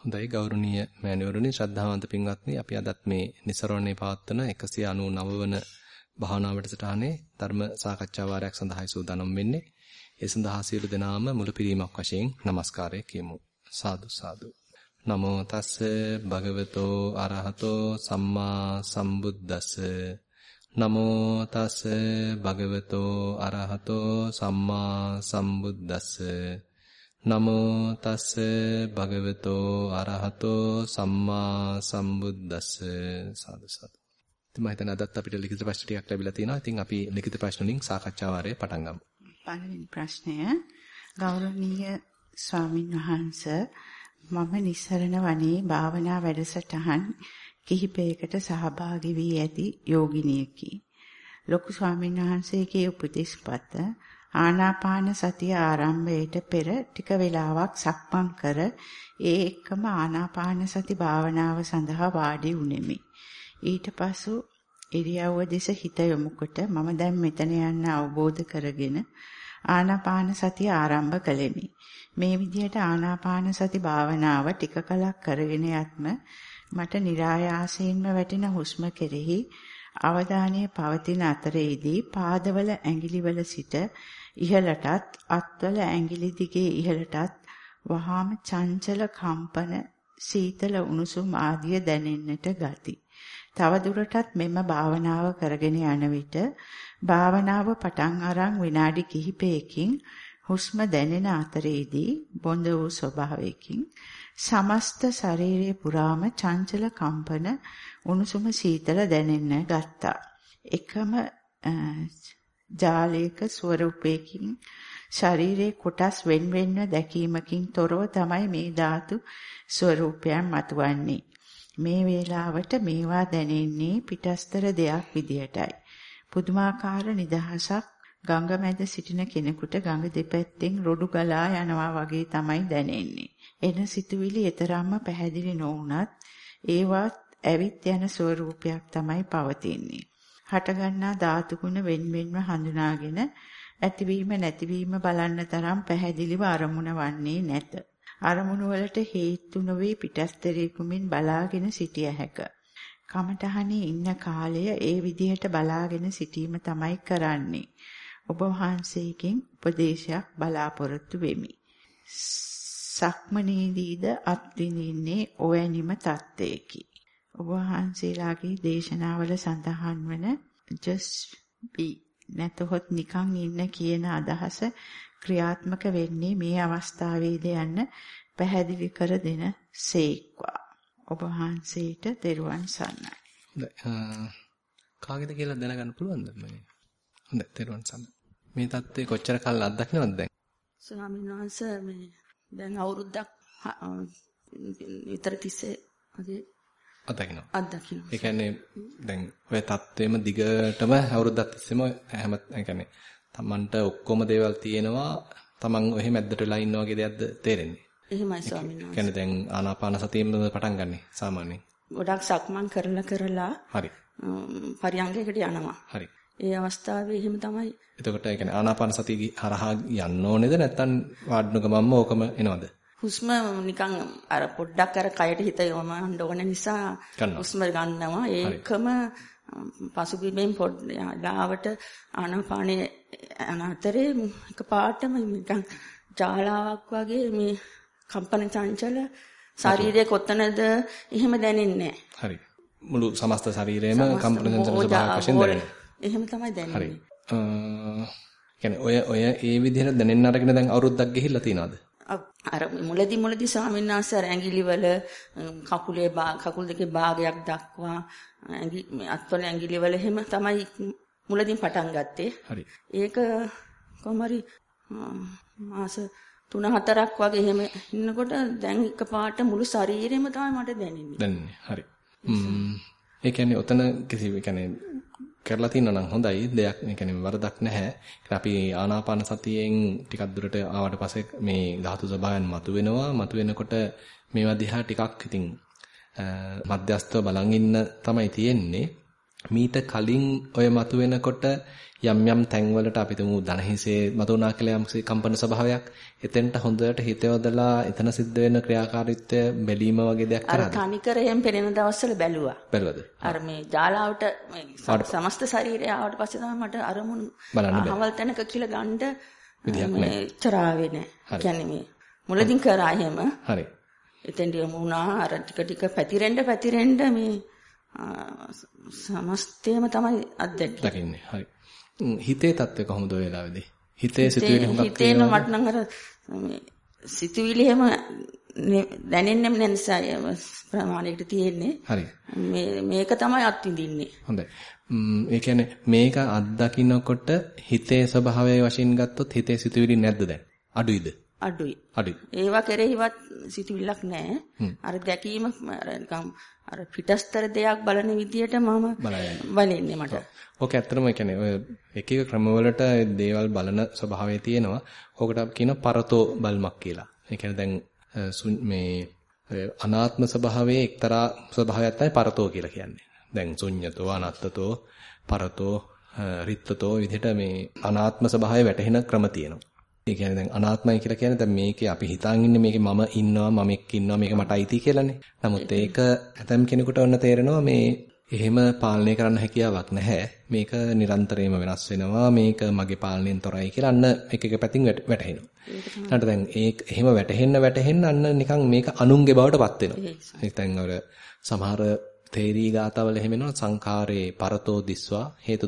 හොඳයි ගෞරවනීය මෑණිවරුනි ශ්‍රද්ධාවන්ත පින්වත්නි අපි අදත් මේ નિසරණේ පවත්වන 199 වන භාවනා වැඩසටහනේ ධර්ම සාකච්ඡා වාරයක් සඳහායි සූදානම් වෙන්නේ. ඒ සඳහා සියලු දෙනාම මුළුපිරීමක් වශයෙන් নমස්කාරය කියමු. සාදු සාදු. නමෝ තස්ස භගවතෝ අරහතෝ සම්මා සම්බුද්දස්ස නමෝ තස්ස භගවතෝ අරහතෝ සම්මා සම්බුද්දස්ස නමෝ තස්ස භගවතෝ අරහතෝ සම්මා සම්බුද්දස්ස සාදු සාදු. ඉතින් මම හිතන්නේ අදත් අපිට ලිඛිත ප්‍රශ්න ටිකක් ලැබිලා තියෙනවා. ඉතින් අපි ලිඛිත ප්‍රශ්න වලින් සාකච්ඡා වාරය පටන් ගමු. පළවෙනි ප්‍රශ්නය ගෞරවනීය ස්වාමින් වහන්සේ මම නිස්සරණ වනේ භාවනා වැඩසටහන් කිහිපයකට සහභාගී වී ඇති යෝගිනියකි. ලොකු ස්වාමින් වහන්සේගේ උපදෙස් පත ආනාපාන සතිය ආරම්භයට පෙර ටික වේලාවක් සක්මන් කර ඒ එක්කම ආනාපාන සති භාවනාව සඳහා වාඩි වුනිමි. ඊට පසු ඉරියව්ව දෙස හිත යොමුකොට මම දැන් මෙතන යන්න අවබෝධ කරගෙන ආනාපාන සතිය ආරම්භ කළෙමි. මේ විදිහට ආනාපාන සති භාවනාව ටික කලක් කරගෙන යත්ම මට નિરાයාසයෙන්ම වැටෙන හුස්ම කෙරෙහි අවධානය පවතින අතරේදී පාදවල ඇඟිලිවල සිට ඉහළටත් අත්වල ඇඟිලි දිගේ ඉහළටත් වහාම චංචල කම්පන සීතල උණුසුම් ආදිය දැනෙන්නට ගති. තව දුරටත් මෙම භාවනාව කරගෙන යන විට භාවනාව පටන් අරන් විනාඩි කිහිපයකින් හුස්ම දැනෙන අතරේදී බොඳ වූ ස්වභාවයකින් සමස්ත ශරීරයේ පුරාම චංචල කම්පන උණුසුම සීතල දැනෙන්න ගත්තා. එකම ජාලයක ස්වරූපයකින් ශරීරයේ කොටස් වෙන් වෙන්ව දැකීමකින් තොරව තමයි මේ ධාතු ස්වරූපයන් මතුවන්නේ. මේ වේලාවට මේවා දැනෙන්නේ පිටස්තර දෙයක් විදියටයි. පුදුමාකාර නිදහසක් ගඟ මැද සිටින කෙනෙකුට ගඟ දෙපැත්තෙන් රොඩු ගලා යනවා වගේ තමයි දැනෙන්නේ. එන සිතුවිලි ඊතරම්ම පැහැදිලි නොවුනත් ඒවත් ඇවිත් යන ස්වරූපයක් තමයි පවතින්නේ. හටගන්නා ධාතු ගුණ වෙන්වෙන්ව හඳුනාගෙන ඇතිවීම නැතිවීම බලන්න තරම් පැහැදිලිව අරමුණ වන්නේ නැත. අරමුණු වලට හේතු නොවේ පිටස්තරේකුමින් බලාගෙන සිටිය හැක. කමටහනේ ඉන්න කාලය ඒ විදිහට බලාගෙන සිටීම තමයි කරන්නේ. ඔබ වහන්සේගෙන් උපදේශයක් බලාපොරොත්තු වෙමි. සක්මනේදීද අත්දිනින්නේ ඔවැනිම තත්ත්වයකි. ඔබ වහන්සේලාගේ දේශනාවල සඳහන් වන just be නැතහොත් නිකන් ඉන්න කියන අදහස ක්‍රියාත්මක වෙන්නේ මේ අවස්ථාවේද යන්න පැහැදිලි කර දෙන සේක්වා. ඔබ වහන්සේට දරුවන් සන්නයි. කාගෙද කියලා දැනගන්න පුළුවන්ද මේ? හොඳයි දරුවන් සන්න. මේ தත්ත්වය කොච්චර කල් අත්දකින්නවද දැන්? ස්වාමීන් වහන්සේ මේ දැන් අවුරුද්දක් විතර තිස්සේ අත්දකින්නවා. අත්දකින්නවා. ඒ කියන්නේ දැන් ඔය தත්වෙම දිගටම අවුරුද්දක් තිස්සෙම හැම ඒ කියන්නේ Tamanට ඔක්කොම දේවල් තියෙනවා. Taman ඔහෙ මැද්දට වෙලා ඉන්නා වගේ දෙයක්ද තේරෙන්නේ? එහෙමයි ස්වාමීන් වහන්සේ. කියන්නේ දැන් ආනාපාන සතියෙම පටන් ගන්නෙ සාමාන්‍යයෙන්. ගොඩක් සක්මන් කරලා කරලා හරි. පරියංගයකට යනවා. හරි. ඒ අවස්ථාවේ එහෙම තමයි. එතකොට ඒ කියන්නේ ආනාපාන සතිය හරහා යන්න ඕනේද නැත්නම් වාඩින ගමන්ම ඕකම එනවද? හුස්ම නිකන් අර පොඩ්ඩක් අර කයට හිත යොමවන්න ඕන නිසා හුස්ම ගන්නවා. ඒකම පසුබිමෙන් පොඩ්ඩාවට ආනාපානේ අනතරේ එකපාරටම නිකන් ජාලාවක් වගේ මේ කම්පන චංචල ශරීරයේ කොතනද? එහෙම දැනෙන්නේ හරි. මුළු සමස්ත ශරීරයේම කම්පන චංචල ස්වභාවයක් වශයෙන් දැනෙනවා. එහෙම තමයි දැනෙන්නේ. හරි ඔය ඔය ඒ විදිහට දැනෙන්න අරගෙන දැන් අවුරුද්දක් ගිහිල්ලා තියනවාද අර මුලදි මුලදි ස්වාමීන් වහන්සේ අර ඇඟිලි වල කකුලේ කකුල් දෙකේ භාගයක් දක්වා ඇඟි අත්වල ඇඟිලි වල එහෙම තමයි මුලදින් පටන් ගත්තේ. හරි. ඒක කොහමරි මාස 3-4ක් වගේ එහෙම ඉන්නකොට දැන් එකපාරට මුළු ශරීරෙම තමයි මට දැනෙන්නේ. දැනෙන්නේ. හරි. ඒ කියන්නේ ඔතන කිසි කියන්නේ කරලා තිනවා නම් හොඳයි දෙයක් ඒ කියන්නේ වරදක් නැහැ. අපි ආනාපාන සතියෙන් ටිකක් දුරට ආවට පස්සේ මේ ධාතු ස්වභාවයන් මතුවෙනවා. මතුවෙනකොට මේවා දිහා ටිකක් ඉතින් මධ්‍යස්තව බලන් ඉන්න තමයි තියෙන්නේ. මීට කලින් ඔය මතුවෙනකොට යම් යම් තැන්වලට අපි තුමු ධනහිසේ මතුණා කියලා යම් කම්පන ස්වභාවයක් එතෙන්ට හොඳට හිත යොදලා එතන සිද්ධ වෙන ක්‍රියාකාරීත්වය බැලීම වගේ දෙයක් අර කරාද? තනිකරයෙන් පෙනෙන දවස්වල බැලුවා. බැලුවද? අර මේ ජාලාවට මේ සමස්ත ශරීරය ආවට පස්සේ තමයි මට අරමුණු. අවල් තැනක කියලා ගන්න විදියක් මේ චරාවේ නෑ. කියන්නේ මේ මුලදින් කරා එහෙම හරි. එතෙන්ට යමු වුණා අර ටික ටික පැතිරෙන්න පැතිරෙන්න මේ සමස්තයම තමයි අත්දැකීම. දකින්නේ. හරි. හිතේ තත්ත්වය කොහොමද ඔය වෙලාවේදී? හිතේ සිතුවිලි හුඟක් හිතේන මට නම් අර මේ සිතුවිලි එහෙම නෙ- දැනෙන්නෙම නැ නිසා ප්‍රමාණයකට තියෙන්නේ. හරි. මේ මේක තමයි අත්විඳින්නේ. හොඳයි. ඒ කියන්නේ මේක අත්දකින්නකොට හිතේ ස්වභාවය වශයෙන් ගත්තොත් හිතේ සිතුවිලි නැද්ද දැන්? අඩුයිද? අඩුයි. අඩුයි. ඒවා කෙරෙහිවත් සිතුවිල්ලක් නැහැ. අර දැකීම අර නිකම් අර පිටස්තර දෙයක් බලන විදියට මම බලන්නේ මට. ඕක ඇත්තටම කියන්නේ ඔය එක එක ක්‍රමවලට දේවල් බලන ස්වභාවය තියෙනවා. ඕකට අපි කියන පරතෝ බල්මක් කියලා. ඒ කියන්නේ දැන් මේ අනාත්ම ස්වභාවයේ එක්තරා ස්වභාවයක් තමයි පරතෝ කියලා කියන්නේ. දැන් ශුඤ්ඤතෝ අනත්තතෝ පරතෝ රිත්තතෝ විදිහට මේ අනාත්ම ස්වභාවය වැටහෙන ක්‍රම තියෙනවා. ඒ කියන්නේ දැන් අනාත්මයි කියලා කියන්නේ දැන් මේකේ අපි හිතාගෙන ඉන්නේ මේකේ මම ඉන්නවා මමෙක් ඉන්නවා මේක මට අයිති කියලානේ. නමුත් ඒක ඇතම් කෙනෙකුට ඔන්න තේරෙනවා මේ එහෙම පාලනය කරන්න හැකියාවක් නැහැ. මේක නිරන්තරයෙන්ම වෙනස් වෙනවා. මේක මගේ පාලනයෙන් තොරයි කියලා අන්න එක එක පැතින් වැට- වැටහෙනවා. ඊට දැන් ඒ එහෙම වැටහෙන්න වැටහෙන්න අන්න නිකන් මේක අනුන්ගේ බවටපත් වෙනවා. ඒ දැන් අර සමහර තේරී ගාතවල එහෙම වෙනවා සංඛාරේ පරතෝ දිස්වා හේතු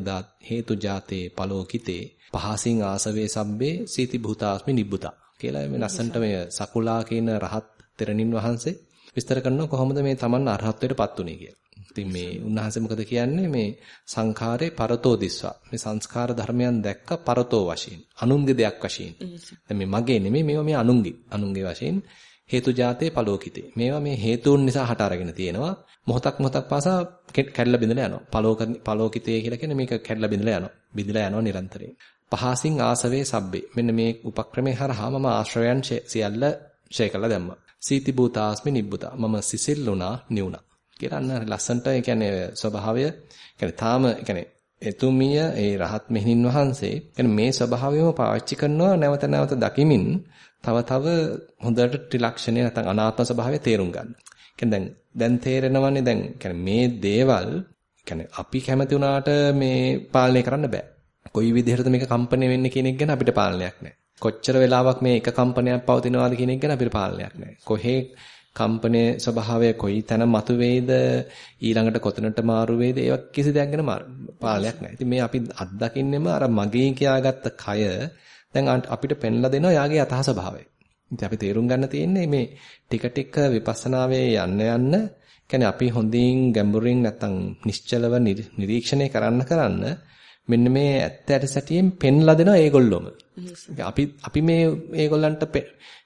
හේතු ජාතේ පලෝකිතේ පහසින් ආසවේ සබ්බේ සීති භූතාස්මි නිබ්බුතා කියලා මේ ලස්සන්ට මේ සකුලා කියන රහත් තෙරණින් වහන්සේ විස්තර කරනවා කොහොමද මේ Taman අරහත්ත්වයටපත් උනේ කියලා. ඉතින් මේ උන්වහන්සේ මොකද කියන්නේ මේ සංඛාරේ පරතෝ දිස්වා මේ සංස්කාර ධර්මයන් දැක්ක පරතෝ වශයෙන් අනුන්ගේ දෙයක් වශයෙන්. දැන් මේ මගේ නෙමෙයි මේවා මේ අනුන්ගේ අනුන්ගේ වශයෙන් හේතු ජාතේ පලෝකිතේ. මේවා මේ හේතුන් නිසා හට අරගෙන තියෙනවා. මොහොතක් මොහොතක් පාසා කැඩලා බිඳලා යනවා. පලෝක පලෝකිතේ කියලා කියන්නේ මේක කැඩලා බිඳලා යනවා. බිඳලා යනවා නිරන්තරයෙන්. පහසින් ආසවේ සබ්බේ. මෙන්න මේ උපක්‍රමේ හරහා මම ආශ්‍රයයන් සියල්ල ෂේ කළා දැම්මා. සීති භූතාස්මි නිබ්බුතා. මම සිසිල්ුණා නිවුණා. කියලා අන්න ලස්සන්ට ඒ කියන්නේ ස්වභාවය කියන්නේ තාම කියන්නේ එතුමිය ඒ රහත් මෙහෙණින් වහන්සේ කියන්නේ මේ ස්වභාවයම පාවිච්චි කරනවා නැවත නැවත දකිමින් තව තව හොඳට ත්‍රිලක්ෂණය නැත්නම් අනාත්ම ස්වභාවය තේරුම් ගන්න. කියන්නේ දැන් දැන් තේරෙනවනේ දැන් කියන්නේ මේ දේවල් කියන්නේ අපි කැමති වුණාට මේ පාලනය කරන්න බෑ. කොයි විදිහටද මේක කම්පණය වෙන්නේ කියන එක ගැන අපිට පාලනයක් නැහැ. කොච්චර වෙලාවක් මේ එක කම්පනයක් පවතිනවාද කියන එක ගැන අපිට පාලනයක් නැහැ. කොහේ කම්පනයේ ස්වභාවය කොයි තැන මතුවේද ඊළඟට කොතනට මාරු වේද ඒවා කිසි දෙයක් ගැන පාලනයක් නැහැ. ඉතින් මේ අපි අත්දකින්නෙම අර මගේ කියාගත්ත කය දැන් අපිට පෙන්ලා දෙනවා යාගේ යථා ස්වභාවය. ඉතින් අපි තේරුම් ගන්න තියෙන්නේ මේ ටික ටික විපස්සනාවේ යන්න යන්න කියන්නේ අපි හොඳින් ගැඹුරින් නැත්තම් නිශ්චලව නිරීක්ෂණය කරන්න කරන්න මෙන්න මේ ඇත්ත ඇට සැටියෙන් පෙන්ලා දෙනවා ඒගොල්ලොම. අපි අපි මේ ඒගොල්ලන්ට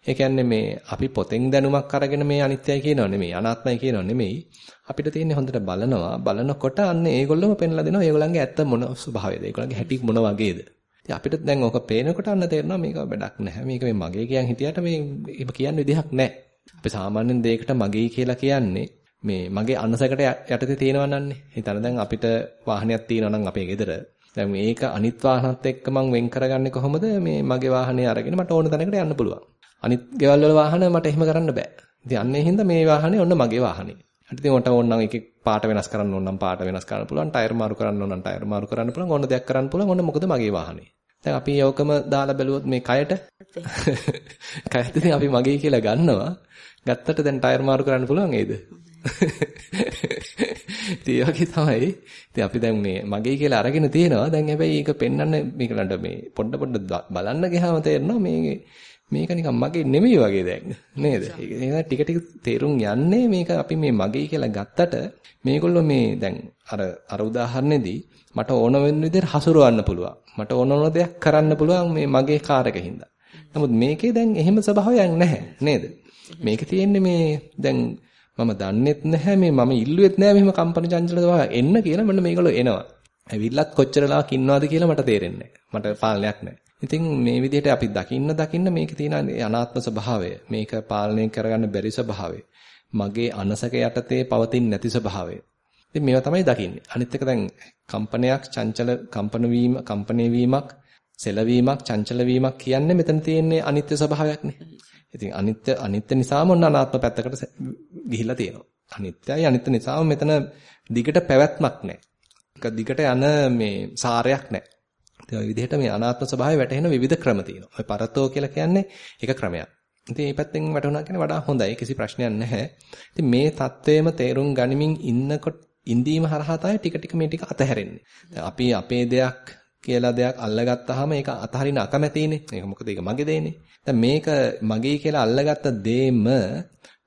ඒ කියන්නේ මේ අපි පොතෙන් දැනුමක් අරගෙන මේ අනිත්‍යයි කියනව නෙමෙයි අනාත්මයි කියනව නෙමෙයි. අපිට තියෙන්නේ හොඳට බලනවා. බලනකොට අන්න ඒගොල්ලොම පෙන්ලා දෙනවා ඒගොල්ලන්ගේ ඇත්ත මොන ස්වභාවයද? ඒගොල්ලන්ගේ හැටි මොන වගේද? ඉතින් අපිට දැන් ඕක පේනකොට අන්න තේරෙනවා මේක වැඩක් නැහැ. මේක මේ මගේ කියන් හිටියට මේ එහෙම කියන්න විදිහක් නැහැ. අපි සාමාන්‍යයෙන් දෙයකට මගේ කියලා කියන්නේ මේ මගේ අනසකට යටතේ තියෙනවා නන්නේ හිතන්න දැන් අපිට වාහනයක් තියෙනවා නම් අපේ ගෙදර දැන් මේක අනිත් වාහනත් එක්ක මම වෙන් කරගන්නේ කොහොමද මේ මගේ වාහනේ අරගෙන මට ඕන තැනකට යන්න පුළුවන් අනිත් ගෙවල් වල වාහන මට එහෙම කරන්න බෑ. ඉතින් අන්න ඒ හින්දා මේ වාහනේ ඔන්න මගේ වාහනේ. හරි ඉතින් ඔන්න ඕනනම් එක පාට වෙනස් කරන්න ඕන නම් පාට වෙනස් කරන්න පුළුවන්. ටයර් මාරු කරන්න ඕන නම් ටයර් මාරු කරන්න පුළුවන්. ඕන දෙයක් කරන්න පුළුවන්. ඔන්න මොකද මගේ වාහනේ. දැන් අපි යෝකම දාලා බැලුවොත් මේ කයට කයට ඉතින් අපි මගේ කියලා ගන්නවා. ගත්තට දැන් ටයර් මාරු කරන්න පුළුවන් නේද? ඉතින් ඒ වගේ තමයි. ඉතින් අපි දැන් මේ මගේ කියලා අරගෙන තියෙනවා. දැන් හැබැයි ඒක පෙන්වන්න මේකට මේ පොඩ පොඩ බලන්න ගියාම තේරෙනවා මේ මේක නිකන් මගේ නෙමෙයි වගේ දැන් නේද? ඒක ටික ටික තේරුම් යන්නේ මේක අපි මේ මගේ කියලා ගත්තට මේගොල්ලෝ මේ දැන් අර අර උදාහරණෙදී මට ඕන වෙන විදිහට හසුරවන්න පුළුවන්. මට ඕන ඕන දෙයක් කරන්න පුළුවන් මේ මගේ කාර් එකකින්ද. නමුත් මේකේ දැන් එහෙම ස්වභාවයක් නැහැ නේද? මේක තියෙන්නේ මේ දැන් මම දන්නෙත් නැහැ මේ මම ඉල්ලුවෙත් නැහැ මෙහෙම කම්පන චංචල ස්වභාවයක් එන්න කියලා මන්න මේගොල්ලෝ එනවා. ඇවිල්ලත් කොච්චරලාක් ඉන්නවද කියලා මට තේරෙන්නේ මට පාලනයක් නැහැ. ඉතින් මේ විදිහට අපි දකින්න දකින්න මේකේ තියෙන අනාත්ම ස්වභාවය මේක පාලනය කරගන්න බැරි ස්වභාවය මගේ අනසක යටතේ පවතින නැති ස්වභාවය ඉතින් මේවා තමයි දකින්නේ. අනිත් එක දැන් කම්පනයක් චංචල කම්පන වීම කම්පණය වීමක් සෙලවීමක් චංචල වීමක් කියන්නේ මෙතන තියෙන්නේ අනිත්‍ය ස්වභාවයක්නේ. ඉතින් අනිත්‍ය අනිත්‍ය නිසාම ඔන්න අනාත්ම පැත්තකට ගිහිල්ලා තියෙනවා. අනිත්‍යයි අනිත්‍ය නිසාම මෙතන දිගට පැවැත්මක් නැහැ. එක දිගට යන මේ සාරයක් නැහැ. ඉතින් ওই විදිහට මේ අනාත්ම ස්වභාවය වැටහෙන විවිධ ක්‍රම තියෙනවා. ඔය පරතෝ කියලා කියන්නේ එක ක්‍රමයක්. ඉතින් මේ පැත්තෙන් වැටුණා කියන්නේ වඩා හොඳයි. කිසි ප්‍රශ්නයක් නැහැ. ඉතින් මේ தത്വෙම තේරුම් ගනිමින් ඉන්නකොට ඉන්දීම හරහා තමයි ටික ටික මේ ටික අතහැරෙන්නේ. අපි අපේ දෙයක් කියලා දෙයක් අල්ලගත්තාම ඒක අතහරින අකමැතිනේ. ඒක මොකද ඒක මගේ දෙන්නේ. දැන් මේක මගේ කියලා අල්ලගත්ත දේම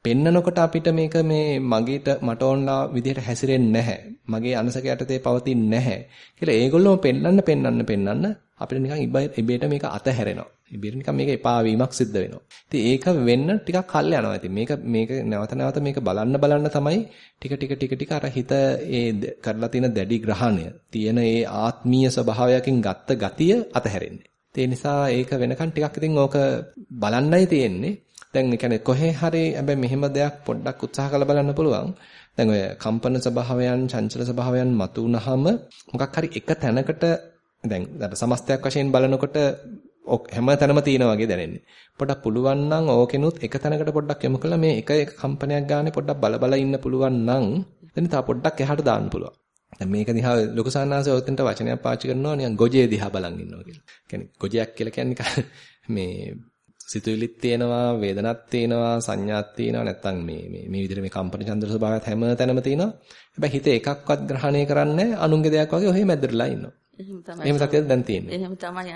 පෙන්නකොට අපිට මේක මේ මගේට මට ඕනලා විදිහට හැසිරෙන්නේ නැහැ. මගේ අනසක යටතේ පවතින්නේ නැහැ. කියලා ඒගොල්ලෝම පෙන්නන්න පෙන්නන්න පෙන්නන්න අපිට නිකන් ඉබේට මේක අතහැරෙනවා. ඉබේට නිකන් මේක එපා වීමක් සිද්ධ වෙනවා. ඉතින් ඒක වෙන්න ටිකක් කල් යනවා. ඉතින් මේක මේක නැවත නැවත මේක බලන්න බලන්න තමයි ටික ටික ටික ටික අර හිත ඒ කරලා තියෙන දැඩි ග්‍රහණය, තියෙන ඒ ආත්මීය ස්වභාවයකින් ගත්ත ගතිය අතහැරෙන්නේ. ඒ නිසා ඒක වෙනකන් ටිකක් ඉතින් ඕක බලන්නයි තියෙන්නේ. දැන් ඒ කියන්නේ කොහේ හරි හැබැයි මෙහෙම දෙයක් පොඩ්ඩක් උත්සාහ කරලා බලන්න පුළුවන්. දැන් ඔය කම්පන ස්වභාවයන්, චංචල ස්වභාවයන් මතු වුනහම මොකක් හරි එක තැනකට දැන් අර සමස්තයක් වශයෙන් බලනකොට හැම තැනම තියෙනා වගේ දැනෙන්නේ. පොඩ්ඩක් පුළුවන් නම් ඕකෙනුත් එක තැනකට පොඩ්ඩක් යොමු කළා මේ එක එක කම්පනයක් ගානේ පොඩ්ඩක් බල බල ඉන්න පුළුවන් නම් එතන තා පොඩ්ඩක් එහාට දාන්න පුළුවන්. දැන් මේක දිහා ලොකු සාන්නාසය ඔතෙන්ට වචනයක් පාවිච්චි කරනවා නිකන් ගොජේ දිහා බලන් ඉන්නවා කියලා. කියන්නේ ගොජයක් කියලා කියන්නේ මේ සිතුවිලිත් තියෙනවා වේදනත් තියෙනවා සංඥාත් තියෙනවා නැත්තම් මේ මේ මේ විදිහට මේ කම්පන චන්ද්‍ර ස්වභාවයත් හැම තැනම තියෙනවා. හැබැයි හිත එකක්වත් ග්‍රහණය කරන්නේ අනුන්ගේ දෙයක් වගේ ඔහේ මැදටලා ඉන්නවා. එහෙම තමයි. එහෙම සත්‍යද දැන් තියෙන්නේ. එහෙම තමයි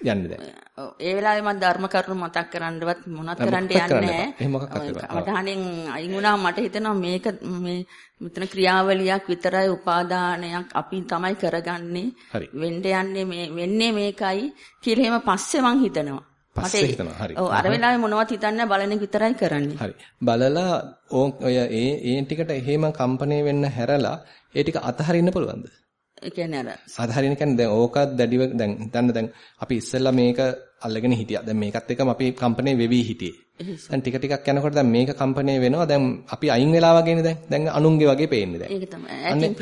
යන්නේ දැන්. ඔව් ඒ වෙලාවේ මම ධර්ම කරුණු මතක් කරන්නවත් මොනවත් කරන්න යන්නේ නැහැ. එහෙම කරන්නේ? අවධානයෙන් අයින් වුණා මට හිතෙනවා මේක මේ මෙතන ක්‍රියාවලියක් විතරයි උපාදානයක් අපි තමයි කරගන්නේ. වෙන්න යන්නේ මේ වෙන්නේ මේකයි කියලා එහෙම පස්සේ මං හිතනවා. පස්සේ හිතනවා. හරි. ඔව් අර වෙලාවේ මොනවත් හිතන්නේ බලන එක විතරයි කරන්නේ. හරි. බලලා ඔය ඒ ඒ ටිකට එහෙම කම්පණය වෙන්න හැරලා ඒ ටික අතහරින්න පුළුවන්ද? ඒ කියන්නේ අර අතහරින්න කියන්නේ දැන් ඕකත් දැඩිව දැන් හිතන්න දැන් අපි ඉස්සෙල්ලා මේක අල්ලගෙන හිටියා. දැන් මේකත් එක්කම අපි කම්පණය වෙවි හිටියේ. දැන් ටික ටිකක් යනකොට දැන් මේක කම්පණය වෙනවා. දැන් අපි අයින් වෙලා වගේනේ දැන්. දැන් අනුන්ගේ වගේ පේන්නේ දැන්. ඒක තමයි.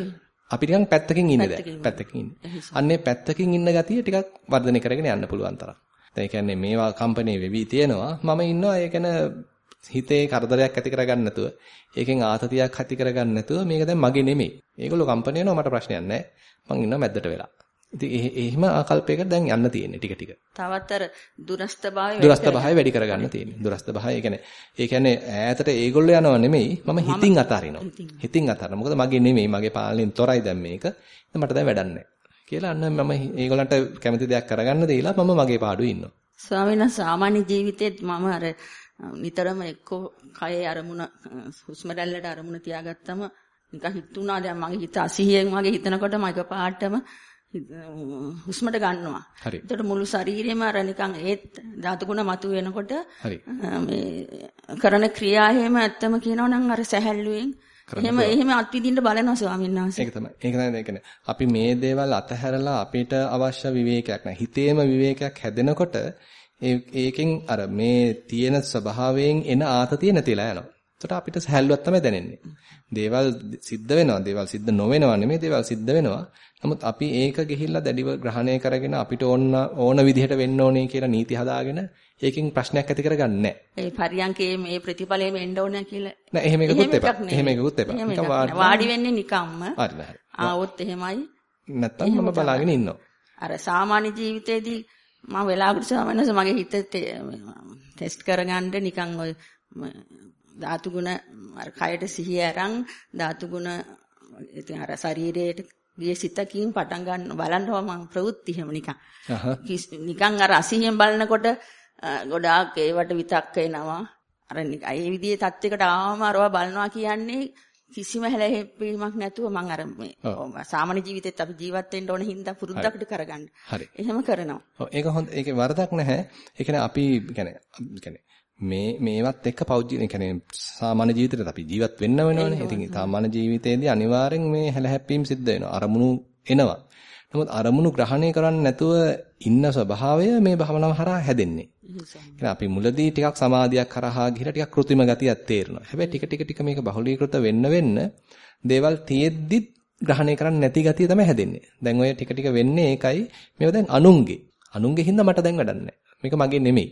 අපි ටිකක් පැත්තකින් ඉන්නේ දැන්. පැත්තකින් ඉන්නේ. අන්නේ පැත්තකින් ඉන්න ගතිය ටිකක් වර්ධනය කරගෙන යන්න පුළුවන් තරම්. දැන් කියන්නේ මේවා කම්පැනි වෙවි තියෙනවා. මම ඉන්නවා ඒ කියන්නේ හිතේ කරදරයක් ඇති කරගන්න නැතුව, ඒකෙන් ආතතියක් ඇති කරගන්න නැතුව මේක දැන් මගේ නෙමෙයි. මේගොල්ලෝ කම්පැනි වෙනවා මට ප්‍රශ්නයක් නැහැ. මං ඉන්නවා මැද්දට වෙලා. ඉතින් එහෙම ආකල්පයකට දැන් යන්න තියෙන්නේ ටික ටික. තවත් අර දුරස්ත භාවය දුරස්ත භාවය වැඩි කරගන්න තියෙන්නේ. දුරස්ත භාවය කියන්නේ ඒ කියන්නේ ඈතට ඒගොල්ලෝ යනව නෙමෙයි මම හිතින් අතාරිනවා. හිතින් අතාරිනවා. මොකද මගේ නෙමෙයි මගේ පාලනයෙන් තොරයි දැන් මේක. මට දැන් වැඩක්. කියලා අන්න මම ඒගොල්ලන්ට කැමති දෙයක් කරගන්න දීලා මම මගේ පාඩුවේ ඉන්නවා. ස්වාමීන් වහන්සේ සාමාන්‍ය ජීවිතේත් මම අර නිතරම එක්කෝ කයේ අරමුණ හුස්ම රැල්ලට අරමුණ තියාගත්තම නිකන් හිතුණා දැන් මගේ හිත අසිහියෙන් වගේ හිතනකොට මම එකපාරටම හුස්මට ගන්නවා. එතකොට මුළු ශරීරෙම අර නිකන් ඒත් ධාතු ගුණ මතු වෙනකොට මේ කරන ක්‍රියා එහෙම ඇත්තම කියනවා නම් අර සැහැල්ලුවෙන් එහෙම එහෙම අත්විඳින්න බලනවා ස්වාමීන් වහන්සේ. ඒක තමයි. ඒක තමයි ඒ කියන්නේ අපි මේ දේවල් අතහැරලා අපිට අවශ්‍ය විවේකයක් නැහැ. හිතේම විවේකයක් හැදෙනකොට ඒකෙන් අර මේ තියෙන ස්වභාවයෙන් එන ආතතිය නැතිලා යනවා. එතකොට අපිට සහැල්ලුවක් තමයි දැනෙන්නේ. දේවල් සිද්ධ වෙනවා. දේවල් සිද්ධ නොවෙනවා නෙමෙයි දේවල් සිද්ධ වෙනවා. නමුත් අපි ඒක ගිහිල්ලා දැඩිව ග්‍රහණය කරගෙන අපිට ඕන ඕන විදිහට වෙන්න ඕනේ කියලා නීති හදාගෙන ඒකෙන් ප්‍රශ්නයක් ඇති කරගන්නේ නැහැ. ඒ පරියන්කේ මේ ප්‍රතිඵලෙම එන්න ඕන කියලා. නෑ එහෙම එකකුත් එපා. එහෙම එකකුත් එපා. නිකන් වාඩි වෙන්නේ නිකම්ම. හරි හරි. ආවොත් එහෙමයි. නැත්තම් මම බලාගෙන ඉන්නවා. අර සාමාන්‍ය ජීවිතේදී මම වෙලාවකට සාමාන්‍යස මගේ හිත ටෙස්ට් කරගන්න නිකන් ඔය ධාතු ගුණ අර කයට සිහිය අරන් ධාතු ගුණ ඉතින් අර ශරීරයට ගිය සිතකින් පටන් ගන්න බලනවා මම ප්‍රවෘත්ති එහෙම නිකන්. නිකන් අර අසිහියෙන් බලනකොට ගොඩාක් ඒවට විතක්ක එනවා. අර ඒ විදිහේ තත්යකට ආවම අරවා බලනවා කියන්නේ කිසිම හැලහැප්පීමක් නැතුව මම අර මේ සාමාන්‍ය ජීවිතෙත් අපි ජීවත් වෙන්න ඕන හින්දා පුරුද්දකට කරගන්න. එහෙම කරනවා. ඔව් ඒක හොඳ ඒකේ වරදක් නැහැ. ඒ කියන්නේ අපි කියන්නේ කියන්නේ මේ මේවත් එක්ක පෞද්ගලික ඒ කියන්නේ සාමාන්‍ය ජීවිතේට අපි ජීවත් වෙන්න වෙනවනේ. ඉතින් සාමාන්‍ය ජීවිතේදී අනිවාර්යෙන් මේ හැලහැප්පීම් සිද්ධ වෙනවා. අරමුණු එනවා. නමුත් අරමුණු ග්‍රහණය කරන්නේ නැතුව ඉන්න ස්වභාවය මේ භවනාව හරහා හැදෙන්නේ. එහෙනම් අපි මුලදී ටිකක් සමාධියක් කරහා ගිහිලා ටිකක් કૃත්‍රිම ගතියක් තේරෙනවා. හැබැයි ටික ටික ටික මේක බහුලීකృత වෙන්න වෙන්න දේවල් තියෙද්දි ග්‍රහණය කරන්න නැති ගතිය තමයි හැදෙන්නේ. දැන් ඔය ටික ටික වෙන්නේ ඒකයි මේවා දැන් අනුන්ගේ. අනුන්ගේ හින්දා මට දැන් වැඩක් නැහැ. මේක මගේ නෙමෙයි.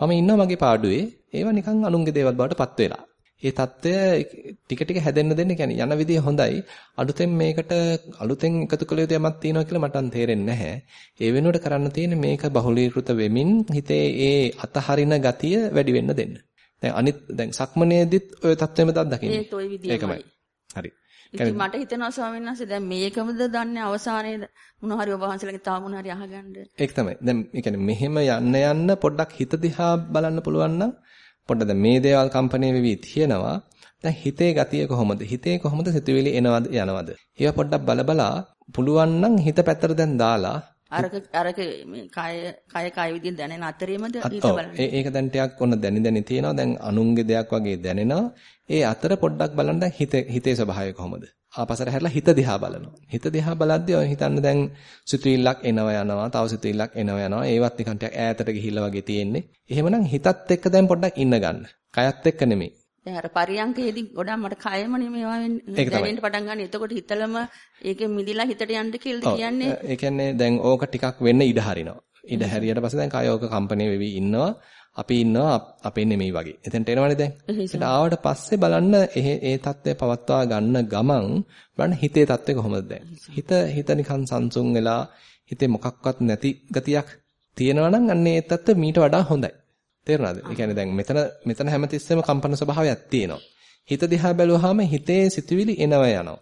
මම ඉන්නවා මගේ පාඩුවේ. ඒවා නිකන් අනුන්ගේ දේවල් බවට පත් වෙලා. ඒ தত্ত্বය ටික ටික හැදෙන්න දෙන්න කියන්නේ යන විදිය හොඳයි. අලුතෙන් මේකට අලුතෙන් එකතු කළ යුතු යමක් තියෙනවා කියලා මට තේරෙන්නේ නැහැ. ඒ වෙනුවට කරන්න තියෙන්නේ මේක බහුලීකృత වෙමින් හිතේ ඒ අතහරින ගතිය වැඩි වෙන්න දෙන්න. දැන් අනිත් දැන් සක්මනේදිත් ওই தত্ত্বেම දත් දකින්නේ. ඒත් ওই විදියමයි. ඒකමයි. හරි. ඉතින් මට හිතෙනවා ස්වාමීන් වහන්සේ දැන් මේකමද දන්නේ අවසානයේ මොන හරි ඔබ වහන්සේලගේ තව මොන හරි අහගන්න. ඒක තමයි. දැන් ඒ කියන්නේ මෙහෙම යන්න යන්න පොඩ්ඩක් හිත දිහා බලන්න පුළුවන් නම් පොඩ්ඩක් දැන් මේ දේවල් කම්පණය වෙවි තියෙනවා. දැන් හිතේ ගතිය කොහොමද? හිතේ කොහොමද සිතුවිලි එනවද යනවද? ඒවා පොඩ්ඩක් බලබලා පුළුවන් නම් හිත පැත්තට දැන් දාලා අරක අරක කය කය කය විදිහට දැනෙන අතරේමද ඊට බලන්න. ඒක දැන් ටිකක් ඔන්න දැනි දැනි තියෙනවා. දැන් අනුන්ගේ දෙයක් වගේ දැනෙනවා. ඒ අතර පොඩ්ඩක් බලන්න දැන් හිත හිතේ ස්වභාවය කොහොමද? ආපසට හැරලා හිත දිහා බලනවා. හිත දිහා බලද්දී ඔය හිතන්න දැන් සිතුවිල්ලක් එනවා යනවා, තව සිතුවිල්ලක් එනවා යනවා. ඒවත් නිකන් ටිකක් ඈතට ගිහිල්ලා වගේ තියෙන්නේ. එහෙමනම් හිතත් එක්ක දැන් පොඩ්ඩක් ඉන්න ගන්න. කයත් එක්ක නෙමෙයි. දැන් අර පරියංකේදී ගොඩක් මට කයමනේ මේවා දැනෙන්න පටන් ගන්න. එතකොට හිතලම ඒකෙන් මිදිලා හිතට යන්න කියලා කියන්නේ. ඒ කියන්නේ දැන් ඕක ටිකක් වෙන්න ඉඩ හරිනවා. ඉඩ හැරියට පස්සේ දැන් කයෝක කම්පැනි වෙවි ඉන්නවා. අපි ඉන්නවා අපේ නෙමෙයි වගේ. එතෙන්ට එනවනේ දැන්. ඒකට ආවට පස්සේ බලන්න ඒ ඒ தත්ත්වය පවත්වා ගන්න ගමන් බලන්න හිතේ தත්ත්වය කොහොමද දැන්. හිත හිත නිකන් සංසුන් වෙලා හිතේ මොකක්වත් නැති ගතියක් තියෙනවා නම් අන්න ඒ தත්ත්වය මීට වඩා හොඳයි. තේරුණාද? ඒ කියන්නේ දැන් මෙතන මෙතන හැමතිස්සෙම කම්පන ස්වභාවයක් තියෙනවා. හිත දිහා බැලුවාම හිතේ සිතුවිලි එනවා යනවා.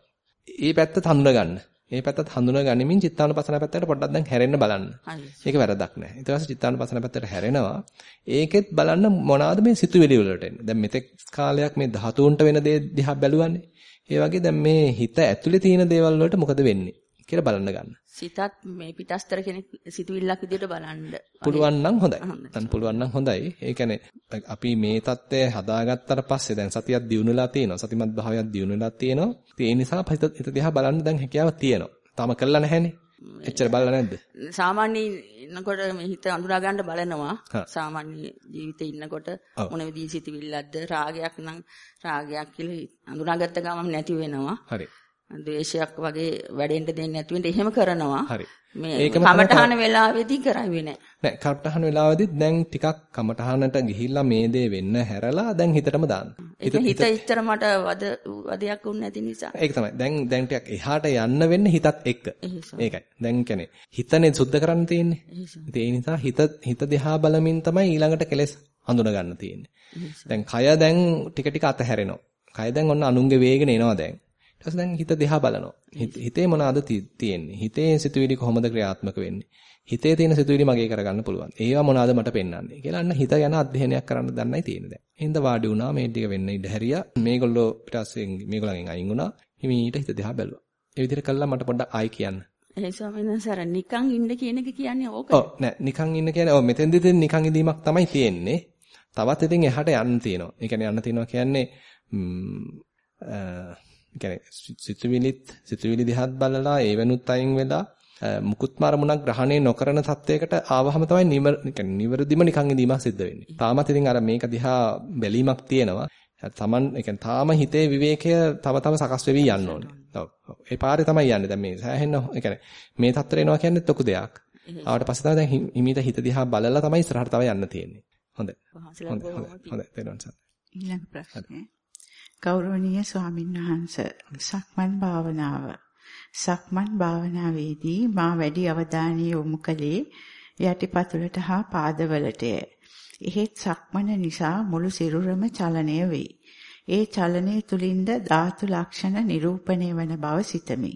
ඒ පැත්ත හඳුන ගන්න. මේ පැත්තත් හඳුනා ගනිමින් චිත්තානුපසන පැත්තට පොඩ්ඩක් දැන් හැරෙන්න බලන්න. ඒක වැරදක් නෑ. ඊට පස්සේ චිත්තානුපසන පැත්තට හැරෙනවා. ඒකෙත් බලන්න මොනවාද මේ සිතුවිලි වලට එන්නේ. දැන් මෙතෙක් කාලයක් මේ ධාතුන්ට වෙන දේ දිහා බැලුවානේ. ඒ වගේ දැන් මේ හිත ඇතුලේ තියෙන දේවල් වලට මොකද වෙන්නේ? කියලා බලන්න ගන්න. සිතත් මේ පිටස්තර කෙනෙක් සිතුවිල්ලක් විදිහට බලන්න. පුළුවන් නම් හොඳයි. දැන් පුළුවන් නම් හොඳයි. ඒ කියන්නේ අපි මේ தත්ත්වය හදාගත්තට පස්සේ දැන් සතියක් දියුණුලා තියෙනවා. සතිමත් භාවයක් දියුණුලා තියෙනවා. ඒ නිසා හිත දිහා බලන්න දැන් හැකියාවක් තියෙනවා. තාම කළා නැහැනේ. එච්චර බලලා නැද්ද? සාමාන්‍යයෙන් ඉන්නකොට මේ හිත අඳුනා ගන්න බලනවා. සාමාන්‍ය ජීවිතේ ඉන්නකොට මොන විදිහේ සිතුවිල්ලක්ද රාගයක් නම් රාගයක් කියලා අඳුනාගත්ත ගමන් නැති වෙනවා. හරි. ද්වේෂයක් වගේ වැඩෙන්න දෙන්නේ නැති වෙන්න එහෙම කරනවා. හරි. මේ කමඨහන වෙලාවේදී කරන්නේ නැහැ. නෑ කමඨහන වෙලාවේදී දැන් ටිකක් කමඨහනට ගිහිල්ලා මේ දේ වෙන්න හැරලා දැන් හිතටම දාන්න. හිත හිත ඉච්චර මට වද වදයක් වුනේ නැති නිසා. ඒක තමයි. දැන් දැන් ටිකක් එහාට යන්න වෙන්නේ හිතත් එක්ක. ඒකයි. දැන් කියන්නේ හිතනේ සුද්ධ කරන්න තියෙන්නේ. ඒ නිසා හිත හිත දිහා බලමින් තමයි ඊළඟට කෙලස් හඳුන ගන්න තියෙන්නේ. දැන් කය දැන් ටික ටික අතහැරෙනවා. කය දැන් ඔන්න අනුන්ගේ වේගන එනවා දැන්. ඊට දැන් හිත දිහා බලනවා. හිතේ මොනවාද තියෙන්නේ? හිතේ සිතුවිලි කොහොමද ක්‍රියාත්මක වෙන්නේ? හිතේ තියෙන සිතුවිලි මගේ කරගන්න පුළුවන්. ඒවා මොනවාද මට පෙන්වන්නේ කියලා අන්න හිත යන අධ්‍යයනයක් කරන්න දන්නයි තියෙන්නේ දැන්. එහෙනම් වාඩි වුණා මේ ටික වෙන්න ඉඩ හැරියා. මේගොල්ලෝ ඊට පස්සේ මේගොල්ලන්ගෙන් අයින් වුණා. හිමීට හිත දිහා බැලුවා. ඒ විදිහට කළා මට පොඩ්ඩක් ආයි කියන්න. ඒ ස්වාමීන් වහන්සේ නිකන් ඉන්න කියන එක කියන්නේ ඕකද? ඔව් නෑ නිකන් ඉන්න කියන්නේ ඔව් මෙතෙන්දි නිකන් ඉඳීමක් තමයි තියෙන්නේ. තවත් ඉතින් එහාට යන්න තියෙනවා. ඒ කියන්නේ යන්න තියෙනවා කියන්නේ කියන්නේ සිතුවිලිත් සිතුවිලි දිහත් බලලා ඒ වෙනුත් අයින් වෙලා මුකුත් මරමුණක් ග්‍රහණය නොකරන තත්වයකට ආවහම තමයි නිවර නිවරදිම නිකන් ඉඳීමක් සිද්ධ වෙන්නේ. තාමත් ඉතින් අර මේක දිහා බැලීමක් තියෙනවා. තමන් කියන්නේ තාම හිතේ විවේකය තව තව සකස් වෙවි යන්න ඕනේ. ඔව්. ඒ පාරේ තමයි යන්නේ. දැන් මේ සෑහෙන්න කියන්නේ මේ තත්ත්වර එනවා කියන්නේ ලොකු දෙයක්. ආවට පස්සේ තමයි දැන් හිමීට හිත දිහා බලලා තමයි ඉස්සරහට තව යන්න තියෙන්නේ. හොඳයි. හොඳයි. හොඳයි. ඊළඟ ප්‍රශ්නේ ගෞරවනීය ස්වාමීන් වහන්ස සක්මන් භාවනාව සක්මන් භාවනාවේදී මා වැඩි අවධානය යොමු කළේ යටිපතුලට හා පාදවලටය. එහෙත් සක්මන නිසා මුළු සිරුරම චලනය වෙයි. ඒ චලනය තුලින්ද ධාතු ලක්ෂණ නිරූපණය වන බව සිතමි.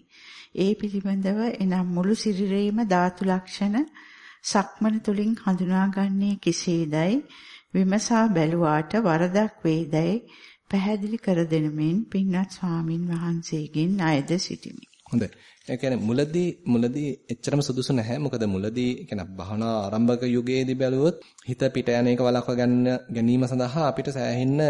ඒ පිළිබඳව එනම් මුළු සිරුරේම ධාතු ලක්ෂණ සක්මන තුලින් හඳුනාගන්නේ කෙසේදයි විමසා බැලුවාට වරදක් වේදයි පැහැදිලි කර දෙනමින් පින්වත් ස්වාමින් වහන්සේගෙන් අයද සිටිමි. හොඳයි. ඒ කියන්නේ මුලදී මුලදී එච්චරම සුදුසු නැහැ. මොකද මුලදී කියන භවනා ආරම්භක යුගයේදී බැලුවොත් හිත පිට යන එක වළක්ව ගන්න ගැනීම සඳහා අපිට සෑහෙන්න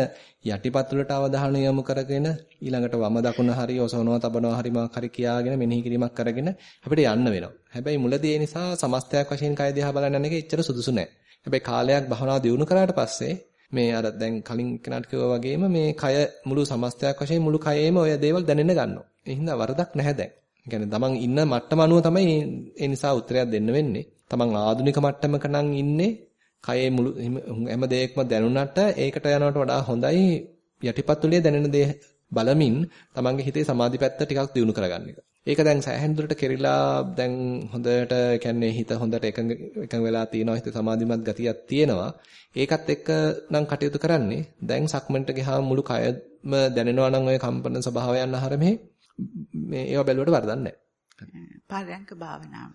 යටිපතුලට අවධානය යොමු කරගෙන ඊළඟට වම දකුණ හරි ඔසවනවා තබනවා හරි මොකක් හරි කියාගෙන මෙනෙහි කිරීමක් කරගෙන අපිට යන්න වෙනවා. හැබැයි මුලදී ඒ නිසා සමස්තයක් වශයෙන් කය දිහා බලන්න යන එක එච්චර සුදුසු නැහැ. හැබැයි කාලයක් භවනා දියුණු කරාට පස්සේ මේ අර දැන් කලින් කෙනාට කිව්වා වගේම මේ කය මුළු සමස්තයක් වශයෙන් මුළු කයෙම ඔය දේවල් දැනෙන්න ගන්නවා. ඒ හින්දා වරදක් නැහැ දැන්. ඒ කියන්නේ තමන් ඉන්න මට්ටම අනුව තමයි ඒ නිසා උත්තරයක් දෙන්න වෙන්නේ. තමන් ආධුනික මට්ටමක නම් ඉන්නේ කයේ මුළු හැම දෙයක්ම දැනුණාට ඒකට යනවට වඩා හොඳයි යටිපතුලේ දැනෙන දේ බලමින් තමන්ගේ හිතේ සමාධි පැත්ත ටිකක් දියුණු කරගන්න එක. ඒක දැන් සෑහෙන දුරට කෙරිලා දැන් හොඳට කියන්නේ හිත හොඳට එකඟ එකඟ වෙලා තියෙනවා හිත සමාධිමත් ගතියක් තියෙනවා. ඒකත් එක්ක නම් කටයුතු කරන්නේ දැන් සක්මන්ට ගියාම මුළු කයම දැනෙනවා නම් ඔය කම්පන ස්වභාවයන් අහර මේ මේ ඒවා බැලුවට වරදක්. පරයන්ක භාවනාව.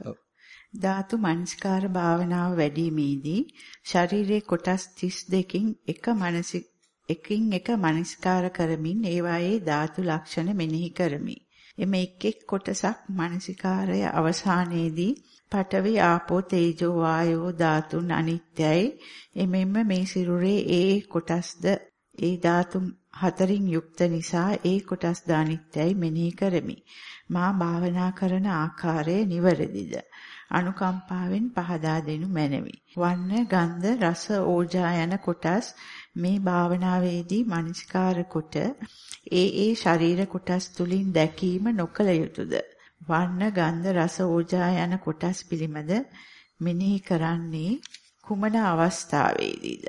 ධාතු මනස්කාර භාවනාව වැඩිමේදී ශරීරයේ කොටස් 32කින් එක මානසික එකින් එක මනස්කාර කරමින් ඒවායේ ධාතු ලක්ෂණ මෙනෙහි කරමි. එම එක් එක් කොටසක් මානසිකාරය අවසානයේදී පඨවි ආපෝ තේජෝ වායෝ ධාතුන් අනිත්‍යයි එමෙන්න මේ සිරුරේ ඒ කොටස්ද ඒ ධාතු හතරින් යුක්ත නිසා ඒ කොටස් දානිත්‍යයි මෙනෙහි කරමි. මා භාවනා කරන ආකාරය නිවැරදිද? අනුකම්පාවෙන් පහදා දෙනු මැනවි. වර්ණ, ගන්ධ, රස, ඕජා යන කොටස් මේ භාවනාවේදී මනස්කාර කොට ඒ ඒ ශරීර කොටස් තුලින් දැකීම නොකල යුතුයද? වර්ණ, ගන්ධ, රස, ඕජා යන කොටස් පිළිමද මෙනෙහි කරන්නේ කුමන අවස්ථාවේදීද?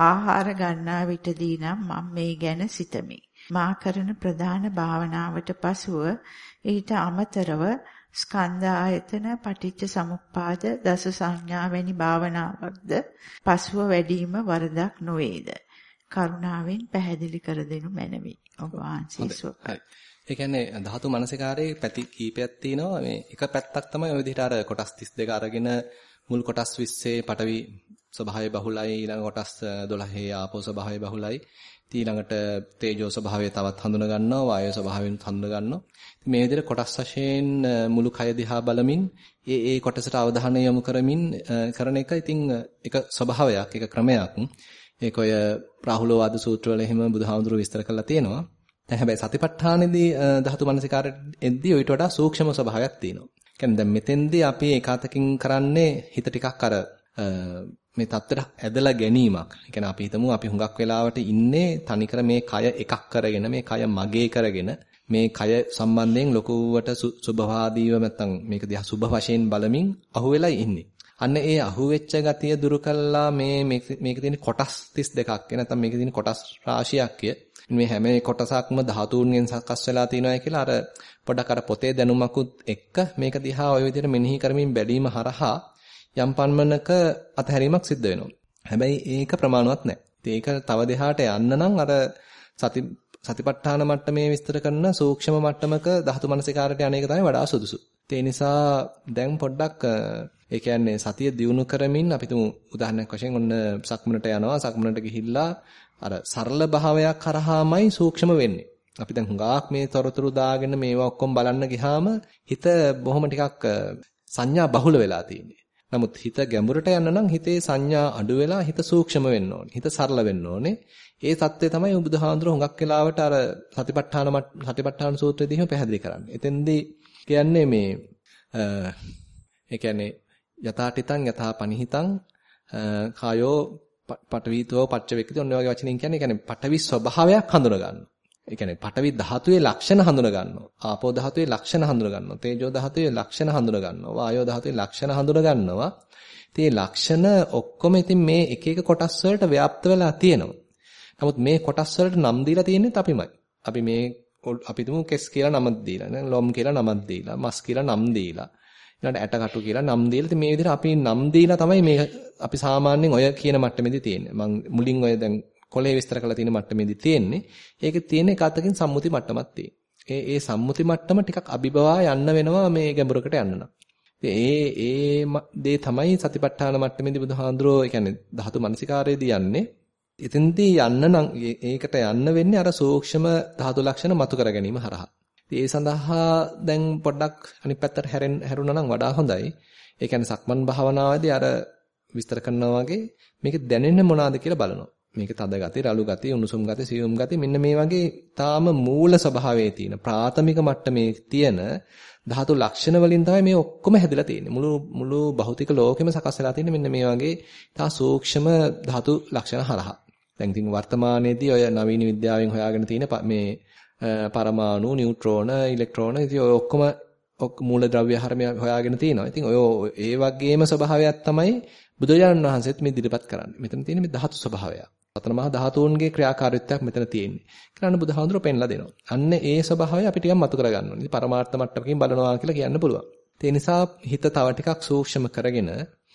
ආහාර ගන්නා විටදී නම් මම මේ ගැන සිතමි. මා කරන ප්‍රධාන භාවනාවට පසුව ඊට අමතරව ස්කන්ධ ආයතන පටිච්ච සමුප්පාද දස සංඥා වැනි භාවනාවක්ද පසුව වැඩිම වරදක් නොවේද? කරුණාවෙන් පැහැදිලි කර දෙනු මැනවි. ඔබ වහන්සේ හරි. ඒ කියන්නේ ධාතු මනසිකාරයේ පැති කීපයක් තියෙනවා. මේ එක පැත්තක් තමයි ওই විදිහට අර කොටස් 32 අරගෙන මුල් කොටස් 20 පටවි ස්වභාවය බහුලයි ඊළඟ කොටස් 12 ආපෝ ස්වභාවය බහුලයි. ඊළඟට තේජෝ ස්වභාවය තවත් හඳුන ගන්නවා වායෝ ස්වභාවයෙන් හඳුන ගන්නවා මේ විදිහට කොටස් වශයෙන් මුළු කය දිහා බලමින් ඒ ඒ කොටසට අවධානය යොමු කරමින් කරන එක ඉතින් එක ස්වභාවයක් එක ක්‍රමයක්. ඒක ඔය රාහුලවාද සූත්‍ර වල එහෙම බුදුහාමුදුරුවෝ විස්තර කරලා තියෙනවා. දැන් හැබැයි සතිපට්ඨානෙදී ධාතු මනසිකාරෙත් එද්දී ඊට වඩා සූක්ෂම ස්වභාවයක් තියෙනවා. කියන්නේ දැන් මෙතෙන්දී අපි ඒකාතකින් කරන්නේ හිත ටිකක් අර මේ தත්තට ඇදලා ගැනීමක්. ඒ කියන්නේ අපි හිතමු අපි හුඟක් වෙලාවට ඉන්නේ තනිකර මේ කය එකක් කරගෙන මේ කය මගේ කරගෙන මේ කය සම්බන්ධයෙන් ලොකුවට සුභවාදීව නැත්තම් මේක දිහා සුභ වශයෙන් බලමින් අහුවෙලා ඉන්නේ. අන්න ඒ අහුවෙච්ච ගතිය දුරු කළා මේ මේක තියෙන කොටස් 32ක් නැත්නම් මේක තියෙන කොටස් රාශියක් මේ හැම කොටසක්ම ධාතුන්ගෙන් සකස් වෙලා තියෙනවා කියලා අර පොඩක් අර පොතේ දැනුමකුත් එක්ක මේක දිහා ওই විදිහට මෙනෙහි කරමින් බැලීම හරහා යම් පන්මනක අතහැරීමක් සිද්ධ වෙනවා. හැබැයි ඒක ප්‍රමාණවත් නැහැ. ඒක තව දෙහාට යන්න නම් අර සති සතිපට්ඨාන මට්ටමේ විස්තර කරන සූක්ෂම මට්ටමක ධාතු මනසිකාරට යන එක තමයි වඩා සුදුසු. ඒ නිසා දැන් පොඩ්ඩක් ඒ කියන්නේ සතිය දියුණු කරමින් අපි තුමු උදාහරණයක් වශයෙන් ඔන්න සක්මනට යනවා සක්මනට ගිහිල්ලා අර සරල භාවයක් කරාමයි සූක්ෂම වෙන්නේ. අපි දැන් හුඟක් මේ තොරතුරු දාගෙන මේවා ඔක්කොම බලන්න ගියාම හිත බොහොම ටිකක් සංඥා බහුල වෙලා තියෙන්නේ. නමුත් හිත ගැඹුරට යන්න නම් හිතේ සංඥා අඩු වෙලා හිත සූක්ෂම වෙන්න ඕනේ. හිත සරල වෙන්න ඕනේ. ඒ தත්ත්වය තමයි බුදුහාඳුර හුඟක් වෙලාවට අර සතිපට්ඨාන සතිපට්ඨාන සූත්‍රයේදීම පැහැදිලි කරන්නේ. එතෙන්දී කියන්නේ මේ ඒ කියන්නේ යථාටිතං යථා පනිහිතං කායෝ පටවිතෝ පච්චවෙක්කති ඔන්න වගේ වචනින් කියන්නේ කියන්නේ පටවි ස්වභාවයක් හඳුන ගන්නවා. ඒ කියන්නේ පඨවි ධාතුවේ ලක්ෂණ හඳුන ගන්නවා. ආපෝ ධාතුවේ ලක්ෂණ හඳුන ගන්නවා. තේජෝ ධාතුවේ ලක්ෂණ හඳුන ගන්නවා. වායෝ ධාතුවේ ලක්ෂණ හඳුන ගන්නවා. ඉතින් ලක්ෂණ ඔක්කොම ඉතින් මේ එක එක කොටස් වලට ව්‍යාප්ත වෙලා තියෙනවා. නමුත් මේ කොටස් වලට නම් දීලා තියෙන්නේ අපිමයි. අපි මේ අපි තුමු කෙස් කියලා නමක් දීලා, නේද? ලොම් කියලා නමක් දීලා, මස් කියලා නම් දීලා. ඊළඟට ඇටකටු කියලා නම් දීලා ඉතින් මේ විදිහට අපි නම් දීලා තමයි මේ අපි සාමාන්‍යයෙන් ඔය කියන මට්ටමේදී තියෙන්නේ. මම මුලින් ඔය දැන් කොලේ විස්තර කරලා තියෙන මට්ටමේදී තියෙන්නේ. ඒකේ තියෙන එක අතකින් සම්මුති මට්ටමක් තියෙන. ඒ ඒ සම්මුති මට්ටම ටිකක් අභිබවා යන්න වෙනවා මේ ගැඹුරකට යන්න නම්. ඒ ඒ දේ තමයි සතිපට්ඨාන මට්ටමේදී බුදුහාඳුරෝ ඒ කියන්නේ ධාතු මනසිකාරයේදී යන්නේ. එතෙන්දී යන්න නම් ඒකට යන්න වෙන්නේ අර සූක්ෂම ධාතු ලක්ෂණ මතු කර ගැනීම හරහා. ඒ සඳහා දැන් පොඩ්ඩක් අනිත් පැත්තට හැරෙන්න හැරුණා නම් වඩා හොඳයි. ඒ කියන්නේ සක්මන් භාවනාවේදී අර විස්තර කරනවා වගේ මේක දැනෙන්නේ මොනවාද කියලා බලනවා. මේකේ තද ගති, රළු ගති, උණුසුම් ගති, සියුම් ගති මෙන්න මේ වගේ තාම මූල ස්වභාවයේ තියෙන ප්‍රාථමික මට්ටමේ තියෙන ධාතු ලක්ෂණ වලින් තමයි මේ ඔක්කොම හැදලා තියෙන්නේ. මුළු මුළු භෞතික ලෝකෙම සකස් වෙලා තියෙන්නේ මෙන්න මේ වගේ තා සූක්ෂම ධාතු ලක්ෂණ හරහා. දැන් ඉතින් වර්තමානයේදී ඔය නවීන විද්‍යාවෙන් හොයාගෙන තියෙන මේ පරමාණු, නියුට්‍රෝන, ඉලෙක්ට්‍රෝන ඉතින් ඔය ඔක්කොම මූල ද්‍රව්‍ය හරම හොයාගෙන තිනවා. ඉතින් ඔය ඒ වගේම ස්වභාවයක් තමයි බුදුරජාණන් වහන්සේත් මේ ඉදිරිපත් කරන්නේ. මෙතන තියෙන මේ ධාතු ස්වභාවය. සතර මහා ධාතුන්ගේ ක්‍රියාකාරීත්වයක් මෙතන තියෙන්නේ. කියලා බුදුහාඳුර පෙන්ලා දෙනවා. අන්න ඒ ස්වභාවය අපි ටිකක් මතු කරගන්න ඕනේ. ඉතින් පරමාර්ථ මට්ටමකින් බලනවා කියලා කියන්න පුළුවන්. ඒ නිසා හිත තව ටිකක් සූක්ෂම කරගෙන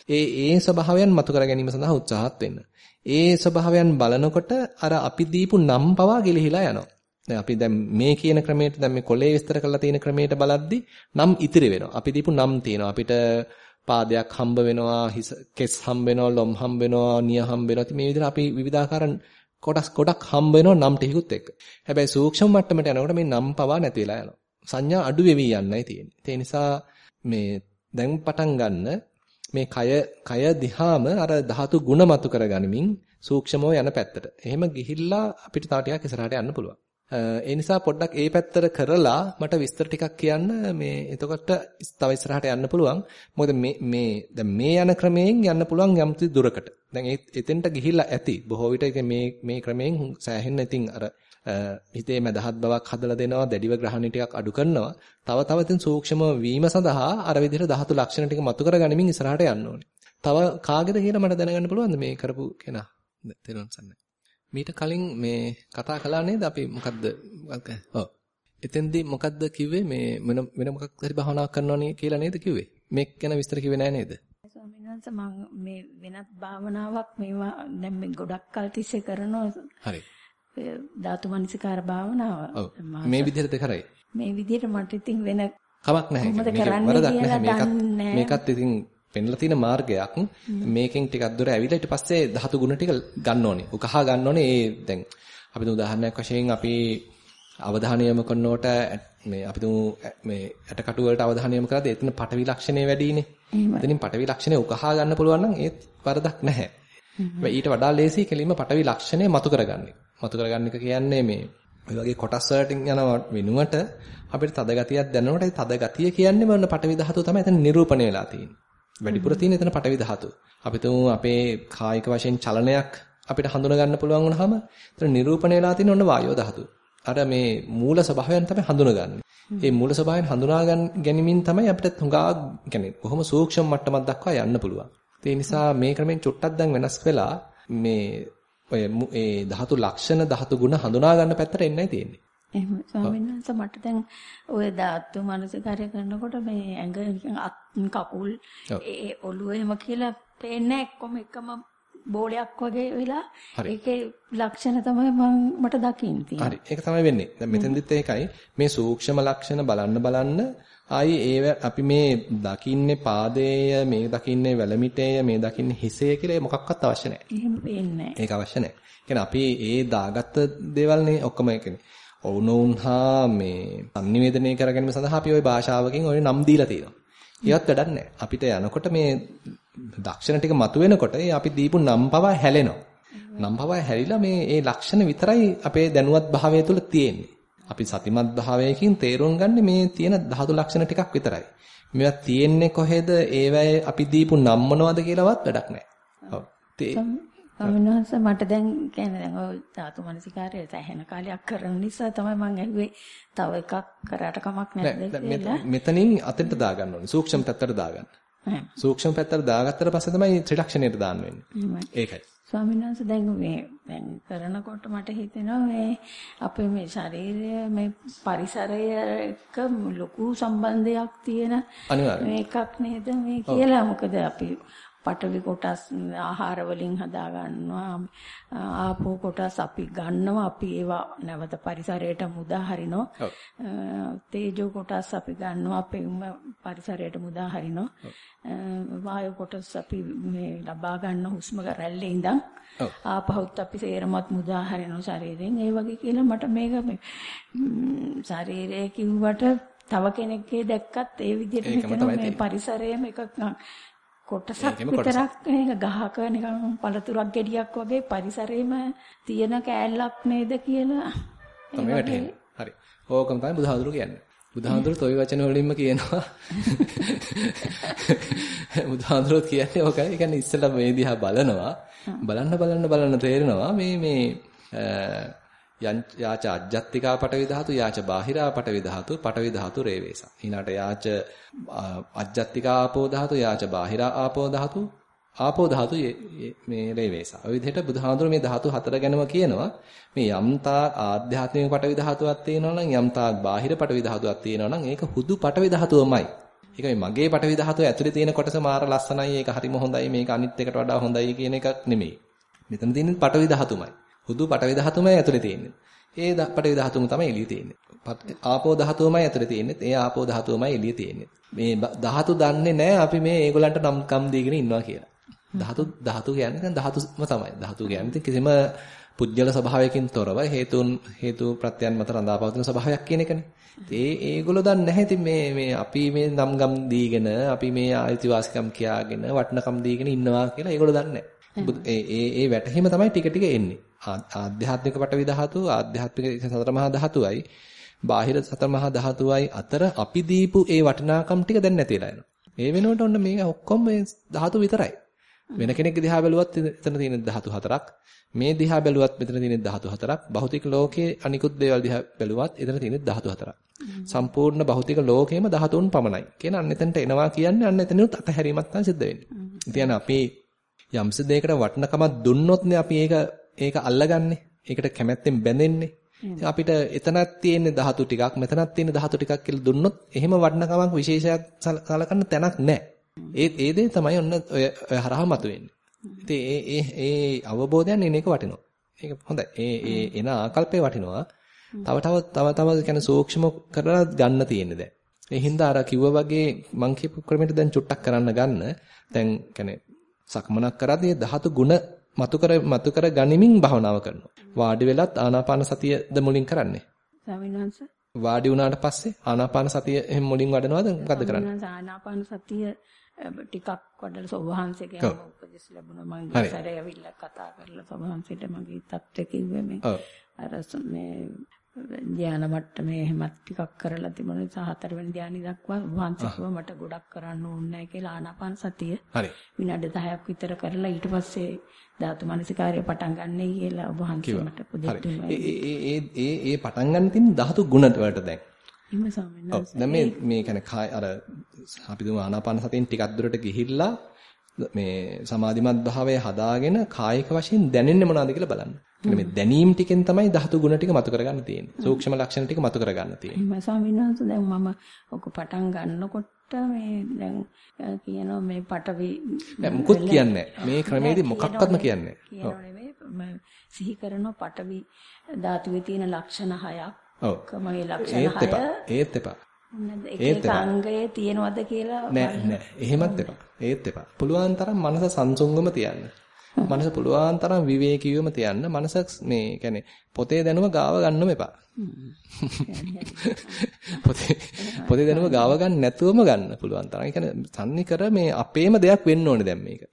ඒ ඒ ස්වභාවයන් මතු කර ගැනීම සඳහා උත්සාහත් වෙන්න. ඒ ස්වභාවයන් බලනකොට අර අපි දීපු නම් පවා ගිලිහිලා යනවා. දැන් අපි දැන් මේ කියන ක්‍රමයට දැන් මේ කොලේ විස්තර කරලා තියෙන ක්‍රමයට බලද්දි නම් ඉතිරි වෙනවා. අපි දීපු නම් තියෙනවා. අපිට පාදයක් හම්බ වෙනවා, හිස කෙස් හම්බ වෙනවා, ලොම් හම්බ වෙනවා, නිය හම්බ වෙනවා. මේ විදිහට අපි විවිධාකාර කොටස් ගොඩක් හම්බ වෙනවා නම් ටිකුත් එක්ක. හැබැයි සූක්ෂම මට්ටමට යනකොට මේ නම් පවා නැති වෙලා යනවා. සංඥා අඩු වෙවි යන්නයි තියෙන්නේ. ඒ නිසා මේ දැන් පටන් ගන්න මේ කය කය දිහාම අර ධාතු ගුණ මතු කරගනිමින් සූක්ෂමව යන පැත්තට. එහෙම ගිහිල්ලා අපිට තව ටිකක් ඉස්සරහට යන්න පුළුවන්. ඒ නිසා පොඩ්ඩක් ඒ පැත්තට කරලා මට විස්තර ටිකක් කියන්න මේ එතකොට තව ඉස්සරහට යන්න පුළුවන්. මොකද මේ මේ දැන් මේ යන ක්‍රමයෙන් යන්න පුළුවන් යම්ති දුරකට. දැන් එතෙන්ට ගිහිල්ලා ඇති. බොහෝ විට මේ මේ ක්‍රමයෙන් සෑහෙන්න ඉතින් අර හිතේ මදහත් බවක් හදලා දෙනවා, දැඩිව ග්‍රහණය ටිකක් අඩු කරනවා. තව තව ඉතින් සූක්ෂම වීම සඳහා අර විදිහට ධාතු ලක්ෂණ ටික මතු කරගනිමින් ඉස්සරහට යන්න ඕනේ. තව කාගෙද කියලා මට දැනගන්න පුළුවන්ද මේ කරපු කෙනා? තේරුම් ගන්න. මීට කලින් මේ කතා කළා නේද අපි? මොකද්ද? ඔව්. එතෙන්දී මොකද්ද කිව්වේ? මේ වෙන වෙන මොකක් හරි භාවනාවක් කරනවනේ කියලා නේද කිව්වේ? මේක ගැන විස්තර කිව්වේ නෑ නේද? ස්වාමීන් වහන්සේ මම මේ වෙනත් භාවනාවක් මේවා දැන් මේ ගොඩක් කල් තිස්සේ කරනවා. හරි. ධාතු මනසිකාර භාවනාව. මේ විදිහට කරයි? මේ විදිහට මට ඉතින් වෙන කමක් නැහැ. මේක වරදක් නැහැ. මේකත් මේකත් ඉතින් පෙන්ලා තියෙන මාර්ගයක් මේකෙන් ටිකක් දුර ඇවිල්ලා ඊට පස්සේ ධාතු ගුණ ටික ගන්න ඕනේ. උකහා ගන්න ඕනේ. ඒ දැන් අපි උදාහරණයක් වශයෙන් අපි අවධානය යොමු කරනකොට මේ අපි තුමු මේ ඇටකටු වලට අවධානය යොමු කරද්දී එතන පටවි ලක්ෂණය වැඩිනේ. එතනින් පටවි ලක්ෂණය උකහා ගන්න පුළුවන් නම් ඒත් වරදක් නැහැ. ඊට වඩා ලේසි කෙලින්ම පටවි ලක්ෂණය මතු කරගන්නේ. මතු කරගන්න එක කියන්නේ මේ ඔය වගේ කොටස් වලටින් යන වෙනුවට අපිට තද ගතියක් දැනනකොට ඒ තද ගතිය කියන්නේ මොන පටවි ධාතුව තමයි එතන නිරූපණය වෙලා තියෙන්නේ. වැඩිපුර තියෙන එතන පටවි ධාතු. අපි තුමු අපේ කායික වශයෙන් චලනයක් අපිට හඳුනා ගන්න පුළුවන් වුණාම එතන නිරූපණය වෙලා තියෙන ඔන්න වායෝ ධාතු. අර මේ මූල ස්වභාවයන් තමයි හඳුනගන්නේ. මේ මූල ස්වභාවයන් හඳුනා ගැනීමෙන් තමයි අපිට හුඟා يعني කොහොම සූක්ෂම මට්ටමක් දක්වා යන්න පුළුවන්. ඒ නිසා මේ ක්‍රමෙන් චුට්ටක් දැන් වෙනස් වෙලා මේ ඔය ඒ ධාතු ලක්ෂණ ධාතු ගුණ හඳුනා ගන්න පැත්තට එන්නයි තියෙන්නේ. එහෙම ස්වාමීන් වහන්සේ මට දැන් ඔය ධාතු මනසිකාරය කරනකොට මේ ඇඟ නිකන් කකුල් ඒ ඔළුව එහෙම කියලා පේන්නේ එක්කම එකම බෝලයක් වගේ වෙලා ඒකේ ලක්ෂණ තමයි මම මට දකින්න තියෙන්නේ. හරි. ඒක තමයි වෙන්නේ. දැන් මෙතෙන්දිත් ඒකයි මේ සූක්ෂම ලක්ෂණ බලන්න බලන්න ආයි ඒ අපි මේ දකින්නේ පාදේය, මේ දකින්නේ වැලමිටේය, මේ දකින්නේ හිසේය කියලා මොකක්වත් අවශ්‍ය නැහැ. එහෙම පේන්නේ ඒක අවශ්‍ය නැහැ. අපි ඒ දාගත්ත දේවල්නේ ඔක්කොම ඒකනේ. ඔවුනොවුන් හා මේ සංනිවේදනය කර ගැනීම සඳහා අපි ওই භාෂාවකින් ওই නම් දීලා තියෙනවා. ඒවත් වැඩක් නැහැ. අපිට යනකොට මේ දක්ෂණ ටික මතුවෙනකොට ඒ අපි දීපු නම් පවා හැලෙනවා. නම් පවා හැරිලා මේ ඒ ලක්ෂණ විතරයි අපේ දැනුවත් භාවය තුළ තියෙන්නේ. අපි සතිමත් භාවයකින් තේරුම් ගන්න මේ තියෙන ධාතු ලක්ෂණ ටිකක් විතරයි. මේවා තියෙන්නේ කොහෙද? ඒවැය අපි දීපු නම් මොනවද කියලාවත් වැඩක් නැහැ. ඔව්. ස්වාමීන් වහන්සේ මට දැන් කියන්නේ දැන් ඔය ධාතු මනසිකාරය සැහෙන කාලයක් කරන නිසා තමයි මම ඇහුවේ තව එකක් කරාට කමක් නැද්ද. මෙතනින් අතෙන්ට දාගන්න ඕනේ. සූක්ෂම පැත්තට දාගන්න. සූක්ෂම පැත්තට දාගත්තට පස්සේ තමයි ත්‍රිලක්ෂණයට දාන්න වෙන්නේ. ඒකයි. ස්වාමීන් වහන්සේ දැන් මේ දැන් කරනකොට මට හිතෙනවා මේ අපේ මේ ශරීරය මේ පරිසරය එක්ක ලොකු සම්බන්ධයක් තියෙන මේකක් නේද මේ කියලා මොකද අපි පටවි කොටස් ආහාර වලින් හදා ගන්නවා ආපෝ කොටස් අපි ගන්නවා. අපි ඒවා නැවත පරිසරයට මුදා හරිනවා. තේජෝ කොටස් අපි ගන්නවා. අපේම පරිසරයට මුදා හරිනවා. වායු කොටස් අපි මේ ලබා ගන්න හුස්ම රැල්ලේ ඉඳන් ආපහුත් අපි සේරමත් මුදා හරිනවා ශරීරයෙන්. ඒ වගේ කියලා මට මේක ශරීරය කිව්වට තව කෙනෙක්ගේ දැක්කත් ඒ විදිහට හිතෙනවා මේ පරිසරයම එකක් කොටසක් විතරක් මේක ගහක නිකන් පළතුරක් ගෙඩියක් වගේ පරිසරයේම තියෙන කෑල්ලක් නේද කියලා තමයි වැටහෙන්නේ. හරි. ඕකම තමයි බුදුහාඳුරු කියන්නේ. බුදුහාඳුරුත් ওই වචන වලින්ම කියනවා. බුදුහාඳුරුත් කියන්නේ ඕකයි. ඒ කියන්නේ ඉස්සෙල්ලා මේ දිහා බලනවා. බලන්න බලන්න බලන්න තේරෙනවා මේ මේ යාච අජ්ජත්තිකා පටවි ධාතු යාච බාහිරා පටවි ධාතු පටවි ධාතු රේවේසා. ඊළාට යාච අජ්ජත්තිකා ආපෝ ධාතු යාච බාහිරා ආපෝ ධාතු ආපෝ ධාතු මේ රේවේසා. ඔය විදිහට බුදුහාඳුර මේ ධාතු හතර ගැනම කියනවා. මේ යම්තා ආධ්‍යාත්මික පටවි ධාතුවක් තියෙනවා නම් යම්තා බාහිර පටවි ධාතුවක් තියෙනවා නම් ඒක හුදු පටවි ධාතුවමයි. ඒක මේ මගේ පටවි ධාතුව ඇතුලේ තියෙන කොටස මාර ලස්සනයි ඒක හරිම හොඳයි මේක අනිත් එකට වඩා හොඳයි කියන එකක් නෙමෙයි. මෙතන තියෙන්නේ පටවි ධාතුමයි. හුදු පටවි ධාතුමයි ඇතුලේ තියෙන්නේ. ඒ පටවි ධාතුම තමයි එළියේ තියෙන්නේ. ආපෝ ධාතුවමයි ඇතුලේ තියෙන්නේ. ඒ ආපෝ ධාතුවමයි එළියේ තියෙන්නේ. මේ ධාතු දන්නේ නැහැ අපි මේ ඒගොල්ලන්ට නම් කම් දීගෙන ඉන්නවා කියලා. ධාතු ධාතු කියන්නේ ධාතුම තමයි. ධාතු කියන්නේ කිසිම පුජ්‍යල ස්වභාවයකින් තොරව හේතුන් හේතු ප්‍රත්‍යයන් මත රඳාපවතින ස්වභාවයක් කියන එකනේ. ඒ ඒගොල්ලෝ දන්නේ නැහැ ඉතින් මේ මේ අපි මේ නම් ගම් දීගෙන අපි මේ ආයිතිවාසිකම් කියාගෙන වටනකම් දීගෙන ඉන්නවා කියලා ඒගොල්ලෝ දන්නේ නැහැ. ඒ ඒ ඒ වැටහිම තමයි ටික ටික එන්නේ. ආධ්‍යාත්මික පටවි ධාතු ආධ්‍යාත්මික සතර මහා ධාතුවයි බාහිර සතර මහා ධාතුවයි අතර අපි දීපු ඒ වටිනාකම් ටික දැන් නැතිලා යනවා. මේ වෙනුවට ඔන්න මේක ඔක්කොම මේ ධාතු විතරයි. වෙන කෙනෙක් දිහා බැලුවත් එතන තියෙන ධාතු හතරක්. මේ දිහා බැලුවත් මෙතන තියෙන ධාතු හතරක්. භෞතික ලෝකයේ අනිකුත් දේවල් දිහා බැලුවත් එතන තියෙන ධාතු හතරක්. සම්පූර්ණ භෞතික ලෝකෙම ධාතුන් පමණයි. කියන අන්න එතනට එනවා කියන්නේ අන්න එතනිනුත් අතහැරීමක් තමයි සිද්ධ වෙන්නේ. අපි යම්ස දෙයකට වටිනකමක් දුන්නොත්නේ අපි ඒක ඒක අල්ලගන්නේ. ඒකට කැමැත්තෙන් බැඳෙන්නේ. අපිට එතනක් තියෙන ධාතු ටිකක් මෙතනක් තියෙන ධාතු ටිකක් කියලා දුන්නොත් එහෙම වටිනකමක් විශේෂයක් සලකන්න තැනක් නැහැ. ඒ ඒ දේ තමයි ඔන්න ඔය හරහා මතුවෙන්නේ. ඉතින් ඒ ඒ ඒ අවබෝධයන් එන එක වටිනවා. ඒක හොඳයි. ඒ ඒ එන ආකල්පේ වටිනවා. තව තව තව තව කියන්නේ සූක්ෂම කරලා ගන්න තියෙන්නේ දැන්. ඒ හින්දා අර කිව්වා වගේ මං කියපු ක්‍රමයට දැන් චුට්ටක් කරන්න ගන්න. දැන් කියන්නේ සක්මනක් කරද්දී ධාතු ගුණ මතු කර මතු කර ගනිමින් භවනාව කරනවා. වාඩි වෙලත් ආනාපාන සතියද මුලින් කරන්නේ. ස්වාමීන් වහන්සේ වාඩි වුණාට පස්සේ ආනාපාන සතිය එහෙම මුලින් වඩනවද මොකද්ද කරන්නේ? ආනාපාන සතිය ටිකක් වඩලා සෝවහන්සේ කියන උපදෙස් ලැබුණා මම සැරේ ඇවිල්ලා කතා කරලා සෝවහන්සේට මගේ තත්ත්වය කිව්වේ මේ අර මේ ධාන මට්ටමේ එහෙමත් ටිකක් කරලා තිබුණ නිසා හතරවෙනි ධානි දක්වා වහන්සේ කිව්වා මට ගොඩක් කරන්න ඕනේ නැහැ කියලා ආනාපාන සතිය. හරි. විනාඩි 10ක් විතර කරලා ඊට පස්සේ ධාතු මනසිකාර්ය පටන් ගන්නයි කියලා ඔබ වහන්සේ මට උපදෙස් දුන්නා. ඒ ඒ ඒ ඒ පටන් ගන්න තියෙන ධාතු ගුණ වලට දැන්. එහෙම ස්වාමීන් වහන්සේ. දැන් මේ මේ කියන්නේ කාය අර අපි දුම ආනාපාන සතියෙන් ටිකක් දුරට ගිහිල්ලා මේ සමාධිමත් භාවය හදාගෙන කායික වශයෙන් දැනෙන්නේ මොනවද කියලා බලන්න. මේ දැනීම් ටිකෙන් තමයි ධාතු ගුණ ටික මතු කරගන්න තියෙන්නේ. සූක්ෂම ලක්ෂණ ටික මතු කරගන්න තියෙන්නේ. එහෙම ස්වාමීන් වහන්සේ දැන් මම ඔක පටන් ගන්නකොට මේ දැන් කියනවා මේ පටවි දැන් මුකුත් කියන්නේ මේ ක්‍රමේදී මොකක්වත්ම කියන්නේ නැහැ. සිහි කරන පටවි ධාතුවේ තියෙන ලක්ෂණ හයක් ඔව්. කමගේ ලක්ෂණ හය ඒත් එපා. ඒක අංගයේ තියෙනවද කියලා නෑ නෑ. එහෙමත් එපා. ඒත් එපා. පුළුවන් තරම් මනස සංසුන්ගම තියන්න. මනස පුළුවන් තරම් විවේකීවම තියන්න. මනස මේ කියන්නේ පොතේ දැනුම ගාව ගන්නම එපා. පොතේ පොතේ දැනුම ගාව ගන්න නැතුවම ගන්න පුළුවන් තරම්. ඒ කියන්නේ සම්නිකර මේ අපේම දෙයක් වෙන්න ඕනේ දැන් මේක.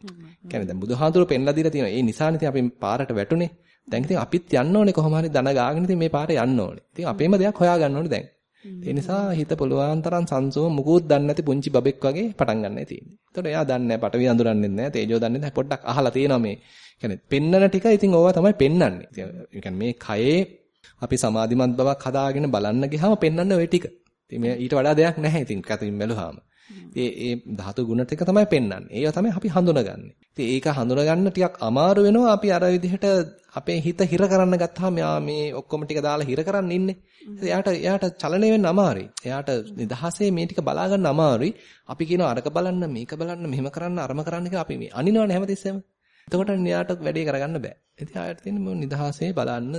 කියන්නේ දැන් බුදුහාඳුර පෙන්ලා දීලා තියෙනවා. ඒ නිසානේ ඉතින් අපි පාරට වැටුනේ. දැන් ඉතින් අපිත් යන්න ඕනේ කොහොම හරි දන ගාගෙන ඉතින් මේ පාරේ යන්න ඕනේ. ඉතින් අපේම දෙයක් හොයා ගන්න ඕනේ දැන්. ඒ නිසා හිත පුළුවන් තරම් සංසුම මුකුත් දන්නේ නැති පුංචි බබෙක් වගේ පටන් ගන්නයි තියෙන්නේ. එතකොට එයා දන්නේ නැහැ පටවිය අඳුරන්නේ නැහැ, තේජෝ දන්නේ නැහැ. පොඩ්ඩක් අහලා තියෙනවා මේ. කියන්නේ පෙන්නන ටික ඉතින් ඕවා තමයි පෙන්නන්නේ. ඉතින් මේ කයේ අපි සමාධිමත් බවක් හදාගෙන බලන්න ගියාම පෙන්වන්නේ ওই ටික. ඉතින් මේ ඊට වඩා දෙයක් නැහැ ඉතින් කතින් බැලුවාම. ඒ ඒ ධාතු ගුණ ටික තමයි පෙන්වන්නේ. ඒවා තමයි අපි හඳුනගන්නේ. ඉතින් ඒක හඳුනගන්න ටිකක් අමාරු වෙනවා අපි අර විදිහට අපේ හිත හිර කරන්න ගත්තාම යා මේ ඔක්කොම ටික දාලා හිර කරන්න ඉන්නේ. එයාට එයාට චලනය වෙන්න අමාරුයි. එයාට නිදහසේ මේ ටික බලා ගන්න අමාරුයි. අපි කියනවා අරක බලන්න මේක බලන්න මෙහෙම කරන්න අරම කරන්න කියලා අපි මේ අනිනවනේ හැමතිස්සෙම. එතකොට එයාට වැඩේ කරගන්න බෑ. ඉතින් ආයෙත් තියෙන්නේ නිදහසේ බලන්න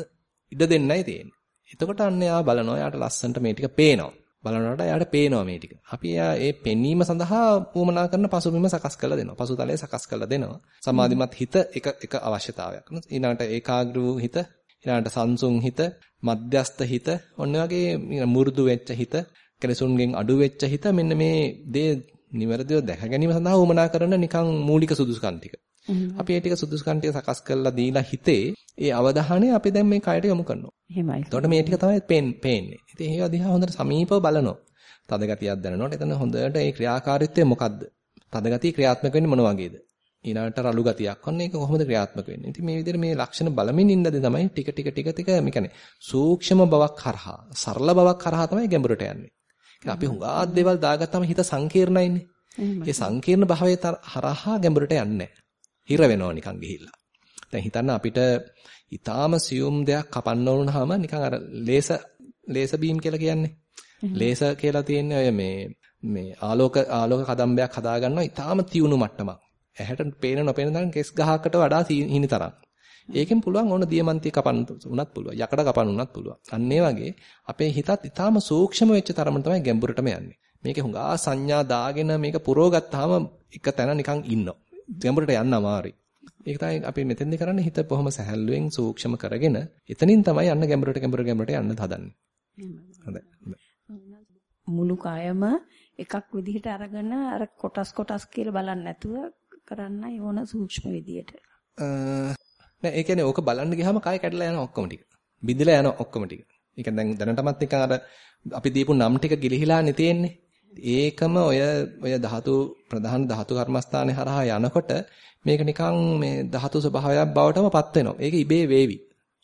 ඉඩ දෙන්නයි තියෙන්නේ. එතකොට අන්න එයා බලනවා. එයාට ලස්සන්ට මේ ටික පේනවා. බලනකොට එයාට පේනවා මේ ටික. අපි එයා ඒ පෙනීම සඳහා උවමනා කරන පසුබිම සකස් කරලා දෙනවා. පසුතලය සකස් කරලා දෙනවා. සමාධිමත් හිත එක එක අවශ්‍යතාවයක්. ඊළඟට ඒකාග්‍ර වූ හිත, ඊළඟට සංසුන් හිත, මධ්‍යස්ත හිත, ඔන්න වගේ මුරුදු වෙච්ච හිත, කෙලසුන්ගෙන් අඩු වෙච්ච හිත මෙන්න මේ දේ නිවැරදිව දැක ගැනීම සඳහා උමනා කරන නිකන් මූලික සුදුසුකම් ටික. අපි ඒ ටික සුදුසුකම් ටික සකස් කරලා දීලා හිතේ ඒ අවධානය අපි දැන් මේ කයට යොමු කරනවා. එහෙමයි. එතකොට මේ ටික තමයි පේන්නේ. ඉතින් ඒවා දිහා හොඳට සමීපව බලනවා. තද ගතියක් දැනෙනකොට එතන හොඳට ඒ ක්‍රියාකාරීත්වය මොකද්ද? තද ගතිය ක්‍රියාත්මක වෙන්නේ මොන වගේද? ඊළඟට රළු ගතියක්. ඔන්න ඒක කොහොමද ක්‍රියාත්මක වෙන්නේ? ඉතින් මේ විදිහට මේ ලක්ෂණ බලමින් ඉන්නදී තමයි ටික ටික ටික ටික මේ කියන්නේ සූක්ෂම බවක් කරහා, සරල බවක් කරහා තමයි ගැඹුරට යන්නේ. අපි හුඟා දේවල් දාගත්තාම හිත සංකීර්ණයිනේ. ඒ සංකීර්ණ භාවයේ හරහා ගැඹුරට යන්නේ හිර වෙනවා නිකන් ගිහිල්ලා. දැන් හිතන්න අපිට ඊටාම සියුම් දෙයක් කපන්න වුණාම නිකන් අර ලේස ලේස බීම් කියලා කියන්නේ. ලේස කියලා තියෙන්නේ ඔය මේ මේ ආලෝක ආලෝක කදම්බයක් හදා ගන්නවා ඊටාම තියුණු මට්ටමක්. ඇහැට පේන නොපේන තරම් කෙස් ගහකට වඩා හිණි තරම්. ඒකෙන් පුළුවන් ඕන දියමන්තිය කපන්න උනත් පුළුවන්. යකඩ කපන්න උනත් පුළුවන්. අන්න වගේ අපේ හිතත් ඊටාම සූක්ෂම වෙච්ච තරමට තමයි ගැඹුරටම යන්නේ. මේකේ හුඟා සංඥා දාගෙන මේක පුරවගත්තාම එක තැන නිකන් ඉන්නවා. ගැඹුරට යන්න අමාරුයි. ඒක තමයි අපි මෙතෙන්දී කරන්නේ හිත බොහොම සැහැල්ලුවෙන් සූක්ෂම කරගෙන එතනින් තමයි යන්න ගැඹුරට ගැඹුර ගැඹුරට යන්න හදන්නේ. මුළු කායම එකක් විදිහට අරගෙන අර කොටස් කොටස් කියලා බලන්නේ නැතුව කරන්නයි ඕන සූක්ෂම විදියට. නෑ ඒ කියන්නේ ඕක බලන්න ගියාම කය කැඩලා යන ඔක්කොම ටික. බිඳිලා යන ඔක්කොම ටික. ඒ කියන්නේ දැන් දැනටමත් නිකන් අර අපි දීපු නම් ටික ගිලිහිලානේ තියෙන්නේ. ඒකම ඔය ඔය ධාතු ප්‍රධාන ධාතු කර්මස්ථානේ හරහා යනකොට මේක නිකන් මේ ධාතු ස්වභාවයක් බවටම පත් වෙනවා. ඒක ඉබේ වේවි.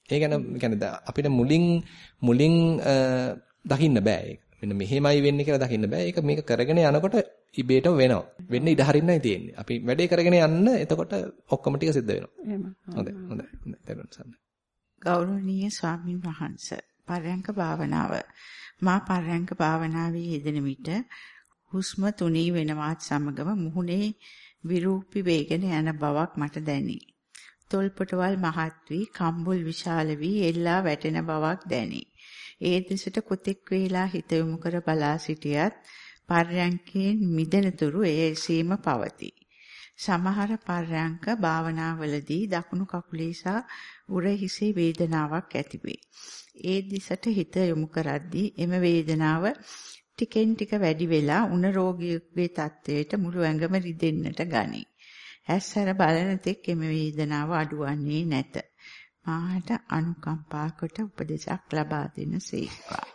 ඒ කියන්නේ අපිට මුලින් මුලින් දකින්න බෑ ඒක. මෙන්න මෙහෙමයි වෙන්නේ කියලා දකින්න බෑ. ඒක මේක කරගෙන යනකොට ඉබේටම වෙනවා. වෙන්න ඉඩ හරින්නයි තියෙන්නේ. අපි වැඩේ කරගෙන යන්න එතකොට ඔක්කොම ටික සිද්ධ වෙනවා. හොඳයි හොඳයි හොඳයි. දරුවන් සන්න. ගෞරවනීය ස්වාමින් වහන්සේ පරයන්ක භාවනාව මා පරයන්ක භාවනාවේ යෙදෙන විට හුස්ම තුනී වෙනවත් සමගම මුහුණේ විරූපි වේගෙන යන බවක් මට දැනේ. තොල්පොටවල් මහත් වී කම්බුල් විශාල වී එල්ලා වැටෙන බවක් දැනේ. ඒ දෙසට කොතෙක් වේලා හිත යොමු කර බලා සිටියත් පර්යංකයෙන් මිදෙනතුරු එයසීම පවතී. සමහර පර්යංක භාවනාවලදී දකුණු කකුලේ සහ උර හිසේ වේදනාවක් ඇතිවේ. ඒ දිසට හිත යොමු කරද්දී එම වේදනාව ටිකෙන් ටික වැඩි වෙලා උණ රෝගියෙකුගේ තත්වයට මුළු ඇඟම රිදෙන්නට ගනී. ඇස්සර බලන තෙක් එම වේදනාව අඩුවන්නේ නැත. මාට අනුකම්පා කොට උපදේශක් ලබා දෙන සේක්වා.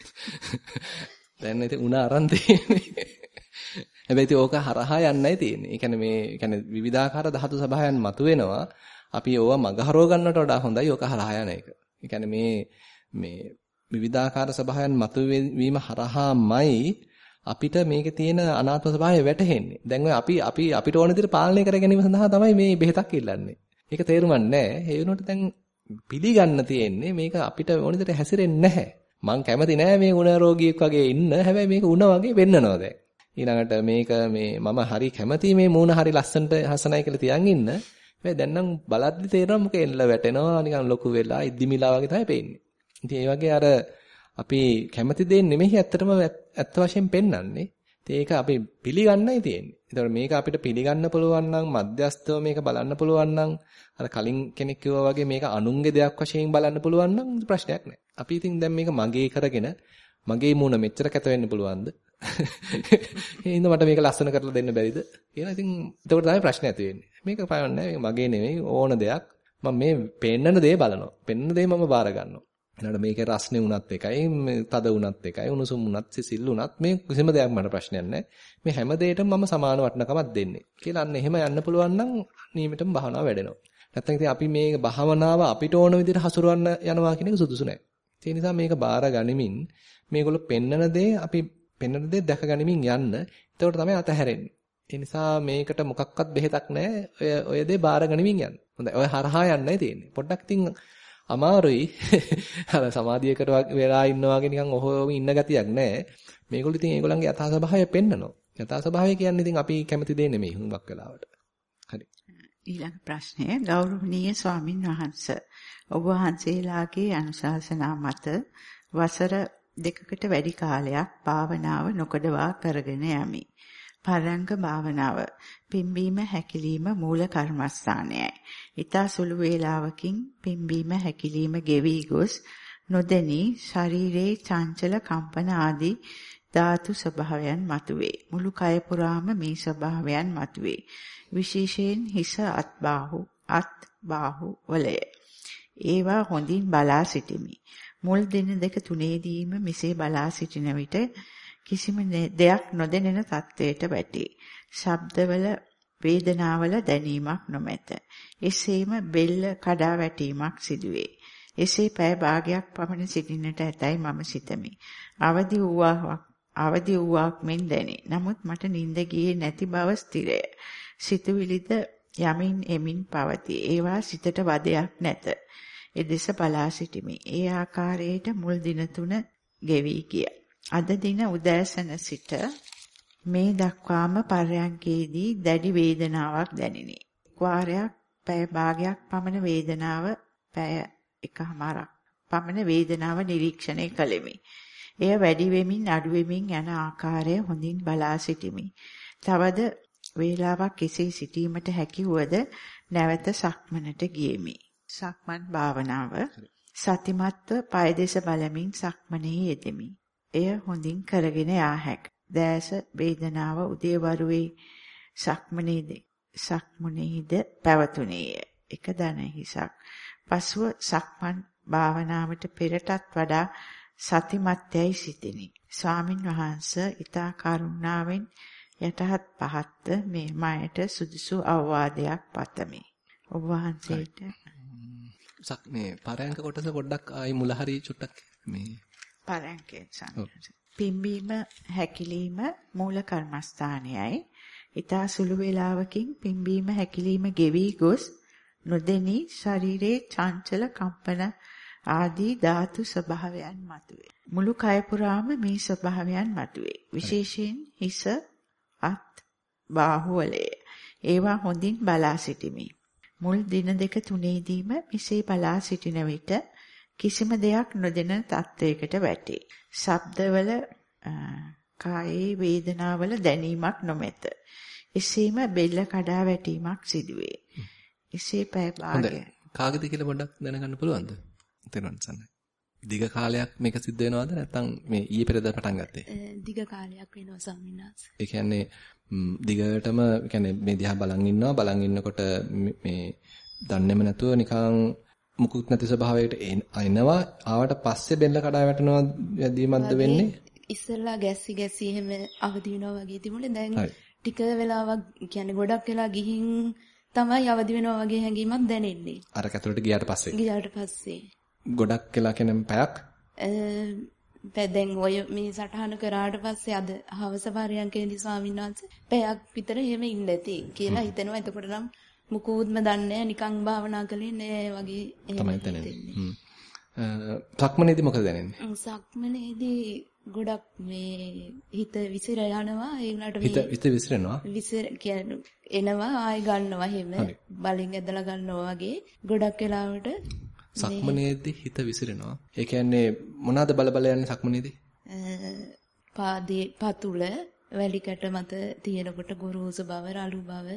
දැන් ඉතින් උණ අරන් තියෙන්නේ. හැබැයි ඉතින් ඕක හරහා යන්නයි තියෙන්නේ. ඒ කියන්නේ මේ කියන්නේ විවිධාකාර ධාතු සභායන් මතුවෙනවා. අපි ඕවා මගහරව ගන්නට වඩා හොඳයි ඕක හරහා යන එක. ඒ කියන්නේ මේ මේ විවිධාකාර සභායන් මතුවීම හරහාමයි අපිට මේකේ තියෙන අනාත්ම ස්වභාවය වැටහෙන්නේ. දැන් ඔය අපි අපි අපිට ඕන විදිහට පාලනය කර ගැනීම සඳහා තමයි මේ බෙහෙතක් ඉල්ලන්නේ. ඒක තේරුමක් නැහැ. ඒ වෙනුවට දැන් පිළිගන්න තියෙන්නේ මේක අපිට ඕන විදිහට හැසිරෙන්නේ නැහැ. මං කැමති නෑ මේ උණ රෝගියෙක් වගේ ඉන්න. හැබැයි මේක උණ වගේ වෙන්නනවා දැන්. ඊළඟට මේක මේ මම හරි කැමති මේ මූණ හරි ලස්සනට හසනයි කියලා තියන් ඉන්න. හැබැයි දැන් නම් බලද්දි තේරෙනවා මොකෙ එල්ල වැටෙනවා නිකන් ලොකු වෙලා ඉද්දිමිලා වගේ තමයි පේන්නේ. ඉතින් ඒ වගේ අර අපි කැමති දේ නෙමෙයි ඇත්තටම ඇත්ත වශයෙන් පෙන්වන්නේ. ඒක අපි පිළිගන්නයි තියෙන්නේ. ඒතකොට මේක අපිට පිළිගන්න පුළුවන් නම් මධ්‍යස්තව මේක බලන්න පුළුවන් නම් අර කලින් කෙනෙක් කිව්වා වගේ මේක අනුන්ගේ දෙයක් වශයෙන් බලන්න පුළුවන් නම් ප්‍රශ්නයක් නැහැ. අපි ඉතින් දැන් මේක මගේ කරගෙන මගේ මූණ මෙච්චර කැත වෙන්න පුළුවන්ද? එහෙනම් මට මේක ලස්සන කරලා දෙන්න බැරිද? කියලා ඉතින් එතකොට තමයි ප්‍රශ්නේ ඇති වෙන්නේ. මේක පාවන්නේ මගේ නෙමෙයි ඕන දෙයක්. මම මේ පෙන්නන දේ බලනවා. පෙන්නන දේ මම බාර ගන්නවා. ඊළඟට මේකේ රස්නේ උනත් එකයි, තද උනත් එකයි, උණුසුම් උනත්, සිසිල් උනත් මේ කිසිම දෙයක් මට ප්‍රශ්නයක් නැහැ. මේ හැම දෙයකටම මම සමාන වටිනකමක් දෙන්නේ. කියලා අන්න එහෙම යන්න පුළුවන් නම් නියමිතම භාවනාව වැඩෙනවා. නැත්නම් ඉතින් අපි මේ භාවනාව අපිට ඕන විදිහට හසුරවන්න යනවා කියන එක සුදුසු නැහැ. ඒ නිසා මේක බාර ගනිමින් මේගොල්ලෝ පෙන්නන දේ අපි පෙන්නන දේ දැක ගනිමින් යන්න. එතකොට තමයි අතහැරෙන්නේ. ඒ නිසා මේකට මොකක්වත් බෙහෙතක් නැහැ. ඔය ඔය දේ බාර ගනිමින් යන්න. හොඳයි. ඔය හරහා යන්නයි තියෙන්නේ. පොඩ්ඩක් ඉතින් අමාරුයි. අර සමාධියකට වෙලා ඉන්නවා වගේ නිකන් ඔහොම ඉන්න ගතියක් නැහැ. මේගොල්ලෝ ඉතින් ඒගොල්ලන්ගේ යථා ස්වභාවය පෙන්නනවා. යථා ස්වභාවය කියන්නේ ඉතින් අපි කැමති දේ නෙමෙයි හුඟක් වෙලාවට. හරි. ඊළඟ ප්‍රශ්නය ගෞරවනීය ස්වාමින් වහන්සේ ඔබ වහන්සේලාගේ අනුශාසනා මත වසර දෙකකට වැඩි කාලයක් භාවනාව නොකඩවා කරගෙන යමි. පරංග භාවනාව පිම්බීම හැකිලිම මූල කර්මස්ථානයයි. ඊතා සුළු වේලාවකින් පිම්බීම හැකිලිම ගෙවි ගොස් නොදැනී ශරීරයේ චංචල කම්පන ආදී ධාතු ස්වභාවයන් මතුවේ. මුළු කය පුරාම මේ ස්වභාවයන් මතුවේ. විශේෂයෙන් හිස අත් බාහු අත් බාහු වලය. ඒවා හොඳින් බලා සිටිමි. මුල් දින දෙක තුනේදීම මෙසේ බලා සිටින විට කිසිම දෙයක් නොදැනෙන තත්වයට වැටේ. ශබ්දවල වේදනාවල දැනීමක් නොමැත. එසේම බෙල්ල කඩා වැටීමක් සිදුවේ. එසේ පැය භාගයක් පමණ සිටින්නට ඇතැයි මම සිතමි. අවදි වූවක් අවදි වූවක් මෙන් දැනේ. නමුත් මට නිින්ද ගියේ නැති බව ස්ථිරය. සිතුවිලිද යමින් එමින් පවතී. ඒවා සිතට වදයක් නැත. එදෙස බලා සිටිමි. ඒ ආකාරයට මුල් දින තුන ගෙවි ගිය. අද දින උදෑසන සිට මේ දක්වාම පර්යංකේදී දැඩි වේදනාවක් දැනිනි. වාරයක් පැය භාගයක් පමණ වේදනාව පැය එකමාරක් පමණ වේදනාව නිරීක්ෂණය කළෙමි. එය වැඩි වෙමින් අඩු වෙමින් යන ආකාරය හොඳින් බලා සිටිමි. තවද වේලාවක් එසේ සිටීමට හැකි වුවද නැවත සක්මනට ගියෙමි. සක්මන් භාවනාව සතිමත්ව පය දෙස බලමින් සක්මනේ යෙදෙමි. එය හොඳින් කරගෙන යා හැක. දැස වේදනාව උදේවරුේ සක්මනේද සක්මනේද පැවතුනේය. එක දන හිසක්. පසුව සක්මන් භාවනාවට පෙරටත් වඩා සතිමත්යයි සිටිනි. ස්වාමින් වහන්සේ ඊතා කරුණාවෙන් යටහත් පහත්ව මේ මායට සුදුසු අවවාදයක් පතමි. ඔබ වහන්සේට මේ පරයන්ක කොටස පොඩ්ඩක් ආයි මුල හරි චුට්ටක් මේ පරයන්කේ පිම්බීම හැකිලිම මූල කර්මස්ථානයයි. ඊතා සුළු වේලාවකින් පිම්බීම හැකිලිම ගෙවි ගොස් නොදෙනි ශරීරයේ චංචල කම්පන ආදී ධාතු ස්වභාවයන් මතුවේ. මුළු කය පුරාම මේ ස්වභාවයන් මතුවේ. විශේෂයෙන් හිස අත් බාහුවලේ ඒවා හොඳින් බලා සිටිමි. මුල් දින දෙක තුනේදීම මෙසේ බලා සිටින විට කිසිම දෙයක් නොදෙන තත්වයකට වැටේ. ශබ්දවල කායේ වේදනාවල දැනීමක් නොමැත. එසේම බෙල්ල කඩා වැටීමක් සිදුවේ. එසේ පැය භාගය. කාගෙද කියලා පොඩ්ඩක් දැනගන්න පුළුවන්ද? තේරුම් ගන්න. දිග කාලයක් මේක සිද්ධ වෙනවද නැත්නම් මේ ඊයේ පෙරේද පටන් ගත්තේ? දිග කාලයක් වෙනවා ස්වාමීනාස්. ඒ කියන්නේ දිගටම කියන්නේ මේ දිහා බලන් ඉන්නවා බලන් ඉන්නකොට මේ දන්නේම නැතුව නිකන් මුකුත් නැති ස්වභාවයකට එනවා ආවට පස්සේ බෙල්ල කඩා වැටෙනවා යදීමක්ද වෙන්නේ? ඉස්සෙල්ලා ගැස්සි ගැස්සි එහෙම අවදි වෙනවා වගේ තිබුණේ දැන් ටික වෙලාවක් කියන්නේ ගොඩක් වෙලා ගිහින් තමයි අවදි වෙනවා වගේ හැඟීමක් දැනෙන්නේ. අර කැතුලට ගියාට පස්සේ. ගියාට පස්සේ. ගොඩක් වෙලා කියන්නේ පැයක්? දැන් ඔය මේ සටහන කරාට පස්සේ අද හවස පරියන්කේදී ස්වාමීන් වහන්සේ පැයක් විතර එහෙම ඉන්න ඇති කියලා හිතෙනවා. එතකොට නම් මුකුත්ම දන්නේ නිකන් භාවනා කළේ නෑ වගේ තමයි දැනෙන්නේ. සක්මනේදී මොකද දැනෙන්නේ? සක්මනේදී ගොඩක් මේ හිත විසිර යනවා ඒ උනාට හිත හිත විසිරෙනවා විසිර කියන්නේ එනවා ආයෙ ගන්නවා එහෙම බලින් ඇදලා ගන්නවා වගේ ගොඩක් වෙලාවට සක්මනේදී හිත විසිරෙනවා ඒ කියන්නේ මොනවාද බල බල යන්නේ සක්මනේදී පාදයේ පතුල වැලිකට මත තියෙනකොට ගොරෝසු බව රළු බව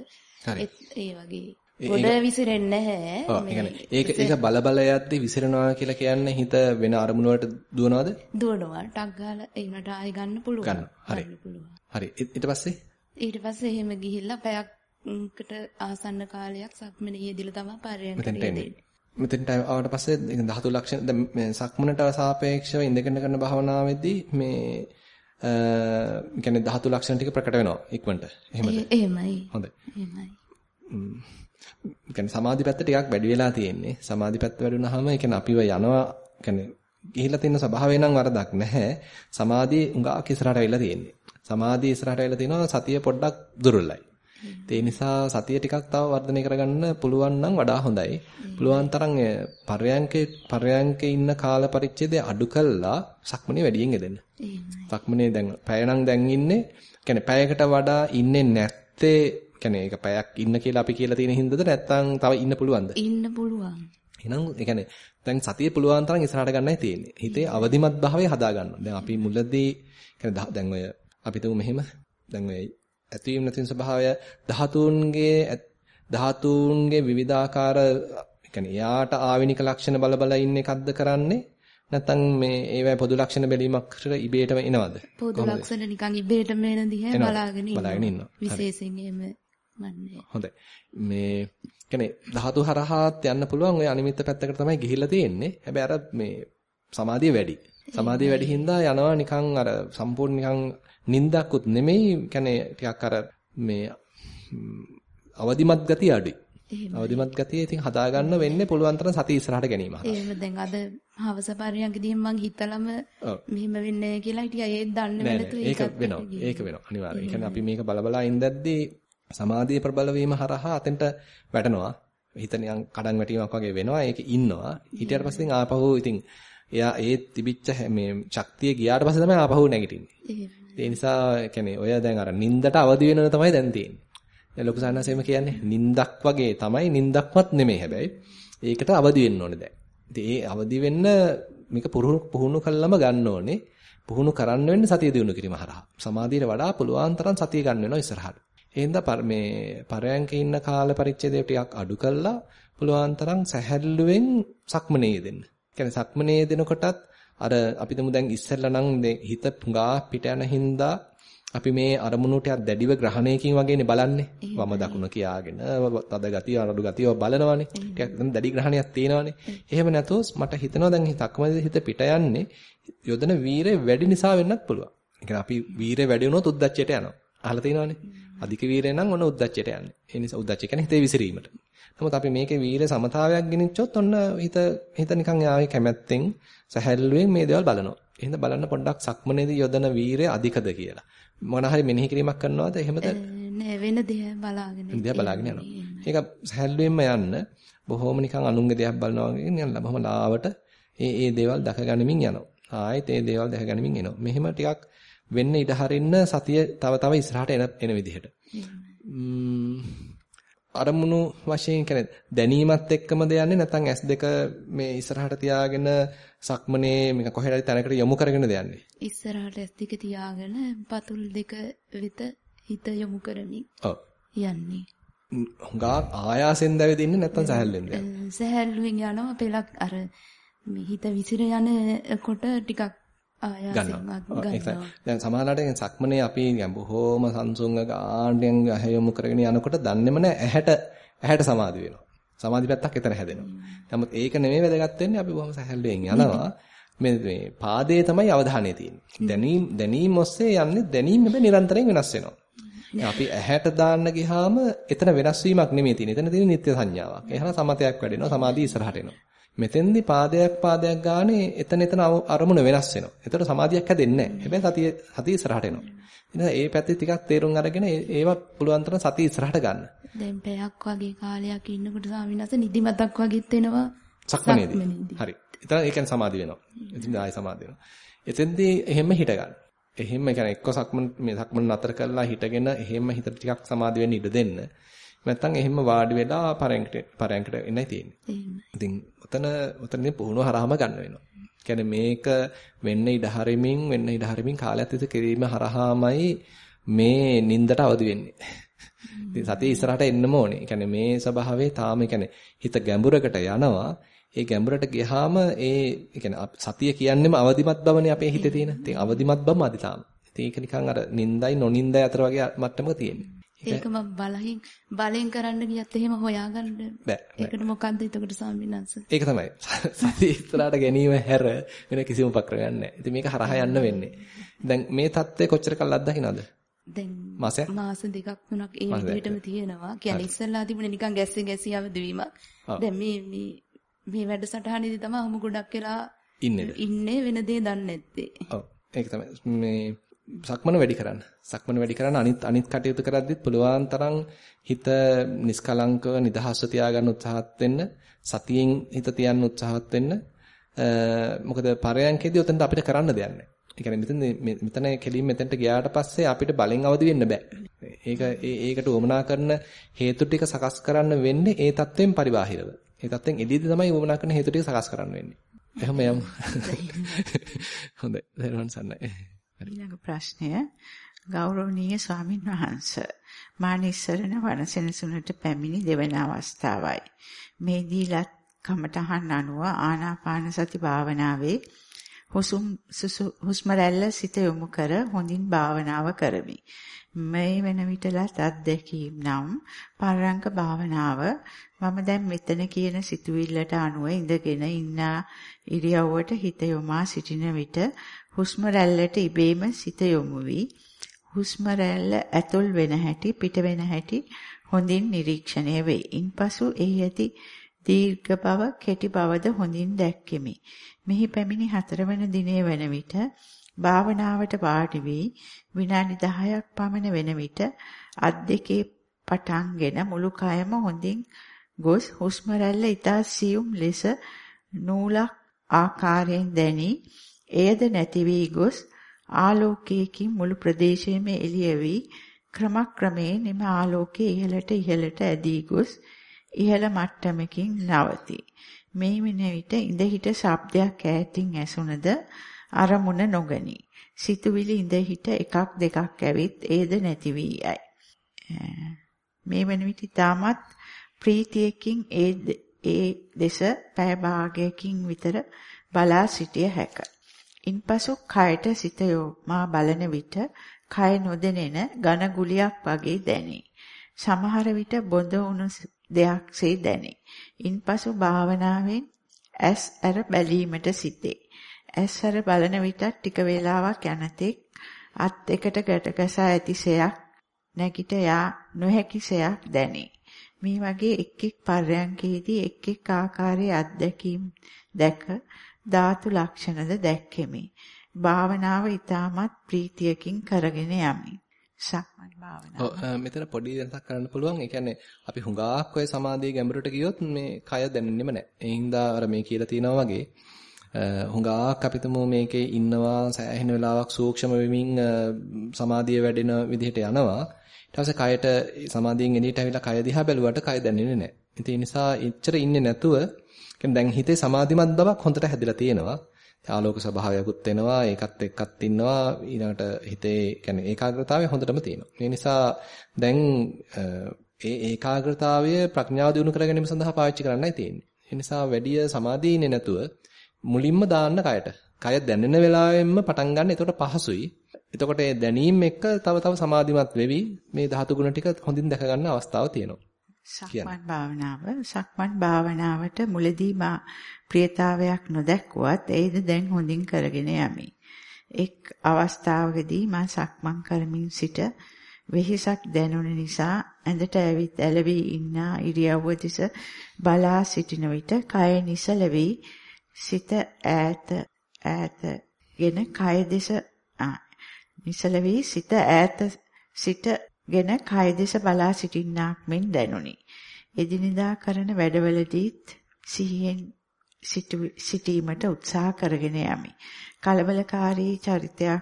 ඒ වගේ ගොඩ විසිරෙන්නේ නැහැ. ඔව් ඒක ඒක බල බල යද්දි විසිරනවා කියලා කියන්නේ හිත වෙන අරමුණ වලට දුවනවද? දුවනවා. ටක් ගාලා ඒකට ආයෙ ගන්න පුළුවන්. ගන්න. හරි. හරි. ඊට පස්සේ? ඊට පස්සේ එහෙම ගිහිල්ලා පැයකට ආසන්න කාලයක් සක්මනේ යෙදිලා තමයි පරයන්කට යෙදෙන්නේ. මෙතෙන්ට ආවට පස්සේ ධාතු ලක්ෂණ දැන් සක්මනට සාපේක්ෂව ඉඳගෙන කරන භාවනාවේදී මේ අ කියන්නේ ධාතු ලක්ෂණ ටික ප්‍රකට වෙනවා ඉක්මනට. එහෙමද? එහෙමයි. හොඳයි. එහෙමයි. කියන්නේ සමාධි පැත්ත ටිකක් වැඩි වෙලා තියෙන්නේ. සමාධි පැත්ත වැඩුණාම ඒ කියන්නේ අපිව යනවා කියන්නේ ගිහිලා තියෙන ස්වභාවය නම් වරදක් නැහැ. සමාධිය උඟාක් ඉස්සරහට ඇවිල්ලා තියෙන්නේ. සමාධිය ඉස්සරහට ඇවිල්ලා තිනවා සතිය පොඩ්ඩක් දුර්වලයි. ඒ නිසා සතිය ටිකක් තව වර්ධනය කරගන්න පුළුවන් නම් වඩා හොඳයි. පුළුවන් තරම් පරයන්කේ පරයන්කේ ඉන්න කාල පරිච්ඡේදය අඩු කළා සක්මනේ වැඩියෙන් යෙදෙන්න. සක්මනේ දැන් පැය නම් දැන් ඉන්නේ. කියන්නේ පැයකට වඩා ඉන්නේ නැත්තේ කියන්නේ ඒක පැයක් ඉන්න කියලා අපි කියලා තියෙන හින්දාද නැත්නම් තව ඉන්න පුළුවන්ද? ඉන්න පුළුවන්. එහෙනම් ඒ කියන්නේ දැන් සතිය පුළුවන් තරම් ඉස්සරහට ගන්නයි තියෙන්නේ. හිතේ අවදිමත් භාවය හදා ගන්නවා. දැන් අපි මුලදී කියන්නේ දැන් ඔය අපි තුමු මෙහෙම දැන් ඔය ඇතිවීම නැතිවීම ස්වභාවය ධාතුන්ගේ ධාතුන්ගේ විවිධාකාර කියන්නේ එයාට ආවිනික ලක්ෂණ බල බල ඉන්න එකක්ද කරන්නේ නැත්නම් මේ ඒවැ පොදු ලක්ෂණ බැලීමක් ඉබේටම එනවද? පොදු ලක්ෂණ නිකන් ඉබේටම එන දිහා බලාගෙන ඉන්නවා. විශේෂයෙන් එහෙම මන්නේ. හොඳයි. මේ කියන්නේ ධාතු හරහාත් යන්න පුළුවන් ඔය අනිමිත්ත පැත්තකට තමයි ගිහිල්ලා තියෙන්නේ. හැබැයි අර මේ සමාධිය වැඩි. සමාධිය වැඩි හින්දා යනවා නිකන් අර සම්පූර්ණ නිකන් නින්දක්කුත් නෙමෙයි. කියන්නේ ටිකක් අර මේ අවදිමත් ගතිය අඩුයි. අවදිමත් ගතිය ඉතින් හදාගන්න වෙන්නේ පුළුවන් තරම් සතිය ඉස්සරහට ගැනීම හරහා. එහෙම දැන් අද හවස පරියන්කදී මං හිතලම මෙහෙම වෙන්නේ කියලා හිටියා ඒත් දන්නේ නැතු ඒක වෙනවා. ඒක වෙනවා. අනිවාර්යයෙන්. කියන්නේ අපි මේක බලබලා ඉඳද්දී සමාධිය ප්‍රබල වීම හරහා අතෙන්ට වැටෙනවා. හිත නිකන් කඩන් වැටීමක් වගේ වෙනවා. ඒක ඉන්නවා. ඊට පස්සේ ආපහු ඉතින් එයා ඒ තිබිච්ච මේ ශක්තිය ගියාට පස්සේ තමයි ආපහු නැගිටින්නේ. ඒ නිසා කියන්නේ ඔය දැන් අර නින්දට අවදි වෙනව තමයි දැන් තියෙන්නේ. දැන් ලොකු සාහනසෙම කියන්නේ නින්දක් වගේ තමයි නින්දක්වත් නෙමෙයි හැබැයි. ඒකට අවදි වෙන්න ඕනේ දැන්. ඉතින් ඒ අවදි වෙන්න මේක පුහුණු පුහුණු කළාම ගන්න ඕනේ. පුහුණු කරන්න වෙන්නේ සතිය දිනු කිරීම හරහා. සමාධියට වඩා පුළුවන් තරම් සතිය ගන්න වෙනවා ඉස්සරහට. එහෙනම් මේ පරයන්කේ ඉන්න කාල පරිච්ඡේදය ටිකක් අඩු කළා පුළුවන් තරම් සැහැල්ලුවෙන් සක්මනේ දෙන්න. කියන්නේ සක්මනේ දෙනකොටත් අර අපි තුමු දැන් ඉස්සෙල්ලා නම් හිත පුඟා පිට යන හින්දා අපි මේ අරමුණු ටිකක් දැඩිව ග්‍රහණයකින් වගේනේ බලන්නේ. වම දකුණ කියාගෙන තද ගතිය අරඩු ගතිය බලනවානේ. ටිකක් දැඩි ග්‍රහණයක් තියෙනවානේ. එහෙම නැතොත් මට හිතෙනවා දැන් හිතක්මද හිත පිට යන්නේ යොදන වීරය වැඩි නිසා වෙන්නත් පුළුවන්. ඒ අපි වීරය වැඩි වුණොත් උද්දච්චයට යනවා. අහලා තියෙනවානේ. අධික වීරය නම් ඔන්න උද්දච්චයට යන්නේ. ඒ නිසා උද්දච්චය කියන්නේ හිතේ විසිරීමට. නමුත් අපි මේකේ වීරය සමතාවයක් ගෙනිච්චොත් ඔන්න හිත හිත නිකන් යාවේ කැමැත්තෙන් සැහැල්ලුවෙන් මේ දේවල් බලනවා. එහෙනම් බලන්න පොඩ්ඩක් සක්මනේදී යොදන වීරය අධිකද කියලා. මොන හරි මෙනෙහි කිරීමක් කරනවද එහෙමද? නෑ වෙන දිහා බලාගෙන. දිහා බලාගෙන යනවා. ඒක සැහැල්ලුවෙන්ම යන්න බොහොම නිකන් අනුන්ගේ දෙයක් බලනවා වගේ යන්න බොහොම ලාවට ඒ ඒ දේවල් දැක ගනිමින් යනවා. ආයෙත් ඒ දේවල් දැක ගනිමින් එනවා. මෙහෙම ටිකක් වෙන්න ඉඩ හරින්න සතිය තව තව ඉස්සරහට එන එන විදිහට. අරමුණු වශයෙන් කියන්නේ දැනීමත් එක්කමද යන්නේ නැත්නම් S2 මේ ඉස්සරහට තියාගෙන සක්මනේ මේක කොහෙද තැනකට යොමු කරගෙනද යන්නේ? ඉස්සරහට S2 තියාගෙන පතුල් දෙක වෙත හිත යොමු කරමින් ඔව්. යන්නේ. හුඟා ආයාසෙන් දැවෙදින්නේ නැත්නම් සහැල්ලුවෙන්ද යන්නේ සහැල්ලුවෙන් යනවා. පෙලක් අර හිත විසිර යනකොට ටිකක් ගන්නවා. දැන් සමහරවිට සක්මනේ අපි බොහෝම සංසුන්ව ගාණ්ඩෙන් යොමු කරගෙන යනකොට දන්නේම නැහැ ඇහැට ඇහැට සමාධි වෙනවා. සමාධි පැත්තක් එතන හැදෙනවා. නමුත් ඒක නෙමෙයි වැදගත් වෙන්නේ අපි බොහොම සැහැල්ලුවෙන් යනවා. මේ මේ පාදයේ තමයි අවධානය තියෙන්නේ. දැනීම දැනීම ඔස්සේ යන්නේ දැනීම හැබැයි නිරන්තරයෙන් වෙනස් වෙනවා. අපි ඇහැට දාන්න ගියාම එතන වෙනස් වීමක් නෙමෙයි තියෙන්නේ. එතන තියෙන නිත්‍ය සංඥාවක්. ඒ හරහා සමතයක් වැඩෙනවා. සමාධිය ඉස්සරහට එනවා. මෙතෙන්දි පාදයක් පාදයක් ගානේ එතන එතන අරමුණ වෙනස් වෙනවා. ඒතර සමාධියක් හැදෙන්නේ නැහැ. හැබැයි සතිය සතිය ඉස්සරහට එනවා. එහෙනම් ඒ පැත්තේ ටිකක් තේරුම් අරගෙන ඒවා පුළුවන් තරම් සතිය ඉස්සරහට ගන්න. දැන් පැයක් වගේ කාලයක් ඉන්නකොට ස්වාමීන් වහන්සේ නිදිමතක් වගේත් එනවා. සක්මනේදී. හරි. එතන ඒ කියන්නේ සමාධි වෙනවා. එතෙන්දී ආයෙ සමාධි වෙනවා. එතෙන්දී එහෙම හිට ගන්න. එහෙම කියන්නේ එක්ක සක්මන් මේ සක්මන් නතර කරලා හිටගෙන එහෙම හිතට ටිකක් සමාධි වෙන්න ඉඩ දෙන්න. නැත්තම් එහෙම වාඩි වෙලා පරයන්කට පරයන්කට එන්නයි තියෙන්නේ. ඉතින් උතන උතනදී පුහුණුව හරහාම ගන්න වෙනවා. කියන්නේ මේක වෙන්න ඉඩ හරිමින් වෙන්න ඉඩ හරිමින් කාලයක් තිස්සේ කිරීම හරහාමයි මේ නින්දට අවදි වෙන්නේ. ඉතින් සතිය ඉස්සරහට එන්නම ඕනේ. කියන්නේ මේ ස්වභාවයේ තාම කියන්නේ හිත ගැඹුරකට යනවා. ඒ ගැඹුරට ගියාම ඒ කියන්නේ සතිය කියන්නේම අවදිමත් බවනේ අපේ හිතේ තියෙන. ඉතින් අවදිමත් බවම අදි තාම. ඉතින් ඒක නිකන් අර නින්දයි නොනින්දයි අතර වගේ මට්ටමක තියෙන්නේ. ඒකම බලහින් බලෙන් කරන්න ගියත් එහෙම හොයාගන්න බෑ. ඒකට මොකද්ද එතකොට සාමිනන්ස? ඒක තමයි. සතිය ඉස්සරහට ගැනීම හැර වෙන කිසිම උපක්‍රමයක් නැහැ. ඉතින් මේක හරහා යන්න වෙන්නේ. දැන් මේ தත්ත්වය කොච්චර කල් අත්දකින්නවද? දැන් මාසයක් මාස දෙකක් තුනක් ඒ විදිහටම තියෙනවා. කියන්නේ ඉස්සෙල්ලා තිබුණේ නිකන් ගැස්සෙන් ගැසිය අවදිවීමක්. දැන් මේ මේ මේ වැඩසටහනේදී තමයි අහමු ගොඩක් වෙලා ඉන්නේ වෙන දේ දන්නේ නැත්තේ. ඔව්. ඒක තමයි. මේ සක්මන වැඩි කරන්න. සක්මන වැඩි කරන්න අනිත් අනිත් කටයුතු කරද්දිත් පුළුවන් තරම් හිත නිස්කලංකව නිදහස්ව තියාගන්න උත්සාහත් වෙන්න, සතියෙන් හිත තියන්න උත්සාහත් වෙන්න. මොකද පරයන්කේදී උතෙන්ට අපිට කරන්න දෙයක් නැහැ. ඒ කියන්නේ මෙතන මෙතන කෙලින් මෙතෙන්ට ගියාට පස්සේ අපිට බලෙන් අවදි වෙන්න බෑ. ඒක ඒකට උවමනා කරන හේතු ටික සකස් කරන්න වෙන්නේ ඒ தත්වෙන් පරිබාහිරව. ඒ தත්වෙන් එළියදී තමයි උවමනා කරන හේතු ටික සකස් කරන්න වෙන්නේ. එහෙම යමු. හොඳයි. දරුවන් සන්නයි. ඊළඟ ප්‍රශ්නය ගෞරවනීය ස්වාමින් වහන්සේ මා නිස්සරණ වනසෙනසුනට පැමිණි දෙවන අවස්ථාවයි. මේදීලත් කමඨහන් අනුව ආනාපාන සති භාවනාවේ හුස්ම හුස්ම රැල්ල සිත යොමු කර හොඳින් භාවනාව කරමි. මේ වෙන විටලත් අත්දැකීම් නම් පරංක භාවනාව මම දැන් මෙතන කියන සිතුවිල්ලට අනුව ඉඳගෙන ඉන්න ඉරියව්වට හිත යොමා සිටින විට හුස්ම රැල්ලට ඉබේම සිත යොමු වී හුස්ම රැල්ල ඇතුල් වෙන හැටි පිට වෙන හැටි හොඳින් නිරීක්ෂණය වේ. ඉන්පසු එහි ඇති දීර්ඝ බව කෙටි බවද හොඳින් දැක්කෙමි. මෙහි පැමිණි හතරවන දිනේ වන විට භාවනාවට වාඩි වී විනාඩි 10ක් පමණ වෙන විට අත් දෙකේ පටන්ගෙන මුළු කයම හොඳින් ගොස් හුස්ම රැල්ල ඉතා සියුම් ලෙස නූලක් ආකාරයෙන් දැනි එයද නැති වී ගොස් ආලෝකයකින් මුළු ප්‍රදේශයම එළිය වී ක්‍රමක්‍රමයෙන් එම ආලෝකයේ ඉහළට ඉහළට ඇදී ගොස් ඉහළ මට්ටමකින් නවතී. මේ වෙන විට ඉඳ හිට ශබ්දයක් ඈතින් ඇසුණද අරමුණ නොගනී. සිතුවිලි ඉඳ හිට එකක් දෙකක් ඇවිත් ඒද නැති වී යයි. මේ වෙන විට තාමත් ප්‍රීතියකින් ඒ ඒ දෙස පැය භාගයකින් විතර බලා සිටිය හැක. ඉන්පසු කයට සිත යොමා බලන විට කය නොදෙනෙන ඝන ගුලියක් වගේ දැනේ. සමහර විට බොඳ වුණු දෙයක්සේ දැනේ. ඉන්පසු භාවනාවෙන් ඇස් අර බැලීමට සිටේ. ඇස් අර බලන විට ටික වේලාවක් යනතෙක් අත් එකට ගැටගසා ඇතිසයක් නැගිට යා නොහැකි සයක් දැනේ. මේ වගේ එක් එක් පර්යන්කේදී එක් එක් ආකාරයේ අත්දැකීම් දැක ධාතු ලක්ෂණද දැක්කෙමි. භාවනාව ඊටමත් ප්‍රීතියකින් කරගෙන යමි. සක්මන් භාවනාව. ඔව් මෙතන පොඩි වෙනසක් කරන්න පුළුවන්. ඒ කියන්නේ අපි හුඟාක් ඔය සමාධියේ ගැඹුරට ගියොත් මේ කය දැනෙන්නෙම නැහැ. ඒ හින්දා අර මේ කියලා තියෙනවා වගේ හුඟාක් අපිටම මේකේ ඉන්නවා සෑහෙන වෙලාවක් සූක්ෂම වෙමින් සමාධිය වැඩෙන විදිහට යනවා. ඊට පස්සේ කයට සමාධියෙන් එළියට ඇවිල්ලා කය දිහා බැලුවට කය දැනෙන්නේ නැහැ. ඉතින් ඒ නිසා එච්චර ඉන්නේ නැතුව කියන්නේ දැන් හිතේ සමාධිමත් බවක් හොඳට හැදිලා තියෙනවා. ආලෝක ස්වභාවයකුත් එනවා ඒකත් එක්කත් ඉන්නවා. ඊළඟට හිතේ කියන්නේ ඒකාග්‍රතාවය හොඳටම තියෙනවා. ඒ නිසා දැන් ඒ ඒකාග්‍රතාවය ප්‍රඥාව දිනු කර ගැනීම සඳහා පාවිච්චි කරන්නයි තියෙන්නේ. ඒ නිසා වැඩි සමාධිය ඉන්නේ නැතුව මුලින්ම දාන්න කයට. කය දැනෙන වෙලාවෙම පටන් ගන්න. එතකොට පහසුයි. එතකොට ඒ දැනීම එක්ක තව තව සමාධිමත් වෙවි. මේ ධාතු ගුණ ටික හොඳින් දැක ගන්න අවස්ථාව තියෙනවා. සක්මන් භාවනාව. සක්මන් භාවනාවට මුලදී මා ප්‍රියතාවයක් නොදැක්ුවත් ඒද දැන් හොඳින් කරගෙන යමි. එක් අවස්ථාවකදී මා සක්මන් කරමින් සිට වෙහිසක් දැනුන නිසා ඇඳට ඇවිත් ඇලවි ඉන්න ඉරියව්ව දෙස බලා සිටින විට කය නිසල වී සිත ඈත ඈතගෙන කය දෙස නිසල වී සිත ඈත සිටගෙන කය දෙස බලා සිටින්නාක් මෙන් දැනුනි. එදිනෙදා කරන වැඩවලදීත් සිහියෙන් සිටීමට උත්සාහ කරගෙන යමි. කලබලකාරී චරිතයක්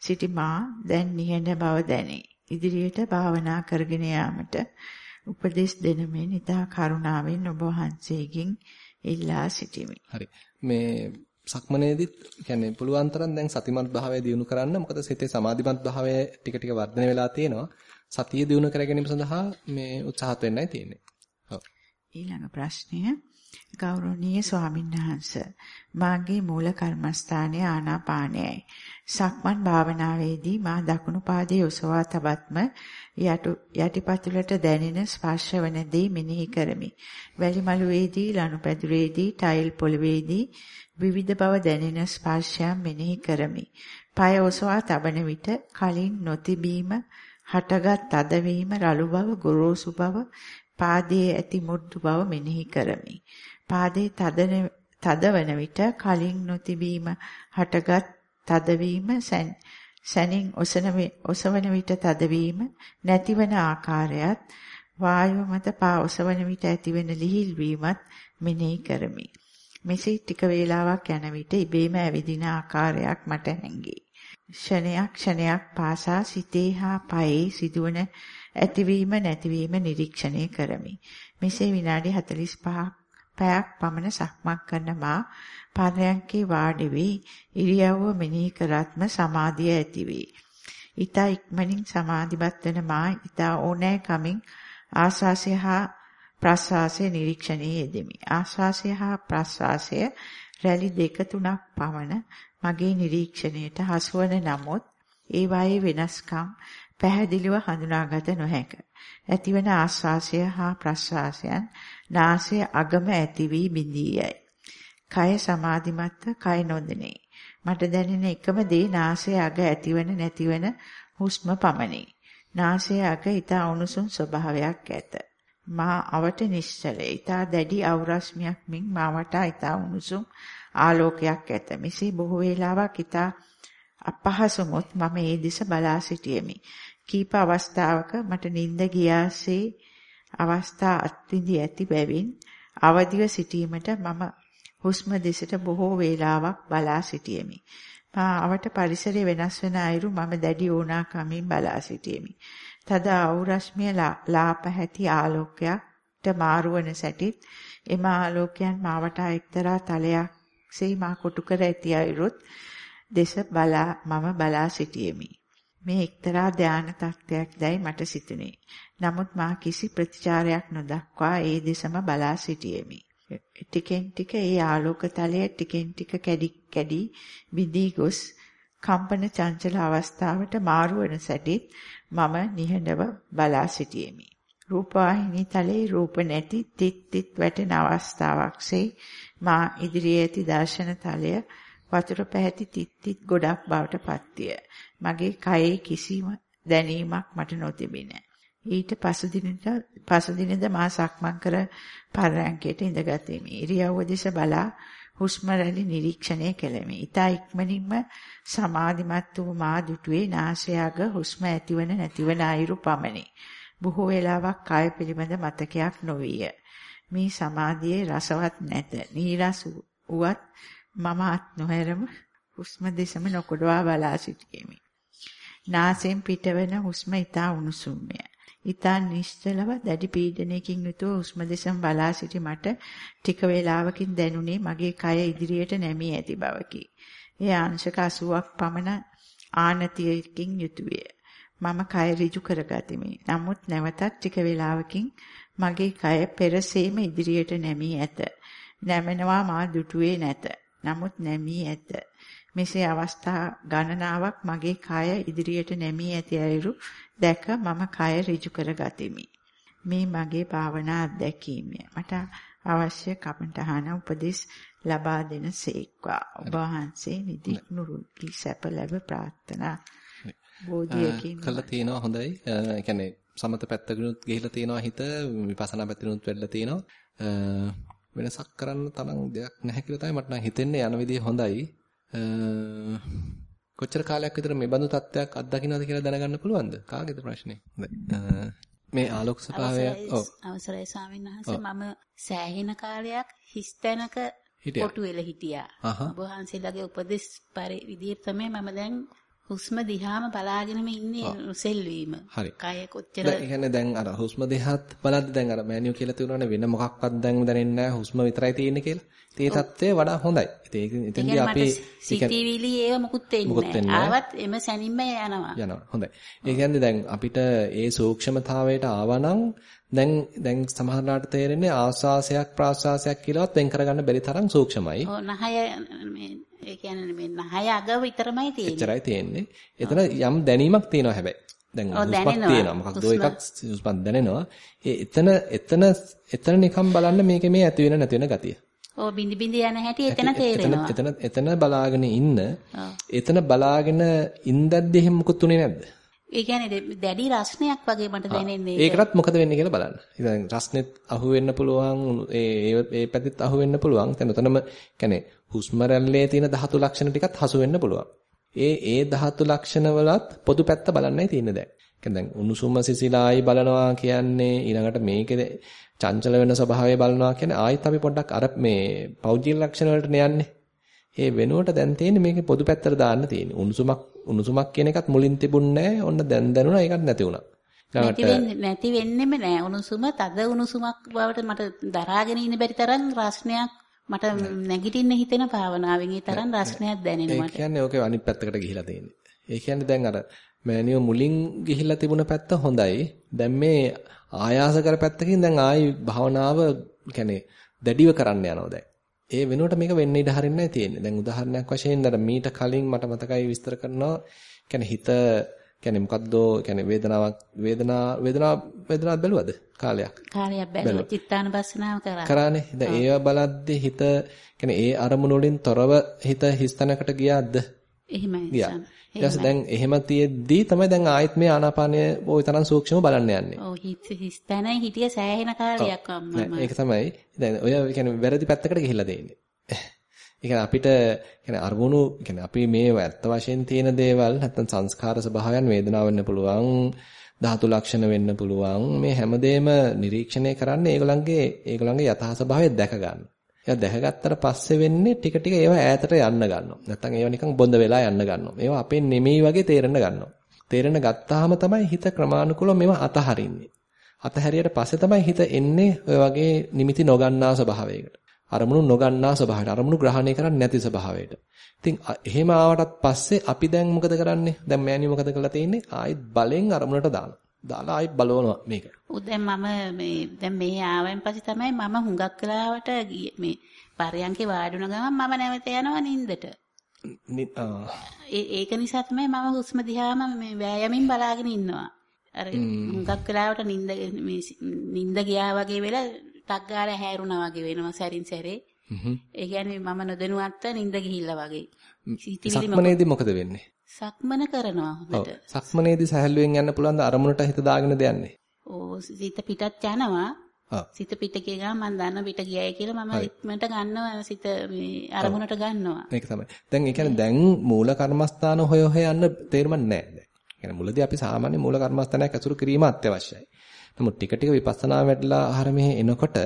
සිටි මා දැන් නිහඬ බව දැනේ. ඉදිරියට භාවනා කරගෙන යාමට උපදෙස් දෙන මෙන් ඉතා කරුණාවෙන් ඔබ වහන්සේගෙන් ඉල්ලා සිටිමි. හරි. මේ සක්මනේදීත් කියන්නේ පුළුවන් තරම් දැන් සතිමත් භාවය දියුණු කරන්න. මොකද සිතේ සමාධිමත් භාවය ටික ටික වර්ධනය වෙලා තියෙනවා. සතිය දියුණු කර ගැනීම සඳහා මේ උත්සාහත් වෙන්නයි තියෙන්නේ. ඔව්. ඊළඟ ප්‍රශ්නය ගෞරවනීය ස්වාමින්වහන්ස මාගේ මූල කර්මස්ථානයේ ආනාපානයයි. සක්මන් භාවනාවේදී මා දකුණු පාදයේ ඔසවා තබත්ම යටු යටිපතුලට දැනෙන ස්පර්ශවන දේ මෙනෙහි කරමි. වැලි මළුවේදී ලනුපැදුරේදී ටයිල් පොළවේදී විවිධ බව දැනෙන ස්පර්ශයන් මෙනෙහි කරමි. පය ඔසවා තබන විට කලින් නොතිබීම හටගත් තදවීම රළු බව ගොරෝසු බව පාදයේ ඇති මුඩු බව මෙනෙහි කරමි. පාදයේ තදන තදවන විට කලින් නොතිබීම හටගත් තදවීම සැනින් ඔසන ඔසවන විට තදවීම නැතිවන ආකාරයත් වායුව මත පා ඔසවන විට ඇතිවෙන ලිහිල් වීමත් මෙනෙහි කරමි. මෙසේ ටික වේලාවක් යන විට ඉබේම ඇවිදින ආකාරයක් මට හැඟේ. ක්ෂණයක් ක්ෂණයක් පාසා සිතේ හා පයේ සිදුවන ඇතිවීම නැතිවීම නිරීක්ෂණය කරමි. මෙසේ විනාඩි 45ක් පැයක් පමණ සක්මන් කරන මා පරයන්කේ වාඩි වී ඉරියව්ව මෙනෙහි කරත්ම සමාධිය ඇති වේ. ඊතා ඉක්මනින් සමාධිමත් වන මා ඊතා ඕනෑ කමින් ආස්වාසය හා ප්‍රස්වාසය නිරීක්ෂණයේ යෙදෙමි. ආශ්වාසය හා ප්‍රස්වාසය රැලි දෙක තුනක් පමණ මගේ නිරීක්ෂණයට හසුවන නමුත් ඒ වායේ වෙනස්කම් පැහැදිලිව හඳුනාගත නොහැක. ඇතිවන ආශ්වාසය හා ප්‍රශ්වාසයන් නාසය අගම ඇති වී බිඳී යයි. කය සමාධිමත්ව කය නොදෙනේ. මට දැනෙන එකම දේ නාසය අග ඇතිවන නැතිවන හුස්ම පමණි. නාසය අග ඊට උණුසුම් ස්වභාවයක් ඇත. මා අවට නිශ්චල ඊට දැඩි අවරස්මියක් මින් මාවට ඊට උණුසුම් ආලෝකයක් ඇත. මෙසේ බොහෝ වේලාවක් ඊට අපහසුමුත් මම ඒ දෙස බලා සිටියෙමි. කීප අවස්ථාවක මට නිින්ද ගියාසේ අවස්ථා අත්විඳි ඇති බැවින් අවදිව සිටීමට මම හුස්ම දෙසට බොහෝ වේලාවක් බලා සිටියෙමි. මා අවට පරිසරය වෙනස් වන අයුරු මම දැඩි ඕනාකමින් බලා සිටියෙමි. තද අවුරශ්මිය ලාප හැටි ආලෝකයක්ට මාරුවන සැටිත් එම ආලෝකයන් මාවට එක්තරා තලයක් සේ මා කොටු කර ඇති අයුරුත් දෙස බලා මම බලා සිටියෙමි. මේ එක්තරා ධාන තත්ත්වයක් දැයි මට සිතුනේ. නමුත් මා කිසි ප්‍රතිචාරයක් නොදක්වා ඒ දෙසම බලා සිටියෙමි. ටිකෙන් ටික ඒ ආලෝක තලය ටිකෙන් ටික කැඩි කැඩි විදී ගොස් කම්පන චංචල අවස්ථාවට මාරු වන සැටිත් මම නිහඬව බලා සිටියෙමි. රූපවාහිනී තලයේ රූප නැති තිත් තිත් වැටෙන අවස්ථාවක්සේ මා ඉදිරියේ ඇති දර්ශන තලය වතුර පැහැති තිත් තිත් ගොඩක් බවට පත්විය. මගේ කයේ කිසිම දැනීමක් මට නොතිබිනේ. ඊට පසුදිනට පසුදිනද මා සක්මන් කර පරයන්කයට ඉඳගතිමි. ඉරියව්ව දෙස බලා හුස්ම රැලි නිරීක්ෂණය කෙලෙමි. ඊතා ඉක්මනින්ම සමාධිමත් වූ මා දුටුවේ නාසයග හුස්ම ඇතිවන නැතිවන අයුරු පමණි. බොහෝ වේලාවක් කය පිළිබඳ මතකයක් නොවිය. මේ සමාධියේ රසවත් නැත. නීරස උවත් මම අත් නොහැරම හුස්ම දෙසම නොකොඩවා බලා සිටියෙමි. නාසයෙන් පිටවන හුස්ම ඊතා උණුසුම්ය. ඊතා නිශ්චලව දැඩි පීඩනයකින් යුතුව හුස්ම දෙසම බලා සිටි මට ටික වේලාවකින් දැනුනේ මගේ කය ඉදිරියට නැමී ඇති බවකි. එය අංශක 80ක් පමණ ආනතියකින් යුතුය. මම කය ඍජු කරගතිමි. නමුත් නැවතත් ටික වේලාවකින් මගේ කය පෙරසේම ඉදිරියට නැමී ඇත. නැමෙනවා මා දුටුවේ නැත. නමුත් නැමී ඇත. මෙසේ අවස්ථා ගණනාවක් මගේ කය ඉදිරියට නැමී ඇති අයුරු දැක මම කය ඍජු කරගතිමි. මේ මගේ භාවනා අත්දැකීමය. මට අවශ්‍ය කමඨහන උපදෙස් ලබා දෙන සේක්වා. ඔබ වහන්සේ නිදි නුරුකි සැප ලැබ ප්‍රාර්ථනා. බෝධියකින් කළා තියෙනවා හොඳයි. ඒ කියන්නේ සමත පැත්තකිනුත් ගිහිලා තියෙනවා හිත විපස්සනා පැත්තකිනුත් වෙලා තියෙනවා. වෙනසක් කරන්න තරම් දෙයක් නැහැ කියලා තමයි මට නම් හිතෙන්නේ යන විදිය හොඳයි. කොච්චර කාලයක් විතර මේ බඳු තත්ත්වයක් අත්දකින්නද කියලා දැනගන්න පුළුවන්ද? කාගේද ප්‍රශ්නේ? මේ ආලෝක ස්වභාවය ඔව් අවසරයි ස්වාමීන් වහන්සේ මම සෑහෙන කාලයක් හිස්තැනක කොටු වෙලා හිටියා. ඔබ වහන්සේලාගේ උපදෙස් පරි විදිහට තමයි මම දැන් හුස්ම දිහාම බලාගෙනම ඉන්නේ නොසෙල්වීම. කය කොච්චර ඒ කියන්නේ දැන් අර හුස්ම දිහාත් බලද්දි දැන් අර මෑනියෝ කියලා තියුණානේ වෙන මොකක්වත් දැන් දැනෙන්නේ නැහැ හුස්ම විතරයි තියෙන්නේ කියලා. ඒ தත්ත්වය වඩා හොඳයි. ඉතින් එතෙන්දී අපි සිතිවිලි ඒව මුකුත් වෙන්නේ නැහැ. ආවත් එම සැනින්ම යනවා. යනවා. හොඳයි. ඒ කියන්නේ දැන් අපිට ඒ සූක්ෂමතාවයට ආවනම් දැන් දැන් සමහරලාට තේරෙන්නේ ආස්වාසයක් ප්‍රාස්වාසයක් කියලාවත් වෙන් කරගන්න බැරි තරම් සූක්ෂමයි. ඔව් නහය මේ ඒ කියන්නේ මේ නහය අග විතරමයි තියෙන්නේ. එච්චරයි තියෙන්නේ. එතන යම් දැනීමක් තියෙනවා හැබැයි. දැන් හුස්මක් තියෙනවා. මොකක්ද ඔය එකක් හුස්මක් දැනෙනවා. ඒ එතන එතන එතන නිකන් බලන්න මේකේ මේ ඇති වෙන නැති වෙන ගතිය. ඔව් බින්දි බින්දි යන හැටි එතන තේරෙනවා. එතන එතන බලාගෙන ඉන්න. එතන බලාගෙන ඉඳද්දි එහෙම මුකුත් උනේ නැද්ද? ඒ කියන්නේ දැඩි රස්නයක් වගේ මට දැනෙන්නේ. ඒකටත් මොකද වෙන්නේ කියලා බලන්න. ඉතින් රස්නෙත් අහු වෙන්න පුළුවන්, ඒ ඒ පැත්තෙත් අහු වෙන්න පුළුවන්. දැන් උතනම කියන්නේ හුස්ම රැල්ලේ තියෙන ධාතු ලක්ෂණ ටිකත් හසු වෙන්න පුළුවන්. ඒ ඒ ධාතු ලක්ෂණ වලත් පොදු පැත්ත බලන්නයි තියෙන්නේ දැන්. කියන්නේ දැන් උණුසුම සිසිලායි බලනවා කියන්නේ ඊළඟට මේකේ චංචල වෙන ස්වභාවය බලනවා කියන්නේ ආයෙත් අපි පොඩ්ඩක් අර මේ පෞද්ගලික ලක්ෂණ වලට යන්නේ. ඒ වෙනුවට දැන් තියෙන්නේ මේකේ පොදු පැත්තට දාන්න තියෙන්නේ. උණුසුමක් උණුසුමක් කියන එකත් මුලින් තිබුණේ ඔන්න දැන් දැනුණා ඒකත් නැති වුණා. නැති වෙන්නෙම නෑ උණුසුම තද උණුසුමක් බවට මට දරාගෙන ඉන්න බැරි තරම් රස්නයක් මට නැගිටින්න හිතෙන භාවනාවෙන් ඒ තරම් රස්නයක් දැනෙනවා මට. ඒ කියන්නේ ඕකේ අනිත් පැත්තකට ගිහිලා තියෙන්නේ. ඒ කියන්නේ දැන් අර මෑනියෝ මුලින් ගිහිලා තිබුණ පැත්ත හොඳයි. දැන් මේ ආයාස කර පැත්තකින් දැන් ආයි භාවනාව කියන්නේ දැඩිව කරන්න යනවා දැන්. ඒ වෙනුවට මේක වෙන්න ඉඩ හරින්නයි තියෙන්නේ. දැන් උදාහරණයක් වශයෙන් අර මීට කලින් මට මතකයි විස්තර කරනවා. කියන්නේ හිත කියන්නේ මොකද්ද? කියන්නේ වේදනාවක් වේදනා වේදනා වේදනාවක් බැලුවද? කාලයක්. කාලයක් බැලුවා. චිත්තානුපස්සනාව කරා. කරානේ. දැන් ඒව බලද්දී හිත කියන්නේ ඒ අරමුණු වලින් තොරව හිත හිස්තැනකට ගියාද? එහෙමයි. ගියා. ඊට දැන් එහෙම තියෙද්දී තමයි දැන් ආයෙත් මේ ආනාපානය ওই තරම් සූක්ෂම බලන්න යන්නේ. ඔව් හිත හිස්තැන හිටිය සෑහෙන කාලයක් මම ඒක තමයි. දැන් ඔය කියන්නේ වැරදි පැත්තකට ගිහිල්ලා දෙන්නේ ඒ අපිට කියන්නේ අරමුණු කියන්නේ අපි මේ ඇත්ත වශයෙන් තියෙන දේවල් නැත්තම් සංස්කාර ස්වභාවයන් වේදනාව වෙන්න පුළුවන් ධාතු ලක්ෂණ වෙන්න පුළුවන් මේ හැමදේම නිරීක්ෂණය කරන්න ඒගොල්ලන්ගේ ඒගොල්ලන්ගේ යථා ස්වභාවය දැක ගන්න. ඒක දැකගත්තට පස්සේ වෙන්නේ ටික ටික ඒවා ඈතට යන්න ගන්නවා. නැත්තම් ඒවා නිකන් බොඳ වෙලා යන්න ගන්නවා. ඒවා අපෙන් නෙමෙයි වගේ තේරෙන්න ගන්නවා. තේරෙන්න ගත්තාම තමයි හිත ක්‍රමානුකූලව මේවා අතහරින්නේ. අතහැරියට පස්සේ තමයි හිත එන්නේ ඔය වගේ නිමිති නොගන්නා ස්වභාවයකට. අරමුණු නොගන්නා ස්වභාවයට අරමුණු ග්‍රහණය කරන්නේ නැති ස්වභාවයට. ඉතින් එහෙම ආවටත් පස්සේ අපි දැන් මොකද කරන්නේ? දැන් මෑණිය මොකද කරලා තියෙන්නේ? ආයෙත් බලෙන් අරමුණට දානවා. දාලා ආයෙත් බලවනවා මේක. ඔව් දැන් මම මේ දැන් මේ ආවෙන් පස්සේ තමයි මම හුඟක් වෙලාවට මේ පරයන්කේ වාඩි වුණ ගමන් මම නැවත යනවා නින්දට. ඒක නිසා තමයි මම හුස්ම දිහාම මේ වෑයමින් බලාගෙන ඉන්නවා. අර හුඟක් වෙලාවට නින්ද මේ නින්ද ගියා වගේ වෙලා ටක් ගාලා හැරුණා වගේ වෙනවා සැරින් සැරේ. ඒ කියන්නේ මම නොදැනුවත්ව නිින්ද ගිහිල්ලා වගේ. සක්මනේදී මොකද වෙන්නේ? සක්මන කරනවා හොඳට. සක්මනේදී සහැල්ලුවෙන් යන්න පුළුවන් ද අරමුණට හිත දාගෙන දෙන්නේ? ඕ සිත පිටත් යනවා. සිත පිට ගියා මම දන්න පිට ගියයි කියලා මම ඉක්මනට ගන්නවා සිත මේ අරමුණට ගන්නවා. ඒක තමයි. දැන් ඒ කියන්නේ දැන් මූල කර්මස්ථාන හොය හොය යන්න තේරුම් නැහැ දැන්. කියන්නේ මුලදී අපි සාමාන්‍ය මූල කර්මස්ථානයක් ඇසුරු කිරීම අත්‍යවශ්‍යයි. නමුත් ටික ටික විපස්සනා වැඩලා ආහාර මෙහෙ එනකොට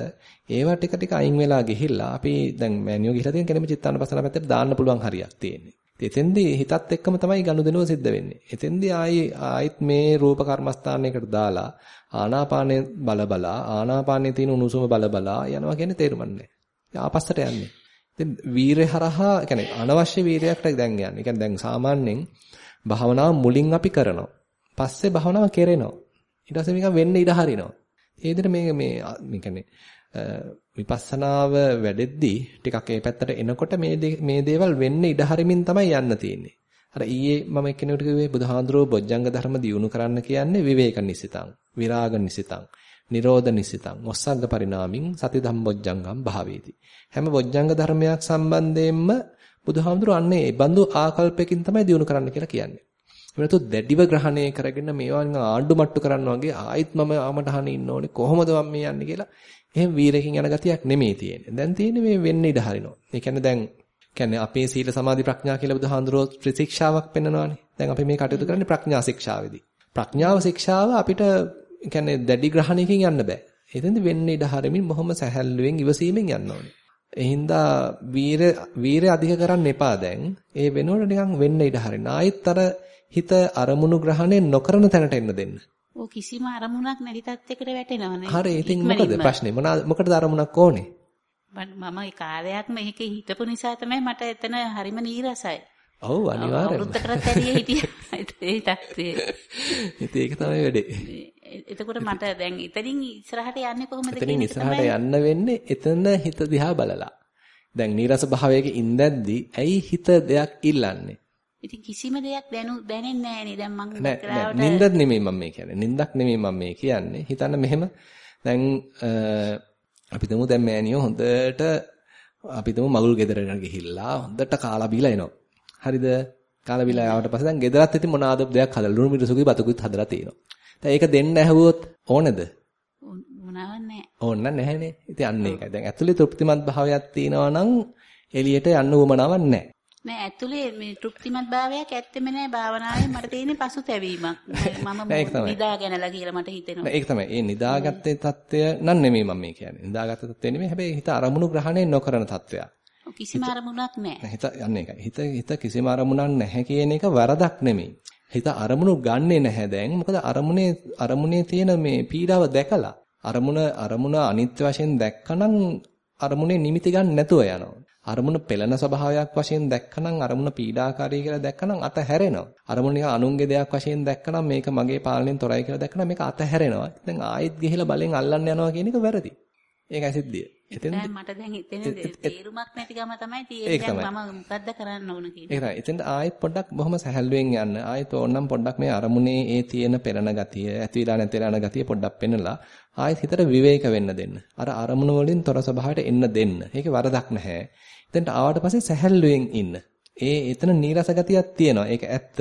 ඒවා ටික ටික අයින් වෙලා ගිහිල්ලා අපි දැන් මෑනියෝ ගිහිලා තියෙන කෙනෙක් චිත්තානපසන පැත්තට දාන්න පුළුවන් හරියක් තියෙන්නේ. එතෙන්දී හිතත් එක්කම තමයි ගනුදෙනුව සිද්ධ වෙන්නේ. එතෙන්දී ආයි ආයිත් මේ රූප කර්මස්ථානයකට දාලා ආනාපානය බල බලා ආනාපානයේ තියෙන උණුසුම බල බලා යනවා කියන්නේ තේරුම්න්නේ. ආපස්සට යන්නේ. ඉතින් වීරය හරහා يعني අනවශ්‍ය වීරයකට දැන් යන්නේ. يعني දැන් සාමාන්‍යයෙන් භාවනාව මුලින් අපි කරනවා. පස්සේ භාවනාව කෙරෙනවා. ඊට පස්සේ මේක වෙන්න ඉඩ හරිනවා. ඒ විදිහට මේ මේ මේ කියන්නේ විපස්සනාව වැඩෙද්දී ටිකක් ඒ පැත්තට එනකොට මේ මේ දේවල් වෙන්න ඉඩ හරිමින් තමයි යන්න තියෙන්නේ. අර ඊයේ මම එක්කෙනෙකුට කිව්වේ බුදුහාඳුරෝ බොජ්ජංග ධර්ම දියුණු කරන්න කියන්නේ විවේක නිසිතං, විරාග නිසිතං, නිරෝධ නිසිතං, ඔස්සග්ග පරිණාමින් සති ධම්මොජ්ජංගම් භාවේති. හැම බොජ්ජංග ධර්මයක් සම්බන්ධයෙන්ම බුදුහාඳුරෝ අන්නේ ඒ බඳු ආකල්පයකින් තමයි දියුණු කරන්න කියලා කියන්නේ. එවනතු දැඩිව ග්‍රහණය කරගෙන මේවා නිකන් ආණ්ඩු මට්ටු කරන්න වගේ ආයෙත් මම ආමටහන ඉන්න ඕනේ කොහොමද මම මේ යන්නේ කියලා එහෙම වීරකින් යන ගතියක් නෙමෙයි තියෙන්නේ. දැන් තියෙන්නේ මේ වෙන්න ඉඩ හරිනවා. ඒ කියන්නේ දැන් කියන්නේ අපේ සීල සමාධි ප්‍රඥා කියලා බුදුහාඳුරෝ ත්‍රිශික්ෂාවක් පෙන්නනවානේ. දැන් අපි මේ කටයුතු කරන්නේ ප්‍රඥා ශික්ෂාවේදී. ප්‍රඥාව ශික්ෂාව අපිට කියන්නේ දැඩි ග්‍රහණයකින් යන්න බෑ. එතෙන්ද වෙන්න ඉඩ හරිමින් බොහොම සැහැල්ලුවෙන් ඉවසීමෙන් යන්න ඕනේ. එහින්දා වීර වීරය අධික කරන්න එපා දැන්. ඒ වෙනුවට නිකන් වෙන්න ඉඩ හරින්න. ආයෙත් අර හිත අරමුණු ග්‍රහණය නොකරන තැනට එන්න දෙන්න. ඔව් කිසිම අරමුණක් නැති තත්යකට වැටෙනවනේ. හරි ඉතින් මොකද ප්‍රශ්නේ? මොකටද අරමුණක් ඕනේ? මම ඒ කාලයක් මේක හිතපු නිසා තමයි මට එතන හරිම නීරසයි. ඔව් අනිවාර්යයෙන්ම. අවුරුද්දකට ඇරිය හිටියා. ඒ ඒක තමයි වැඩේ. එතකොට මට දැන් එතනින් ඉස්සරහට යන්නේ කොහොමද එතනින් ඉස්සරහට යන්න වෙන්නේ එතන හිත දිහා බලලා. දැන් නීරස භාවයක ඉඳද්දි ඇයි හිත දෙයක් ඉල්ලන්නේ? ඉතින් කිසිම දෙයක් දැනු දැනෙන්නේ නැහැ නේ. දැන් මම කරාවට නින්දක් නෙමෙයි මම මේ කියන්නේ. නින්දක් නෙමෙයි මම මේ කියන්නේ. හිතන්න මෙහෙම දැන් අපි තුමු දැන් මෑනියෝ හොඳට අපි තුමු මගුල් ගෙදරට ගිහිල්ලා හොඳට කාලා බීලා එනවා. හරිද? කාලා බීලා ආවට පස්සේ දැන් ගෙදරත් ඉතින් මොනවාද දෙයක් හදලා ලුණු මිරිසුකුයි බතුකුත් හදලා තියෙනවා. දැන් ඒක දෙන්න ඇහුවොත් ඕනේද? මොනවත් නැහැ. ඕන්න නැහැනේ. ඉතින් අන්න ඒකයි. දැන් ඇතුලේ තෘප්තිමත් භාවයක් තියෙනවා නම් එළියට යන්න උවමනාවක් නැහැ. නෑ ඇතුලේ මේ තෘප්තිමත් භාවයක් ඇත්තෙම නෑ. භාවනාවේ මට තියෙන්නේ පසුතැවීමක්. මම නිදාගෙනලා කියලා මට හිතෙනවා. ඒක තමයි. ඒ නිදාගත්තේ தত্ত্বය නන් නෙමෙයි මම මේ කියන්නේ. නිදාගත්ත தত্ত্বය නෙමෙයි. හැබැයි හිත අරමුණු ග්‍රහණය නොකරන தত্ত্বයක් කිසිම අරමුණක් නෑ. හිත යන්නේ ඒකයි හිත හිත කිසිම අරමුණක් නැහැ කියන එක වරදක් නෙමෙයි. හිත අරමුණු ගන්නෙ නැහැ දැන්. මොකද අරමුණේ අරමුණේ තියෙන මේ පීඩාව දැකලා අරමුණ අරමුණ අනිත්‍ය වශයෙන් දැක්කනම් අරමුණේ නිමිති ගන්න නැතුව යනවා. අරමුණ පෙළෙන ස්වභාවයක් වශයෙන් දැක්කනම් අරමුණ පීඩාකාරී කියලා දැක්කනම් අතහැරෙනවා. අරමුණ නිකන් අනුන්ගේ දෙයක් වශයෙන් දැක්කනම් මේක මගේ පාලනයෙන් තොරයි කියලා දැක්කනම් මේක අතහැරෙනවා. දැන් ආයෙත් ගිහිලා බලෙන් අල්ලන්න යනවා කියන එක වැරදි. ඒකයි සිද්ධිය. එතෙන් මට දැන් හිතෙන්නේ තේරුමක් නැතිකම තමයි තියෙන්නේ. මම මොකද්ද කරන්න ඕන කියන්නේ. ඒකයි. එතෙන්ට ආයෙත් පොඩ්ඩක් බොහොම සැහැල්ලුවෙන් යන්න. ආයෙත් ඕනනම් පොඩ්ඩක් මේ අරමුණේ ඒ තියෙන පෙරණ ගතිය, ඇතිවිලා නැතිලා යන ගතිය පොඩ්ඩක් පෙන්නලා ආයෙත් හිතට විවේක වෙන්න දෙන්න. අර අරමුණ වලින් තොර ස්වභාවයට එන්න දෙන්න. ඒකේ වරදක් නැහැ. එතෙන්ට ආවට පස්සේ සැහැල්ලුවෙන් ඉන්න. ඒ එතන නීරස ගතියක් තියෙනවා. ඒක ඇත්ත.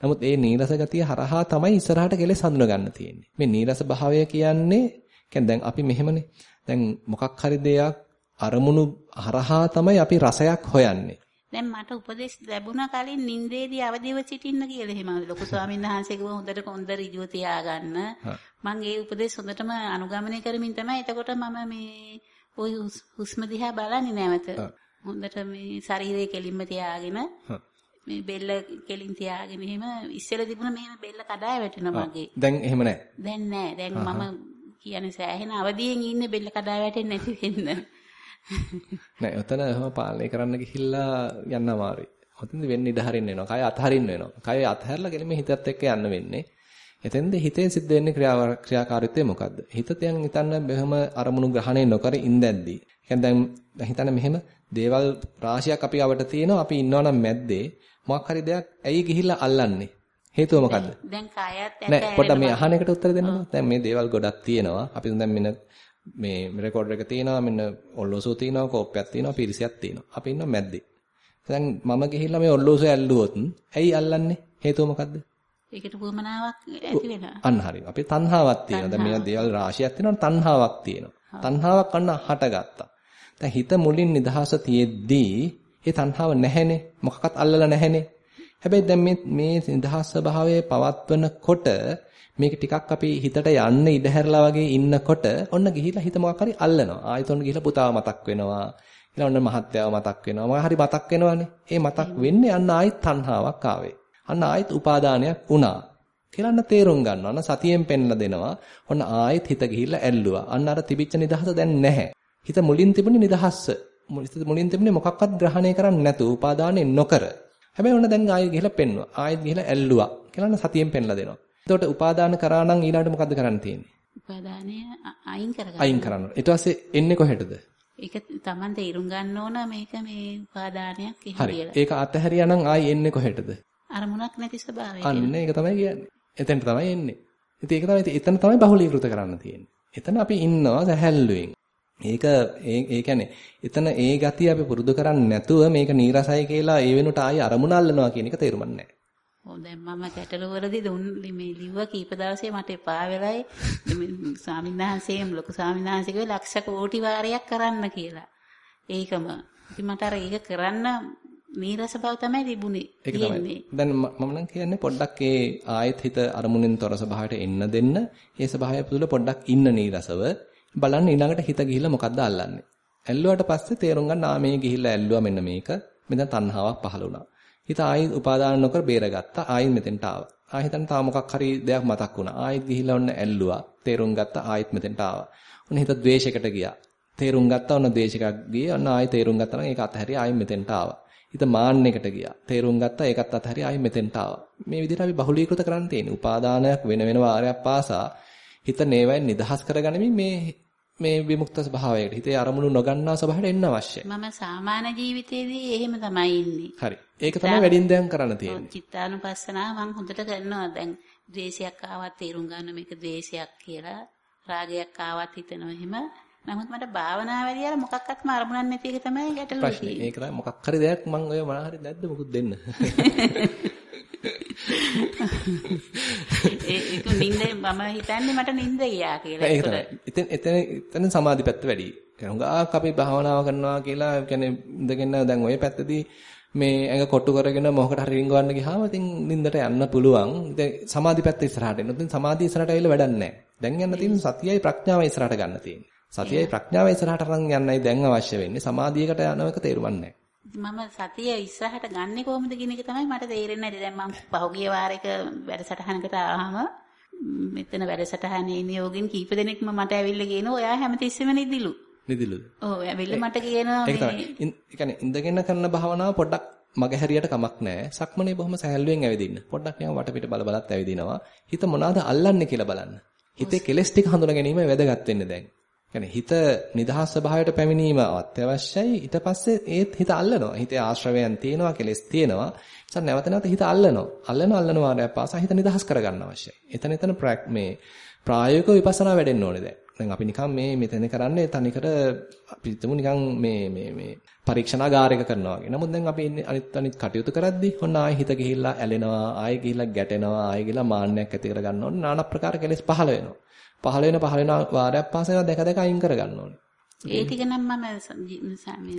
නමුත් ඒ නීරස ගතිය හරහා තමයි ඉස්සරහට කෙලෙස් හඳුන ගන්න තියෙන්නේ. මේ නීරස භාවය කියන්නේ කියන්නේ දැන් අපි මෙහෙමනේ. දැන් මොකක් හරි දෙයක් අරමුණු හරහා තමයි අපි රසයක් හොයන්නේ. දැන් මට උපදෙස් ලැබුණා කලින් නින්දේදී අවදිව සිටින්න කියලා. එහෙම ලොකු ස්වාමීන් වහන්සේ කිව්වා හොඳට කොන්ද ඍජුව තියාගන්න. මම ඒ උපදෙස් හොඳටම අනුගමනය කරමින් තමයි එතකොට මම මේ ওই හුස්ම දිහා බලන්නේ නැවත. හොඳට මේ ශරීරය කෙලින්ම තියාගෙන මේ බෙල්ල කෙලින් තියාගෙන එහෙම ඉස්සෙල්ලා තිබුණ මෙහෙම බෙල්ල කඩාය වැටෙනවා මගේ. දැන් එහෙම නැහැ. දැන් නැහැ. දැන් මම කියන්නේ සෑහෙන අවදියෙන් ඉන්නේ බෙල්ල කඩා වැටෙන්නේ නැති වෙන්න. නෑ ඔතන එහෙම පාලනය කරන්න ගිහිල්ලා යන්න අමාරුයි. ඔතෙන්ද වෙන්න ඉඩ හරින්න වෙනවා. කය අතහරින්න වෙනවා. කය අතහැරලා ගෙලින්ම හිතත් එක්ක යන්න වෙන්නේ. එතෙන්ද හිතෙන් සිද්ධ වෙන්නේ ක්‍රියාකාරීත්වය මොකද්ද? හිත තියන් හිතන්න බෙහෙම අරමුණු ග්‍රහණය නොකර ඉඳද්දී. يعني දැන් හිතන්න මෙහෙම දේවල් රාශියක් අපි අවට තියෙනවා. අපි ඉන්නවා නම් මැද්දේ මොකක් හරි දෙයක් ඇයි ගිහිල්ලා අල්ලන්නේ? හේතුව මොකද්ද? දැන් කායත් ඇත නෑ පොඩ්ඩක් මේ අහන එකට උත්තර දෙන්නකෝ. දැන් මේ දේවල් ගොඩක් තියෙනවා. අපි දැන් මෙන්න මේ රෙකෝඩර් එක තියෙනවා, මෙන්න ඔල්ලෝසුව තියෙනවා, කෝප්පයක් තියෙනවා, පිරිසියක් තියෙනවා. අපි ඉන්නවා මැද්දේ. දැන් මම ගිහිල්ලා මේ ඔල්ලෝසුව ඇල්ලුවොත් ඇයි අල්ලන්නේ? හේතුව මොකද්ද? ඒකට වමනාවක් ඇති වෙනවා. අන්න හරි. අපි තණ්හාවක් තියෙනවා. දැන් මේ දේවල් රාශියක් තියෙනවා තණ්හාවක් තියෙනවා. තණ්හාවක් අන්න හටගත්තා. දැන් හිත මුලින් නිදහස තියෙද්දී ඒ තණ්හාව නැහැනේ. මොකක්වත් අල්ලලා නැහැනේ. හැබැයි දැන් මේ මේ නිදහස් ස්වභාවයේ පවත්වනකොට මේක ටිකක් අපි හිතට යන්න ඉඩ හැරලා වගේ ඉන්නකොට ඔන්න ගිහිලා හිත මොකක් හරි අල්ලනවා. ආයෙත් ඔන්න ගිහිලා පුතාව මතක් වෙනවා. ඊළඟ ඔන්න මහත්යාව මතක් වෙනවා. මොකක් හරි මතක් වෙනවනේ. ඒ මතක් වෙන්නේ අන්න ආයෙත් තණ්හාවක් ආවේ. අන්න ආයෙත් උපාදානයක් වුණා. කියලා අන්න තේරුම් ගන්නවා. අන්න සතියෙන් පෙන්ලා දෙනවා. ඔන්න ආයෙත් හිත ගිහිල්ලා ඇල්ලුවා. අන්න අර තිබිච්ච නිදහස දැන් නැහැ. හිත මුලින් තිබුණේ නිදහස්ස. මුලින් තිබුණේ මොකක්වත් ග්‍රහණය කරන්නේ නැතුව උපාදානෙ නොකර. හැබැයි ඔන්න දැන් ආයෙ ගිහලා පෙන්නවා. ආයෙත් ගිහලා ඇල්ලුවා. කියලා සතියෙන් පෙන්ලා දෙනවා. එතකොට උපාදාන කරා නම් ඊළඟට මොකද්ද කරන්න තියෙන්නේ? උපාදානය අයින් කරගන්න. අයින් කරන්න. ඊට පස්සේ එන්නේ කොහෙටද? ඒක Taman තේරුම් ගන්න ඕන මේක මේ උපාදානයක් හරි. ඒක අතහැරියා නම් ආයෙ එන්නේ කොහෙටද? අරමුණක් නැති ස්වභාවය. අන්න ඒක තමයි කියන්නේ. එතෙන්ට තමයි එන්නේ. ඉතින් ඒක තමයි එතන තමයි බහුලීකృత කරන්න තියෙන්නේ. එතන අපි ඉන්නවා සැහැල්ලුවෙන්. ඒක ඒ කියන්නේ එතන ඒ ගතිය අපි පුරුදු කරන්නේ නැතුව මේක නීරසයි කියලා ඒ වෙනුවට ආයෙ අරමුණ අල්ලනවා කියන එක තේරුම් නැහැ. ඔව් දැන් මම ගැටලුවරදී දුන් මේ ලිව්වා කීප දවසේ මට එපා වෙලයි ස්වාමීන් වහන්සේම ලොකු ස්වාමීන් වහන්සේගේ ලක්ෂ කෝටි වාරයක් කරන්න කියලා. ඒකම. ඉතින් මට අර ඒක කරන්න නීරස බව තමයි තිබුණේ. ඒක තමයි. දැන් මම නම් කියන්නේ පොඩ්ඩක් ඒ ආයෙත් හිත අරමුණෙන් තොර ස්වභාවයට එන්න දෙන්න. ඒ ස්වභාවය තුළ පොඩ්ඩක් ඉන්න නීරසව. බලන්න ඊළඟට හිත ගිහිල්ලා මොකද්ද අල්ලන්නේ. ඇල්ලුවාට පස්සේ තේරුම් ගන්න ආ මේ ගිහිල්ලා ඇල්ලුවා මෙන්න මේක. මෙතන තණ්හාවක් පහළ වුණා. හිත ආයි උපාදාන නොකර බේරගත්තා. ආයි මෙතෙන්ට ආවා. ආයි හිතන්න තා මොකක් හරි දෙයක් මතක් වුණා. ආයිත් ගිහිල්ලා ඔන්න ඇල්ලුවා. තේරුම් ගත්තා. ආයිත් මෙතෙන්ට ආවා. ඔන්න හිත ද්වේෂයකට ගියා. තේරුම් ගත්තා ඔන්න ද්වේෂයකට ගියේ. ඔන්න ආයි තේරුම් ගත්තා නම් ඒක අතහැරියා. ආයි මෙතෙන්ට ආවා. හිත මාන්නයකට ගියා. තේරුම් ගත්තා ඒකත් අතහැරියා. ආයි මෙතෙන්ට ආවා. මේ විදිහට අපි බහුලීකృత කරන්න තියෙන්නේ. උපාදානයක් වෙන වෙන වාරයක් පාසා හිත නේවයෙන් නිදහස් කරගනිමින් මේ මේ විමුක්ත ස්වභාවයකට හිතේ අරමුණු නොගන්නා ස්වභාවයට එන්න අවශ්‍යයි. මම සාමාන්‍ය ජීවිතේදී එහෙම තමයි ඉන්නේ. හරි. ඒක තමයි වැඩින් දැන් කරන්න තියෙන්නේ. චිත්තානුපස්සනාව මම හොඳට කරනවා. දැන් ද්වේෂයක් ආවත් තේරුම් ගන්න මේක ද්වේෂයක් කියලා. රාගයක් ආවත් හිතනවා එහෙම. නමුත් මට භාවනාවේදී අර මොකක්වත්ම අරමුණක් නැති එක තමයි ගැටලුව තියෙන්නේ. ඒක තමයි මොකක් හරි දෙයක් මම ඔය මොනවා හරි නැද්ද මොකුත් දෙන්න. ඒක නිින්දේ මම හිතන්නේ මට නිින්ද ගියා කියලා. ඒක තමයි. එතන එතන එතන සමාධි පැත්ත වැඩි. හුඟක් අපි භාවනාව කරනවා කියලා කියන්නේ ඉඳගෙන දැන් ওই පැත්තදී මේ ඇඟ කොට්ටු කරගෙන මොහකට හරි රිංගවන්න ගියාම ඉතින් නිින්දට යන්න පුළුවන්. ඉතින් සමාධි පැත්ත ඉස්සරහට එන්න. ඉතින් සමාධිය ඉස්සරහට ඇවිල්ලා වැඩක් නැහැ. දැන් යන්න තියෙන සතියයි ප්‍රඥාවයි ඉස්සරහට ගන්න තියෙන්නේ. සතියයි ප්‍රඥාවයි ඉස්සරහට අරන් යන්නයි දැන් අවශ්‍ය වෙන්නේ. සමාධියකට යන එක තේරුම්. මම සතිය ඉස්සරහට ගන්නෙ කොහොමද කියන එක තමයි මට තේරෙන්නේ නැති. දැන් මම පහුගිය වාරයක වැඩසටහනකට ආවම මෙතන වැඩසටහනේ ඉන්න යෝගින් කීප දෙනෙක්ම මට ඇවිල්ලා කියනවා ඔයා හැමතිස්සෙම නිදිලු. නිදිලුද? ඔව් ඇවිල්ලා මට කියනවා තමයි. ඒ කියන්නේ ඉඳගෙන කරන භාවනාව පොඩ්ඩක් මගේ හැරියට කමක් නැහැ. සක්මනේ බොහොම සහැල්ලුවෙන් ඇවිදින්න. පොඩ්ඩක් නිකන් වටපිට බල බලත් ඇවිදිනවා. හිත මොනවාද අල්ලන්නේ කියලා බලන්න. හිතේ කෙලස් ටික හඳුනා ගැනීම වැදගත් වෙන්නේ දැන්. يعني හිත නිදහස් ස්වභාවයට පැමිණීම අත්‍යවශ්‍යයි. ඊට පස්සේ ඒත් හිත අල්ලනවා. හිතේ ආශ්‍රවයන් තියෙනවා, කෙලස් තියෙනවා. නිසා නැවත නැවත හිත අල්ලනවා. අල්ලන අල්ලන වාරයක් පාසා හිත නිදහස් කරගන්න අවශ්‍යයි. එතන එතන මේ ප්‍රායෝගික විපස්සනා වැඩෙන්න ඕනේ දැන්. දැන් අපි නිකන් මේ මෙතන කරන්නේ තනිකර අපි හිතමු නිකන් මේ මේ මේ පරීක්ෂණාගාරයක කරනවා වගේ. නමුත් දැන් අපි ඉන්නේ අනිත් අනිත් කටයුතු කරද්දී ඔන්න ආයෙ හිත ගිහිල්ලා ඇලෙනවා, ආයෙ ගිහිල්ලා ගැටෙනවා, ආයෙ ගිහිල්ලා මාන්නයක් ඇති කර ගන්න ඕනේ. নানা ප්‍රකාර කෙලෙස් පහළ වෙනවා. පහළ වෙන පහළ වෙන වාරයක් පාසෙන දැක දැක අයින් කර ගන්න ඕනේ. ඒ ටික නම් මම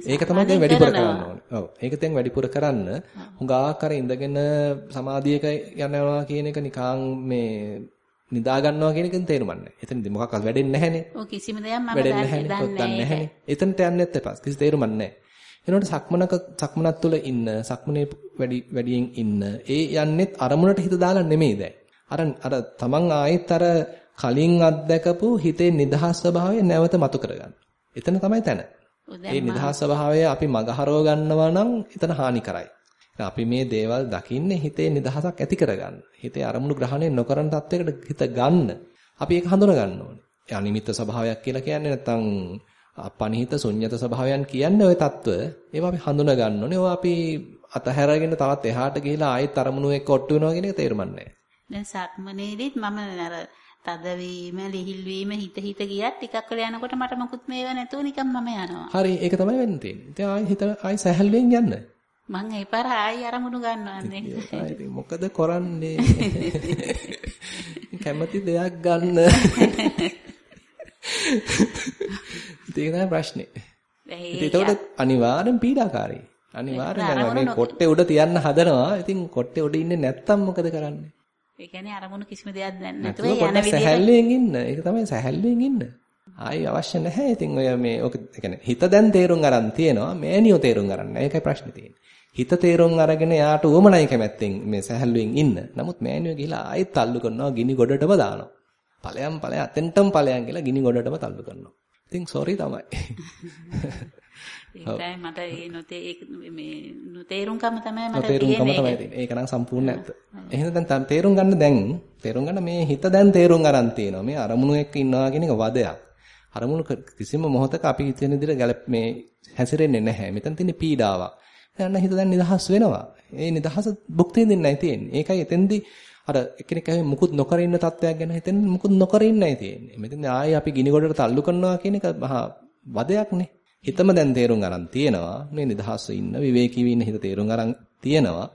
ඒක තමයි දැන් වැඩිපුර කරන්න ඕනේ. ඔව්. ඒක දැන් වැඩිපුර කරන්න හුඟාක් අර ඉඳගෙන සමාධියක යනවා කියන එක නිකන් මේ නිදා ගන්නවා කියන එකෙන් තේරුම් ගන්න. එතනදී මොකක්වත් වැඩෙන්නේ නැහැනේ. ඔව් කිසිම දෙයක් මම දන්නේ නැහැ. එතනට යන්නෙත් එපා. කිසි තේරුමක් නැහැ. එනකොට සක්මනක සක්මනත් තුළ ඉන්න, සක්මනේ වැඩි වැඩියෙන් ඉන්න. ඒ යන්නෙත් අරමුණට හිත දාලා නෙමෙයි දැන්. අර අර තමන් ආයෙත් අර කලින් අත්දැකපු හිතේ නිදහස් ස්වභාවය නැවත මතු කරගන්න. එතන තමයි තැන. මේ නිදහස් ස්වභාවය අපි මගහරව ගන්නවා නම් එතන හානි කරයි. අපි මේ දේවල් දකින්නේ හිතේ නිදහසක් ඇති කරගන්න. හිතේ අරමුණු ග්‍රහණය නොකරන තත්යකට හිත ගන්න. අපි ඒක හඳුනා ගන්න ඕනේ. ඒ අනිමිත්ත ස්වභාවයක් කියලා කියන්නේ නැත්තම් අපනිහිත ශුන්්‍යත ස්වභාවයන් කියන්නේ ওই తত্ত্ব. ඒවා අපි හඳුනා ගන්න ඕනේ. ඒවා අපි අතහැරගෙන තවත් එහාට ගිහිලා ආයෙත් අරමුණු එක්ක ඔට්ටු වෙනවා කියන එක තේරුම් ගන්න නැහැ. දැන් සක්මනේදීත් මම අර තදවීම, ලිහිල්වීම හිත හිත ගියත් ටිකක් වෙලා යනකොට මට මොකුත් මේව නැතුව නිකන් මම යනවා. හරි ඒක තමයි වෙන්න තියෙන්නේ. ඉතින් ආයෙ හිත ආයෙ සැහැල්ලුවෙන් යන්න. මං ඒ පාර ආයි අරමුණු ගන්නවන්නේ. ඉතින් මොකද කරන්නේ? කැමති දෙයක් ගන්න. ඒක තමයි ප්‍රශ්නේ. ඒකට අනිවාර්යෙන් පීඩාකාරී. අනිවාර්යෙන් මේ කොට්ටේ උඩ තියන්න හදනවා. ඉතින් කොට්ටේ උඩ ඉන්නේ නැත්තම් මොකද කරන්නේ? ඒ කියන්නේ අරමුණු කිසිම දෙයක් දැන් නැතුව යන විදිහට සැහැල්ලුවෙන් ඉන්න. ඒක තමයි සැහැල්ලුවෙන් ඉන්න. ආයි අවශ්‍ය නැහැ. ඉතින් ඔය මේ ඔක කියන්නේ හිත දැන් තේරුම් අරන් තියෙනවා. මේනියෝ තේරුම් අරන් නැහැ. ඒකයි ප්‍රශ්නේ තියෙන්නේ. හිත තේරුම් අරගෙන යාට උවමනයි කැමැත්තෙන් මේ සැහැල්ලුවෙන් ඉන්න. නමුත් මෑණියෝ ගිහිලා ආයෙත් තල්ලු කරනවා ගිනි ගොඩටම දානවා. ඵලයන් ඵලයන් අතෙන්ටම ඵලයන් කියලා ගිනි ගොඩටම තල්ලු කරනවා. ඉතින් සෝරි තමයි. ඒකයි මට ඒ නොතේ මේ නොතේරුම්කම තමයි මට තේරුම්කම තමයි තියෙන්නේ. ඒක නම් සම්පූර්ණ නැත්ත. එහෙනම් දැන් තේරුම් ගන්න දැන් තේරුම් ගන්න මේ හිත දැන් තේරුම් ගන්න තියෙනවා. මේ අරමුණු එක්ක ඉන්නවා කියන එක වදයක්. අරමුණු කිසිම මොහොතක අපි හිතෙන විදිහට මේ හැසිරෙන්නේ නැහැ. මෙතන තියෙන පීඩාවක්. දැන් හිත දැන් නිදහස් වෙනවා. ඒ නිදහස භුක්ති විඳින්නයි තියෙන්නේ. ඒකයි එතෙන්දී අර එකිනෙක හැම මුකුත් නොකර ඉන්න තත්වයක් ගැන හිතෙන් මුකුත් නොකර ඉන්නයි තියෙන්නේ. මෙතන ආයේ අපි ගිනි ගොඩට තල්ලු කරනවා කියන එක මහා වදයක්නේ. හිතම දැන් තේරුම් ගන්න තියෙනවා. මේ නිදහස ඉන්න විවේකීව ඉන්න හිත තේරුම් ගන්න තියෙනවා.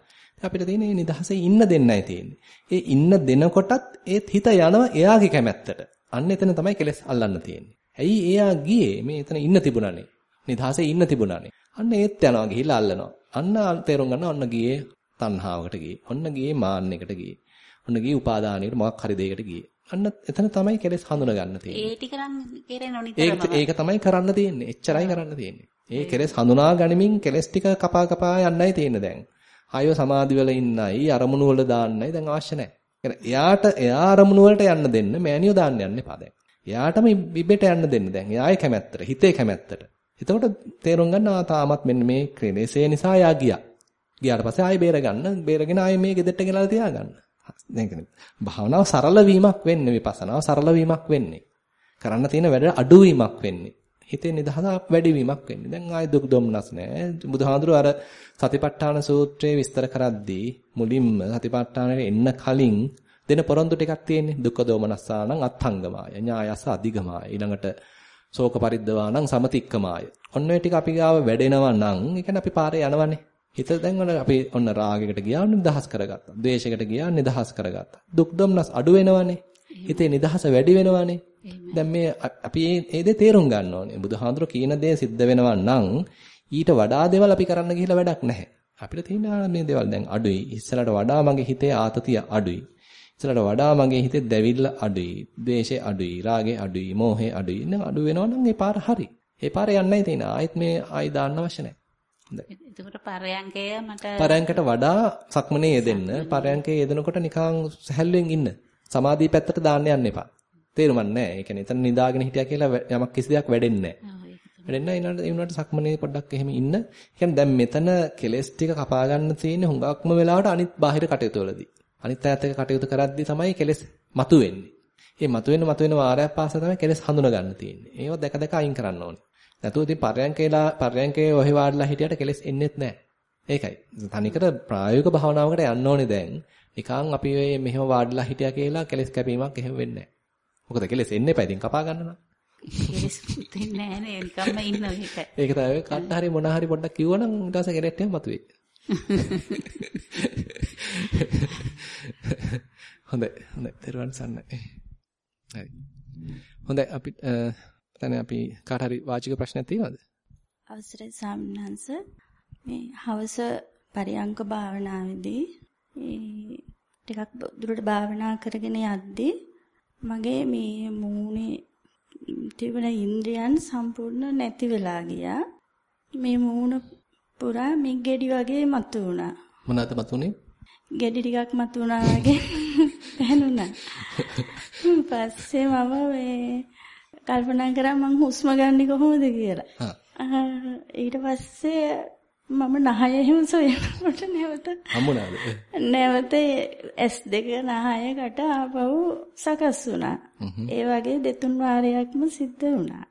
අපිට තියෙන මේ නිදහසේ ඉන්න දෙන්නයි තියෙන්නේ. ඒ ඉන්න දෙනකොටත් ඒත් හිත යනවා එයාගේ කැමැත්තට. අන්න එතන තමයි කෙලස් අල්ලන්න තියෙන්නේ. ඇයි එයා ගියේ මේ එතන ඉන්න තිබුණානේ. නිදහසේ ඉන්න තිබුණානේ. අන්න ඒත් යනවා ගිහිල්ලා අල්ලනවා. අන්න තේරුම් ගන්නවා ඔන්න ගියේ තණ්හාවකට ගියේ. ඔන්න ගියේ මාන්නයකට ගියේ. ඔන්න ගියේ උපාදානයකට මොකක් හරි දෙයකට ගියේ. අන්න එතන තමයි කෙලෙස් හඳුන ගන්න තියෙන්නේ. ඒ ටික නම් නිතරම. ඒක තමයි කරන්න තියෙන්නේ. එච්චරයි කරන්න තියෙන්නේ. ඒ කෙලෙස් හඳුනා ගනිමින් කෙලෙස් ටික කපා කපා යන්නයි තියෙන්නේ දැන්. ආයෝ සමාධි වල ඉන්නයි අරමුණු වල දාන්නයි දැන් අවශ්‍ය නැහැ. එයාට එයා අරමුණු වලට යන්න දෙන්න මෑනියෝ දාන්න යන්න එපා දැන්. එයාටම ඉබ්බෙට යන්න දෙන්න දැන්. එයාගේ කැමැත්තට, හිතේ කැමැත්තට. එතකොට තේරුම් ගන්නවා තාමත් මෙන්න මේ ක්‍රේනේසේ නිසා යා ගියා. ගියාට පස්සේ ආයෙ බේර ගන්න, බේරගෙන ආයෙ මේ ගෙදරට ගෙනලා තියාගන්න. දැන් කියන්නේ භාවනාව සරල වීමක් වෙන්නේ විපස්සනාව සරල වීමක් වෙන්නේ. කරන්න තියෙන වැඩ අඩු වීමක් වෙන්නේ. හිතේ නිදහස වැඩි වීමක් වෙන්නේ. දැන් ආයෙ දුක් දුම්නස් නැහැ. බුදුහාඳුර අර සතිපට්ඨාන සූත්‍රයේ විස්තර කරද්දී මුලින්ම සතිපට්ඨානෙට එන්න කලින් දෙන පොරොන්දු ටිකක් තියෙන්නේ. දුක්ඛ දෝමනස්සානං අත්ංගමාය. ඥායස අධිගමාය. ඊළඟට ශෝක පරිද්දවානං සමතික්කමාය. ඔන්න ඔය ටික අපි ගාව වැඩෙනවා නම් ඒ කියන්නේ අපි පාරේ යනවනේ. හිත දැන් ඔන්න අපි ඔන්න රාගයකට ගියා නිදහස් කරගත්තා. ද්වේෂයකට ගියා නිදහස් කරගත්තා. දුක් දුම්නස් අඩු වෙනවනේ. හිතේ නිදහස වැඩි වෙනවනේ. දැන් මේ අපි මේ දේ තේරුම් ගන්න ඕනේ. බුදුහාඳුර කියන දේ සිද්ධ වෙනවා නම් ඊට වඩා දේවල් අපි කරන්න ගිහිල්ලා වැඩක් නැහැ. අපිට තියෙන මේ දේවල් දැන් අඩුයි. ඉස්සරට වඩා මගේ හිතේ ආතතිය අඩුයි. ඉස්සරට වඩා මගේ හිතේ දැවිල්ල අඩුයි. ද්වේෂය අඩුයි. රාගය අඩුයි. මෝහය අඩුයි. නම් අඩු වෙනවා නම් ඒ පාර හරි. ඒ පාරේ යන්නයි තියෙන. ආයෙත් මේ ආයි දාන්න අවශ්‍ය නැහැ. එතකොට පරයන්කය මට පරයන්කට වඩා සක්මනේ යෙදෙන්න. පරයන්කේ යෙදෙනකොට නිකන් සැහැල්ලුවෙන් ඉන්න. සමාධිය පැත්තට දාන්න යන්න එපා. තේරුමක් නැහැ. ඒ කියන්නේ එතන නිදාගෙන හිටියා කියලා යමක් කිසි දෙයක් වැඩෙන්නේ නැහැ. වැඩෙන්න සක්මනේ පොඩ්ඩක් එහෙම ඉන්න. කියන්නේ දැන් මෙතන කෙලස් ටික කපා ගන්න තියෙන හුඟක්ම වෙලාවට අනිත් බාහිර කටයුතු වලදී. අනිත් ඈත් එක කටයුතු කරද්දී තමයි කෙලස් මතුවෙන්නේ. මේ මතුවෙන මතුවෙන වාරයක් පාසා තමයි කෙලස් හඳුනා ගන්න තියෙන්නේ. ඒව දැක දැක අයින් කරන්න ඕනේ. නැතුව ඉතින් පරයන්කේලා පරයන්කේ ඔහෙ වාඩිලා හිටියට කෙලස් එන්නේත් නැහැ. ඒකයි. තනිකර ප්‍රායෝගික භාවනාවකට යන්න ඕනේ දැන්. නිකන් අපි මෙහෙම වාඩිලා හිටියා කියලා කෙලස් කැපීමක් එහෙම වෙන්නේ නැහැ. මොකද කෙලස් එන්නේ එපා ඉතින් කපා ගන්න නම්. කෙලස් දෙන්නේ නැහැ නේ නිකම්ම ඉන්න මේක. ඒක තමයි කන්න හරි මොන හරි පොඩ්ඩක් කිව්වනම් ඊට පස්සේ කෙලෙට් එහෙම මතුවේ. හොඳයි හොඳයි දරුවන් සන්නයි. හරි. හොඳයි අපි දැන් අපි කාට හරි වාචික ප්‍රශ්නයක් තියෙනවද? අවසරයි සාමනංශ මේ හවස පරියංක භාවනාවේදී ටිකක් දුරට භාවනා කරගෙන යද්දී මගේ මේ මූණේ තිබෙන ඉන්ද්‍රියන් සම්පූර්ණ නැති වෙලා ගියා. මේ මූණ පුරා මේ ගෙඩි වගේ මතු වුණා. මොනවාද මතුනේ? ගෙඩි ටිකක් මතු වුණා වගේ දැනුණා. පස්සේ මම මේ කල්පනා කරා මං හුස්ම ගන්නේ කොහොමද කියලා. ඊට පස්සේ මම නහය එහෙම සොයනකොට නැවත හම්බුණාද? නැවත S2 නහයකට ආපහු සකස් වුණා. ඒ වගේ දෙතුන් වාරයක්ම සිද්ධ වුණා.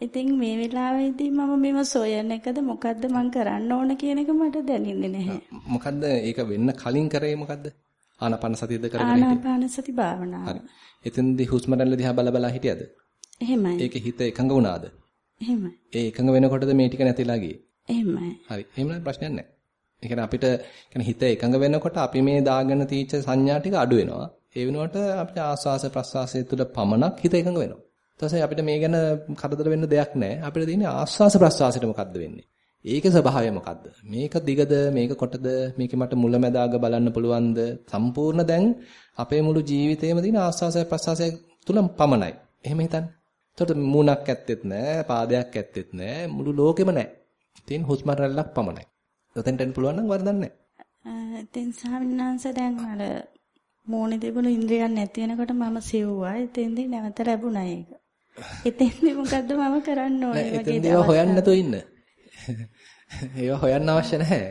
ඉතින් මේ වෙලාවේදී මම මේව සොයන එකද මොකද්ද මං කරන්න ඕන කියන එක මට දැනෙන්නේ නැහැ. මොකද්ද ඒක වෙන්න කලින් කරේ මොකද්ද? ආනාපාන සතියද කරගෙන ආනාපාන සති භාවනාව. හරි. එතෙන්දී හුස්ම රැල්ල දිහා බල බල හිටියද? එහෙමයි. ඒකේ හිත එකඟ වුණාද? එහෙමයි. ඒ එකඟ වෙනකොටද මේ ටික නැතිලා ගියේ? එහෙමයි. හරි. එහෙම නම් ප්‍රශ්නයක් නැහැ. ඒ කියන්නේ අපිට කියන්නේ හිත එකඟ වෙනකොට අපි මේ දාගෙන තීච්ච සංඥා ටික අඩු වෙනවා. ඒ වෙනුවට අපිට ආස්වාස ප්‍රස්වාසය තුළ පමණක් හිත එකඟ වෙනවා. ඊට අපිට මේ ගැන කරදර වෙන්න දෙයක් නැහැ. අපිට තියෙන්නේ ආස්වාස ප්‍රස්වාසයට මොකද්ද වෙන්නේ? ඒකේ ස්වභාවය මොකද්ද? මේක දිගද මේක කොටද මේකේ මට මුලැමැදාග බලන්න පුළුවන්ද? සම්පූර්ණ දැන් අපේ මුළු ජීවිතේම තියෙන ආස්වාසය ප්‍රස්වාසය තුල පමණයි. එහෙම හිතන්න. එතකොට මූණක් ඇත්තෙත් නැහැ, පාදයක් ඇත්තෙත් නැහැ, මුළු ලෝකෙම නැහැ. තියෙන හුස්ම රැල්ලක් පමණයි. ඔතෙන්ට එන්න පුළුවන් නම් වරදක් නැහැ. ඉතින් ස්වාමීනාංශ දැන් අර මූණේ තිබුණු ඉන්ද්‍රියන් නැති වෙනකොට මම සෙව්වා. එතෙන්දී නැවත ලැබුණා ඒක. එතෙන්දී මොකද්ද මම කරන්න ඕනේ වගේ එතෙන්දී හොයන්න නැතුව ඉන්න. ඒවා හොයන්න අවශ්‍ය නැහැ.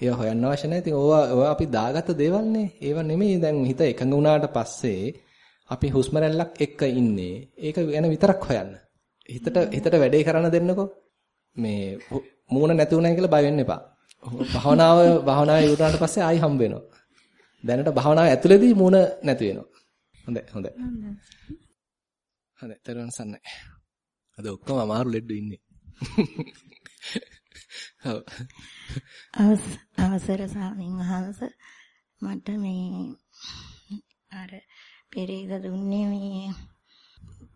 ඒවා හොයන්න අවශ්‍ය නැහැ. ඉතින් ඕවා අපි දාගත්ත දේවල්නේ. ඒවා නෙමෙයි දැන් හිත එකඟ වුණාට පස්සේ අපි හුස්ම රැල්ලක් එක්ක ඉන්නේ. ඒක ගැන විතරක් හොයන්න. හිතට හිතට වැඩේ කරන්න දෙන්නකෝ. මේ මූණ නැති උනායි කියලා බය වෙන්න එපා. භාවනාව භාවනාවේ ඉවරනාට පස්සේ ආයි හම්බ වෙනවා. දැනට භාවනාව ඇතුළේදී මූණ නැති වෙනවා. හොඳයි හොඳයි. හොඳයි තරුවන් සන්නයි. අද ඔක්කොම අමාරු ලෙඩ්ඩු ඉන්නේ. අවසර ස්වාමීන් වහන්සේ මට මේ අර පෙරේද දුන්නේ මේ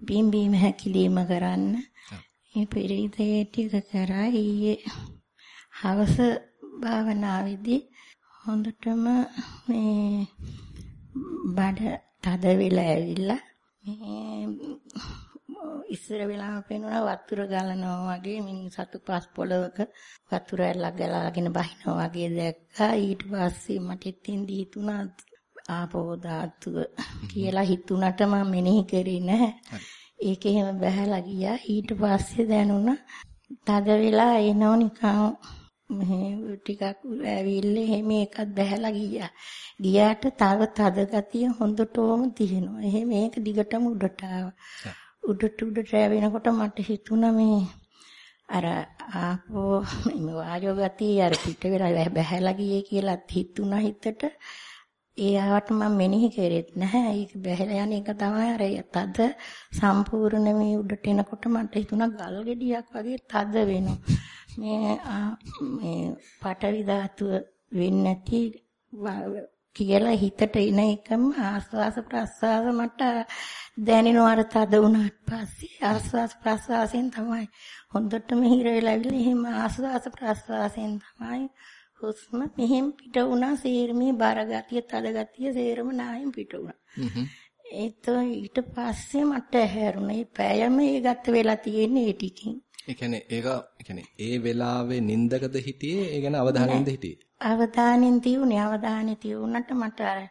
බිම්බීම හැකිලිම කරන්න. මේ පෙරේදේ ටික කරා ඊයේ හවස භාවනාවේදී හොඳටම මේ බඩ තද වෙලා ඇවිල්ලා මේ ඉස්සර වෙලාම පේනවා වතුර ගලනවා වගේ මිනිස්සු පස් පොළවක වතුර ඇල්ලක් ගලාගෙන බහිනවා වගේ දැක්කා ඊට පස්සේ මට ඉතින් දීතුණා ආපෝ ධාතුව කියලා හිතුණට මම මෙනෙහි කරේ නැහැ ඒක එහෙම බහැලා ගියා ඊට පස්සේ දැනුණා තද වෙලා එනෝ නිකන් මෙහෙ ටිකක් ඇවිල්ලා එහෙම එකක් බහැලා ගියා. ගියාට තව තද ගතිය හොඳටම තියෙනවා. එහෙම මේක දිගටම උඩට උඩට උඩට වෙනකොට මට හිතුණා මේ අර ආපෝ මේ වායෝ ගතිය අර පිට වෙලා බහැලා ගියේ කියලා හිතුණා හිතට. ඒ ආවට මම මෙනෙහි කරෙත් නැහැ. ඒක බහැලා යන එක තමයි අර තද සම්පූර්ණ මේ උඩට එනකොට මට හිතුණා ගල් ගෙඩියක් වගේ තද වෙනවා. මේ මේ පටවි ධාතුව වෙන්නේ නැති කියලා හිතට එන එකම ආස්වාස ප්‍රස්වාස මට දැනෙනවා අර තද වුණාට පස්සේ ආස්වාස ප්‍රස්වාසයෙන් තමයි හොඳටම හිර වෙලා ඉන්නේ එහෙම ආස්වාස ප්‍රස්වාසයෙන් තමයි හුස්ම මෙහෙම පිට වුණා සේරමේ බර ගතිය තද ගතිය සේරම නායෙන් පිට වුණා. ඒත් ඊට පස්සේ මට හැරුණා. පෑයම ඒ ගත වෙලා තියෙන්නේ ඒ ටිකින්. ඒ කියන්නේ ඒක කියන්නේ ඒ වෙලාවේ නින්දකද හිටියේ ඒ ගැන අවධානයෙන්ද හිටියේ? අවධානයෙන් තියුනේ අවධානය තියුණාට මට අර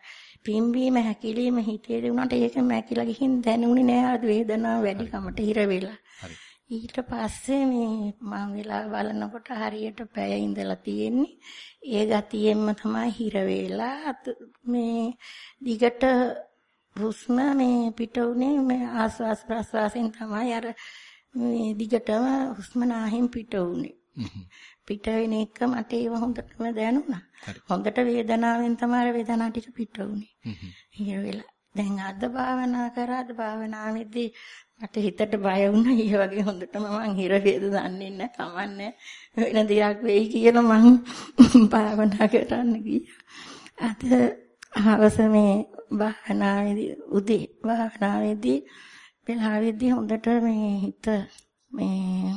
පිම්බීම හැකිලිම හිතේ දුණාට ඒක මැකිලා ගිහින් දැනුනේ නෑ වේදනාව වැඩි කමට හිර වෙලා. ඊට පස්සේ මේ මම වෙලා බලනකොට හරියට පැය ඉඳලා තියෙන්නේ. ඒ ගතියෙන්ම තමයි හිර වෙලා මේ දිගට හුස්ම මේ පිට උනේ මේ ආස්වාස් ප්‍රස්වාසෙන් තමයි අර මේ දිගටම හුස්ම නාහින් පිට උනේ. පිට වෙන එක මට ඒව හොඳටම දැනුණා. හොඳට වේදනාවෙන් තමයි වේදනාව ටික පිට උනේ. හිර වෙලා. දැන් අද භාවනා කරාද භාවනාවේදී මට හිතට බය වුණා. ඊ වගේ හොඳටම මං හිර වේද දන්නේ නැහැ. කමන්නේ වෙන දෙයක් වෙයි කියලා මං භාවනා කරන්න ගියා. අද හවස මේ භාවනාවේදී උදේ භාවනාවේදී වෙලාවේදී හොඳට මේ හිත මේ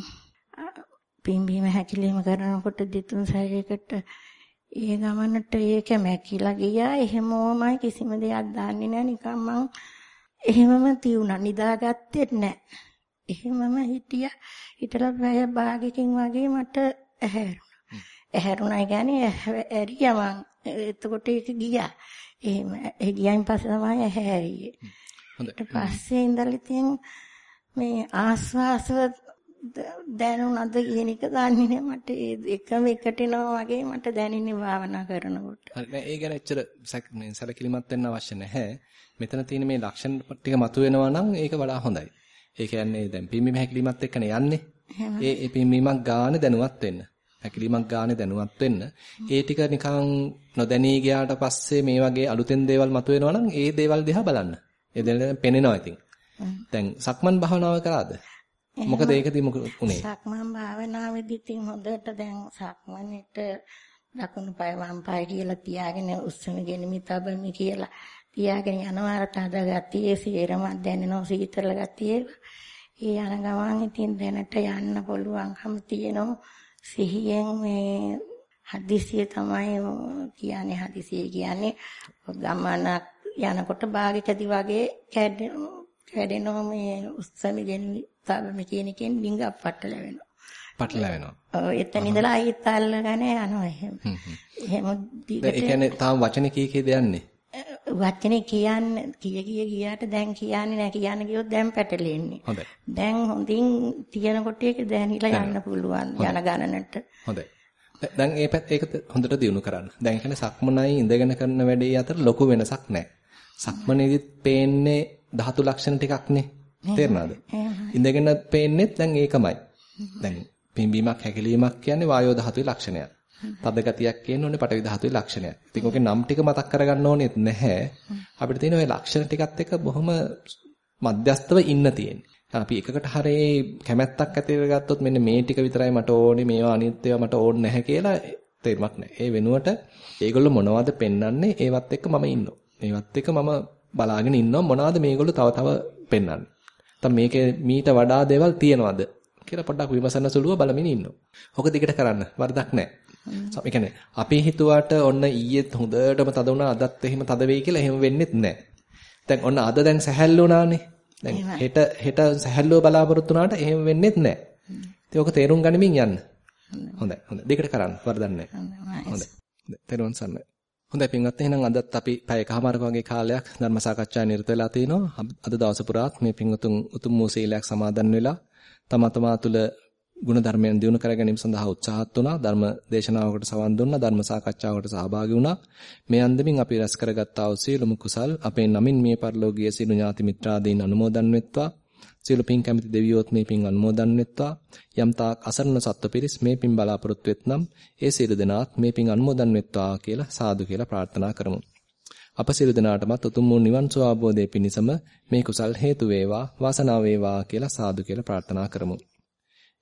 පිම්බීම හැකිලිම කරනකොට දෙතුන් සැරයකට ඒ ගමනට ඒක මැකිලා ගියා. එහෙමමයි කිසිම දෙයක් දන්නේ නැහැ. නිකන් මං එහෙමම තියුණා. නිදාගත්තේ නැහැ. එහෙමම හිටියා. හිටලා පැය භාගයකින් වගේ මට ඇහැරුණා. ඇහැරුණා කියන්නේ ඇරියා මං. එතකොට ඒක ගියා. එහෙම. ඒ ගියයින් පස්සේ තමයි ඇහැරියේ ඊට පස්සේ ඉඳලා ඉතින් මේ ආස්වාසව දැනුණාද කියන එක දන්නේ නැහැ මට එකම එකට එනවා වගේ මට දැනෙන්නේ භාවනා කරනකොට. හරි ඒ ගැන එච්චර සැලකිලිමත් වෙන්න අවශ්‍ය නැහැ. මෙතන තියෙන මේ ලක්ෂණ ටික මතුවෙනවා නම් ඒක වඩා හොඳයි. ඒ කියන්නේ දැන් පිම්බීම හැකිලිමත් එක්කනේ යන්නේ. ඒ ඒ පිම්බීමක් ගාන දැනුවත් වෙන්න. හැකිලිමක් ගානේ දැනුවත් වෙන්න. ඒ ටික නිකන් නොදැනී ගියාට පස්සේ මේ වගේ අලුතෙන් දේවල් මතුවෙනවා නම් ඒ දේවල් දිහා බලන්න. ඒ දේවල් පෙනෙනවා ඉතින්. දැන් සක්මන් භාවනාව කරාද? මොකද ඒකදී මොකද උනේ? සක්මන් භාවනාවේදී තින් හොඳට දැන් සක්මනේට දකුණු පාය වම් පාය කියලා තියාගෙන උස්සන ගෙනමි තබමි කියලා තියාගෙන යනවා. තද ගතියේ සීරම දැනෙනවා සීතල ගතියේ ඒ යන ගමන් ඉතින් දැනට යන්න පුළුවන්කම තියෙනවා. සිහියෙන් මේ හදිසිය තමයි කියන්නේ. හදිසිය කියන්නේ ගමනක් යනකොට භාගිකදී වගේ කැඩෙනවා මේ උස්සමි තබමි කියන එකෙන් ඩිංගක් පටල වෙනවා. පටල වෙනවා. ඔව් එතන ඉඳලා ආයෙත් අල්ලගෙන යනවා එහෙම. එහෙම දිගට ඒ කියන්නේ තාම වචනේ කී කීද යන්නේ? වචනේ කියන්නේ කිය කිය ගියාට දැන් කියන්නේ නැහැ කියන්න ගියොත් දැන් පැටලෙන්නේ. හොඳයි. දැන් හොඳින් තියනකොට ඒක දැනিলা යන්න පුළුවන් යන ගණනට. හොඳයි. දැන් ඒ පැත්ත ඒක හොඳට දියුණු කරන්න. දැන් කියන්නේ සක්මනයි ඉඳගෙන කරන වැඩේ අතර ලොකු වෙනසක් නැහැ. සක්මනේදිත් පේන්නේ ධාතු ලක්ෂණ ටිකක්නේ. තේරුණාද? ඉඳගෙන පේන්නේත් දැන් ඒකමයි. දැන් පිම්බීමක් හැකිලීමක් කියන්නේ වායෝ ධාතුවේ ලක්ෂණයක්. තද ගතියක් කියන ඕනේ පටවි ධාතුවේ ලක්ෂණයක්. ඉතින් ඔකේ නම් ටික මතක් කරගන්න ඕනෙත් නැහැ. අපිට තියෙන ওই ලක්ෂණ ටිකත් එක්ක බොහොම මධ්‍යස්තව ඉන්න තියෙන්නේ. අපි එකකට හරේ කැමැත්තක් ඇති කරගත්තොත් මෙන්න මේ ටික විතරයි මට ඕනේ මේවා අනිත් ඒවා මට ඕනේ නැහැ කියලා තේරුමක් නැහැ. ඒ වෙනුවට ඒගොල්ලෝ මොනවද පෙන්වන්නේ ඒවත් එක්ක මම ඉන්නවා. මේවත් එක්ක මම බලාගෙන ඉන්නවා මොනවද මේගොල්ලෝ තව තව පෙන්වන්නේ. නැත්නම් මේකේ මීට වඩා දේවල් තියනවද කියලා පොඩ්ඩක් විමසන්න සුළුව බලමින් ඉන්නවා. ඔක දිගට කරන්න වරදක් නැහැ. ඒ කියන්නේ අපි හිතුවට ඔන්න ඊයේත් හොඳටම තද වුණා අදත් එහෙම තද වෙයි කියලා එහෙම වෙන්නෙත් නැහැ. දැන් ඔන්න අද දැන් සැහැල්ලු වුණානේ. දැන් හෙට හෙට සැහැල්ලුව බලාපොරොත්තු වුණාට එහෙම වෙන්නෙත් නැහැ. ඉතින් ඔක තේරුම් ගනිමින් යන්න. හොඳයි. හොඳයි. දෙකට කරන්න වරදක් නැහැ. හොඳයි. තේරුම් ගන්න. හොඳයි පින්වත් එහෙනම් අදත් අපි පැය කමාරක වගේ කාලයක් ධර්ම සාකච්ඡාවේ නිරත වෙලා තිනවා. අද දවස පුරාත් මේ පින්වතුන් උතුම් වූ සීලයක් සමාදන් වෙලා තම තමා තුළ ගුණ ධර්මයන් දිනු කර ගැනීම සඳහා උත්සාහත් වුණා. ධර්ම දේශනාවකට සවන් දුන්නා. ධර්ම සාකච්ඡාවකට සහභාගී වුණා. මේ අන්දමින් අපි රැස් කරගත්තා වූ සියලුම කුසල් අපේ නමින් මේ පරිලෝකීය සියලු ඥාති මිත්‍රාදීන් අනුමෝදන් වෙත්වා. සියලු පින් කැමති දෙවියෝත් මේ පින් අනුමෝදන් වෙත්වා. යම් තාක් අසරණ සත්ව පිරිස් මේ පින් බලාපොරොත්තු වෙත්නම් ඒ සියලු දෙනාත් මේ පින් අනුමෝදන් වෙත්වා කියලා සාදු කියලා ප්‍රාර්ථනා කරමු. අප සියලු දෙනාටමත් උතුම් වූ නිවන් සුව අවබෝධය පිණිසම මේ කුසල් හේතු වේවා වාසනාව වේවා කියලා සාදු කියලා ප්‍රාර්ථනා කරමු.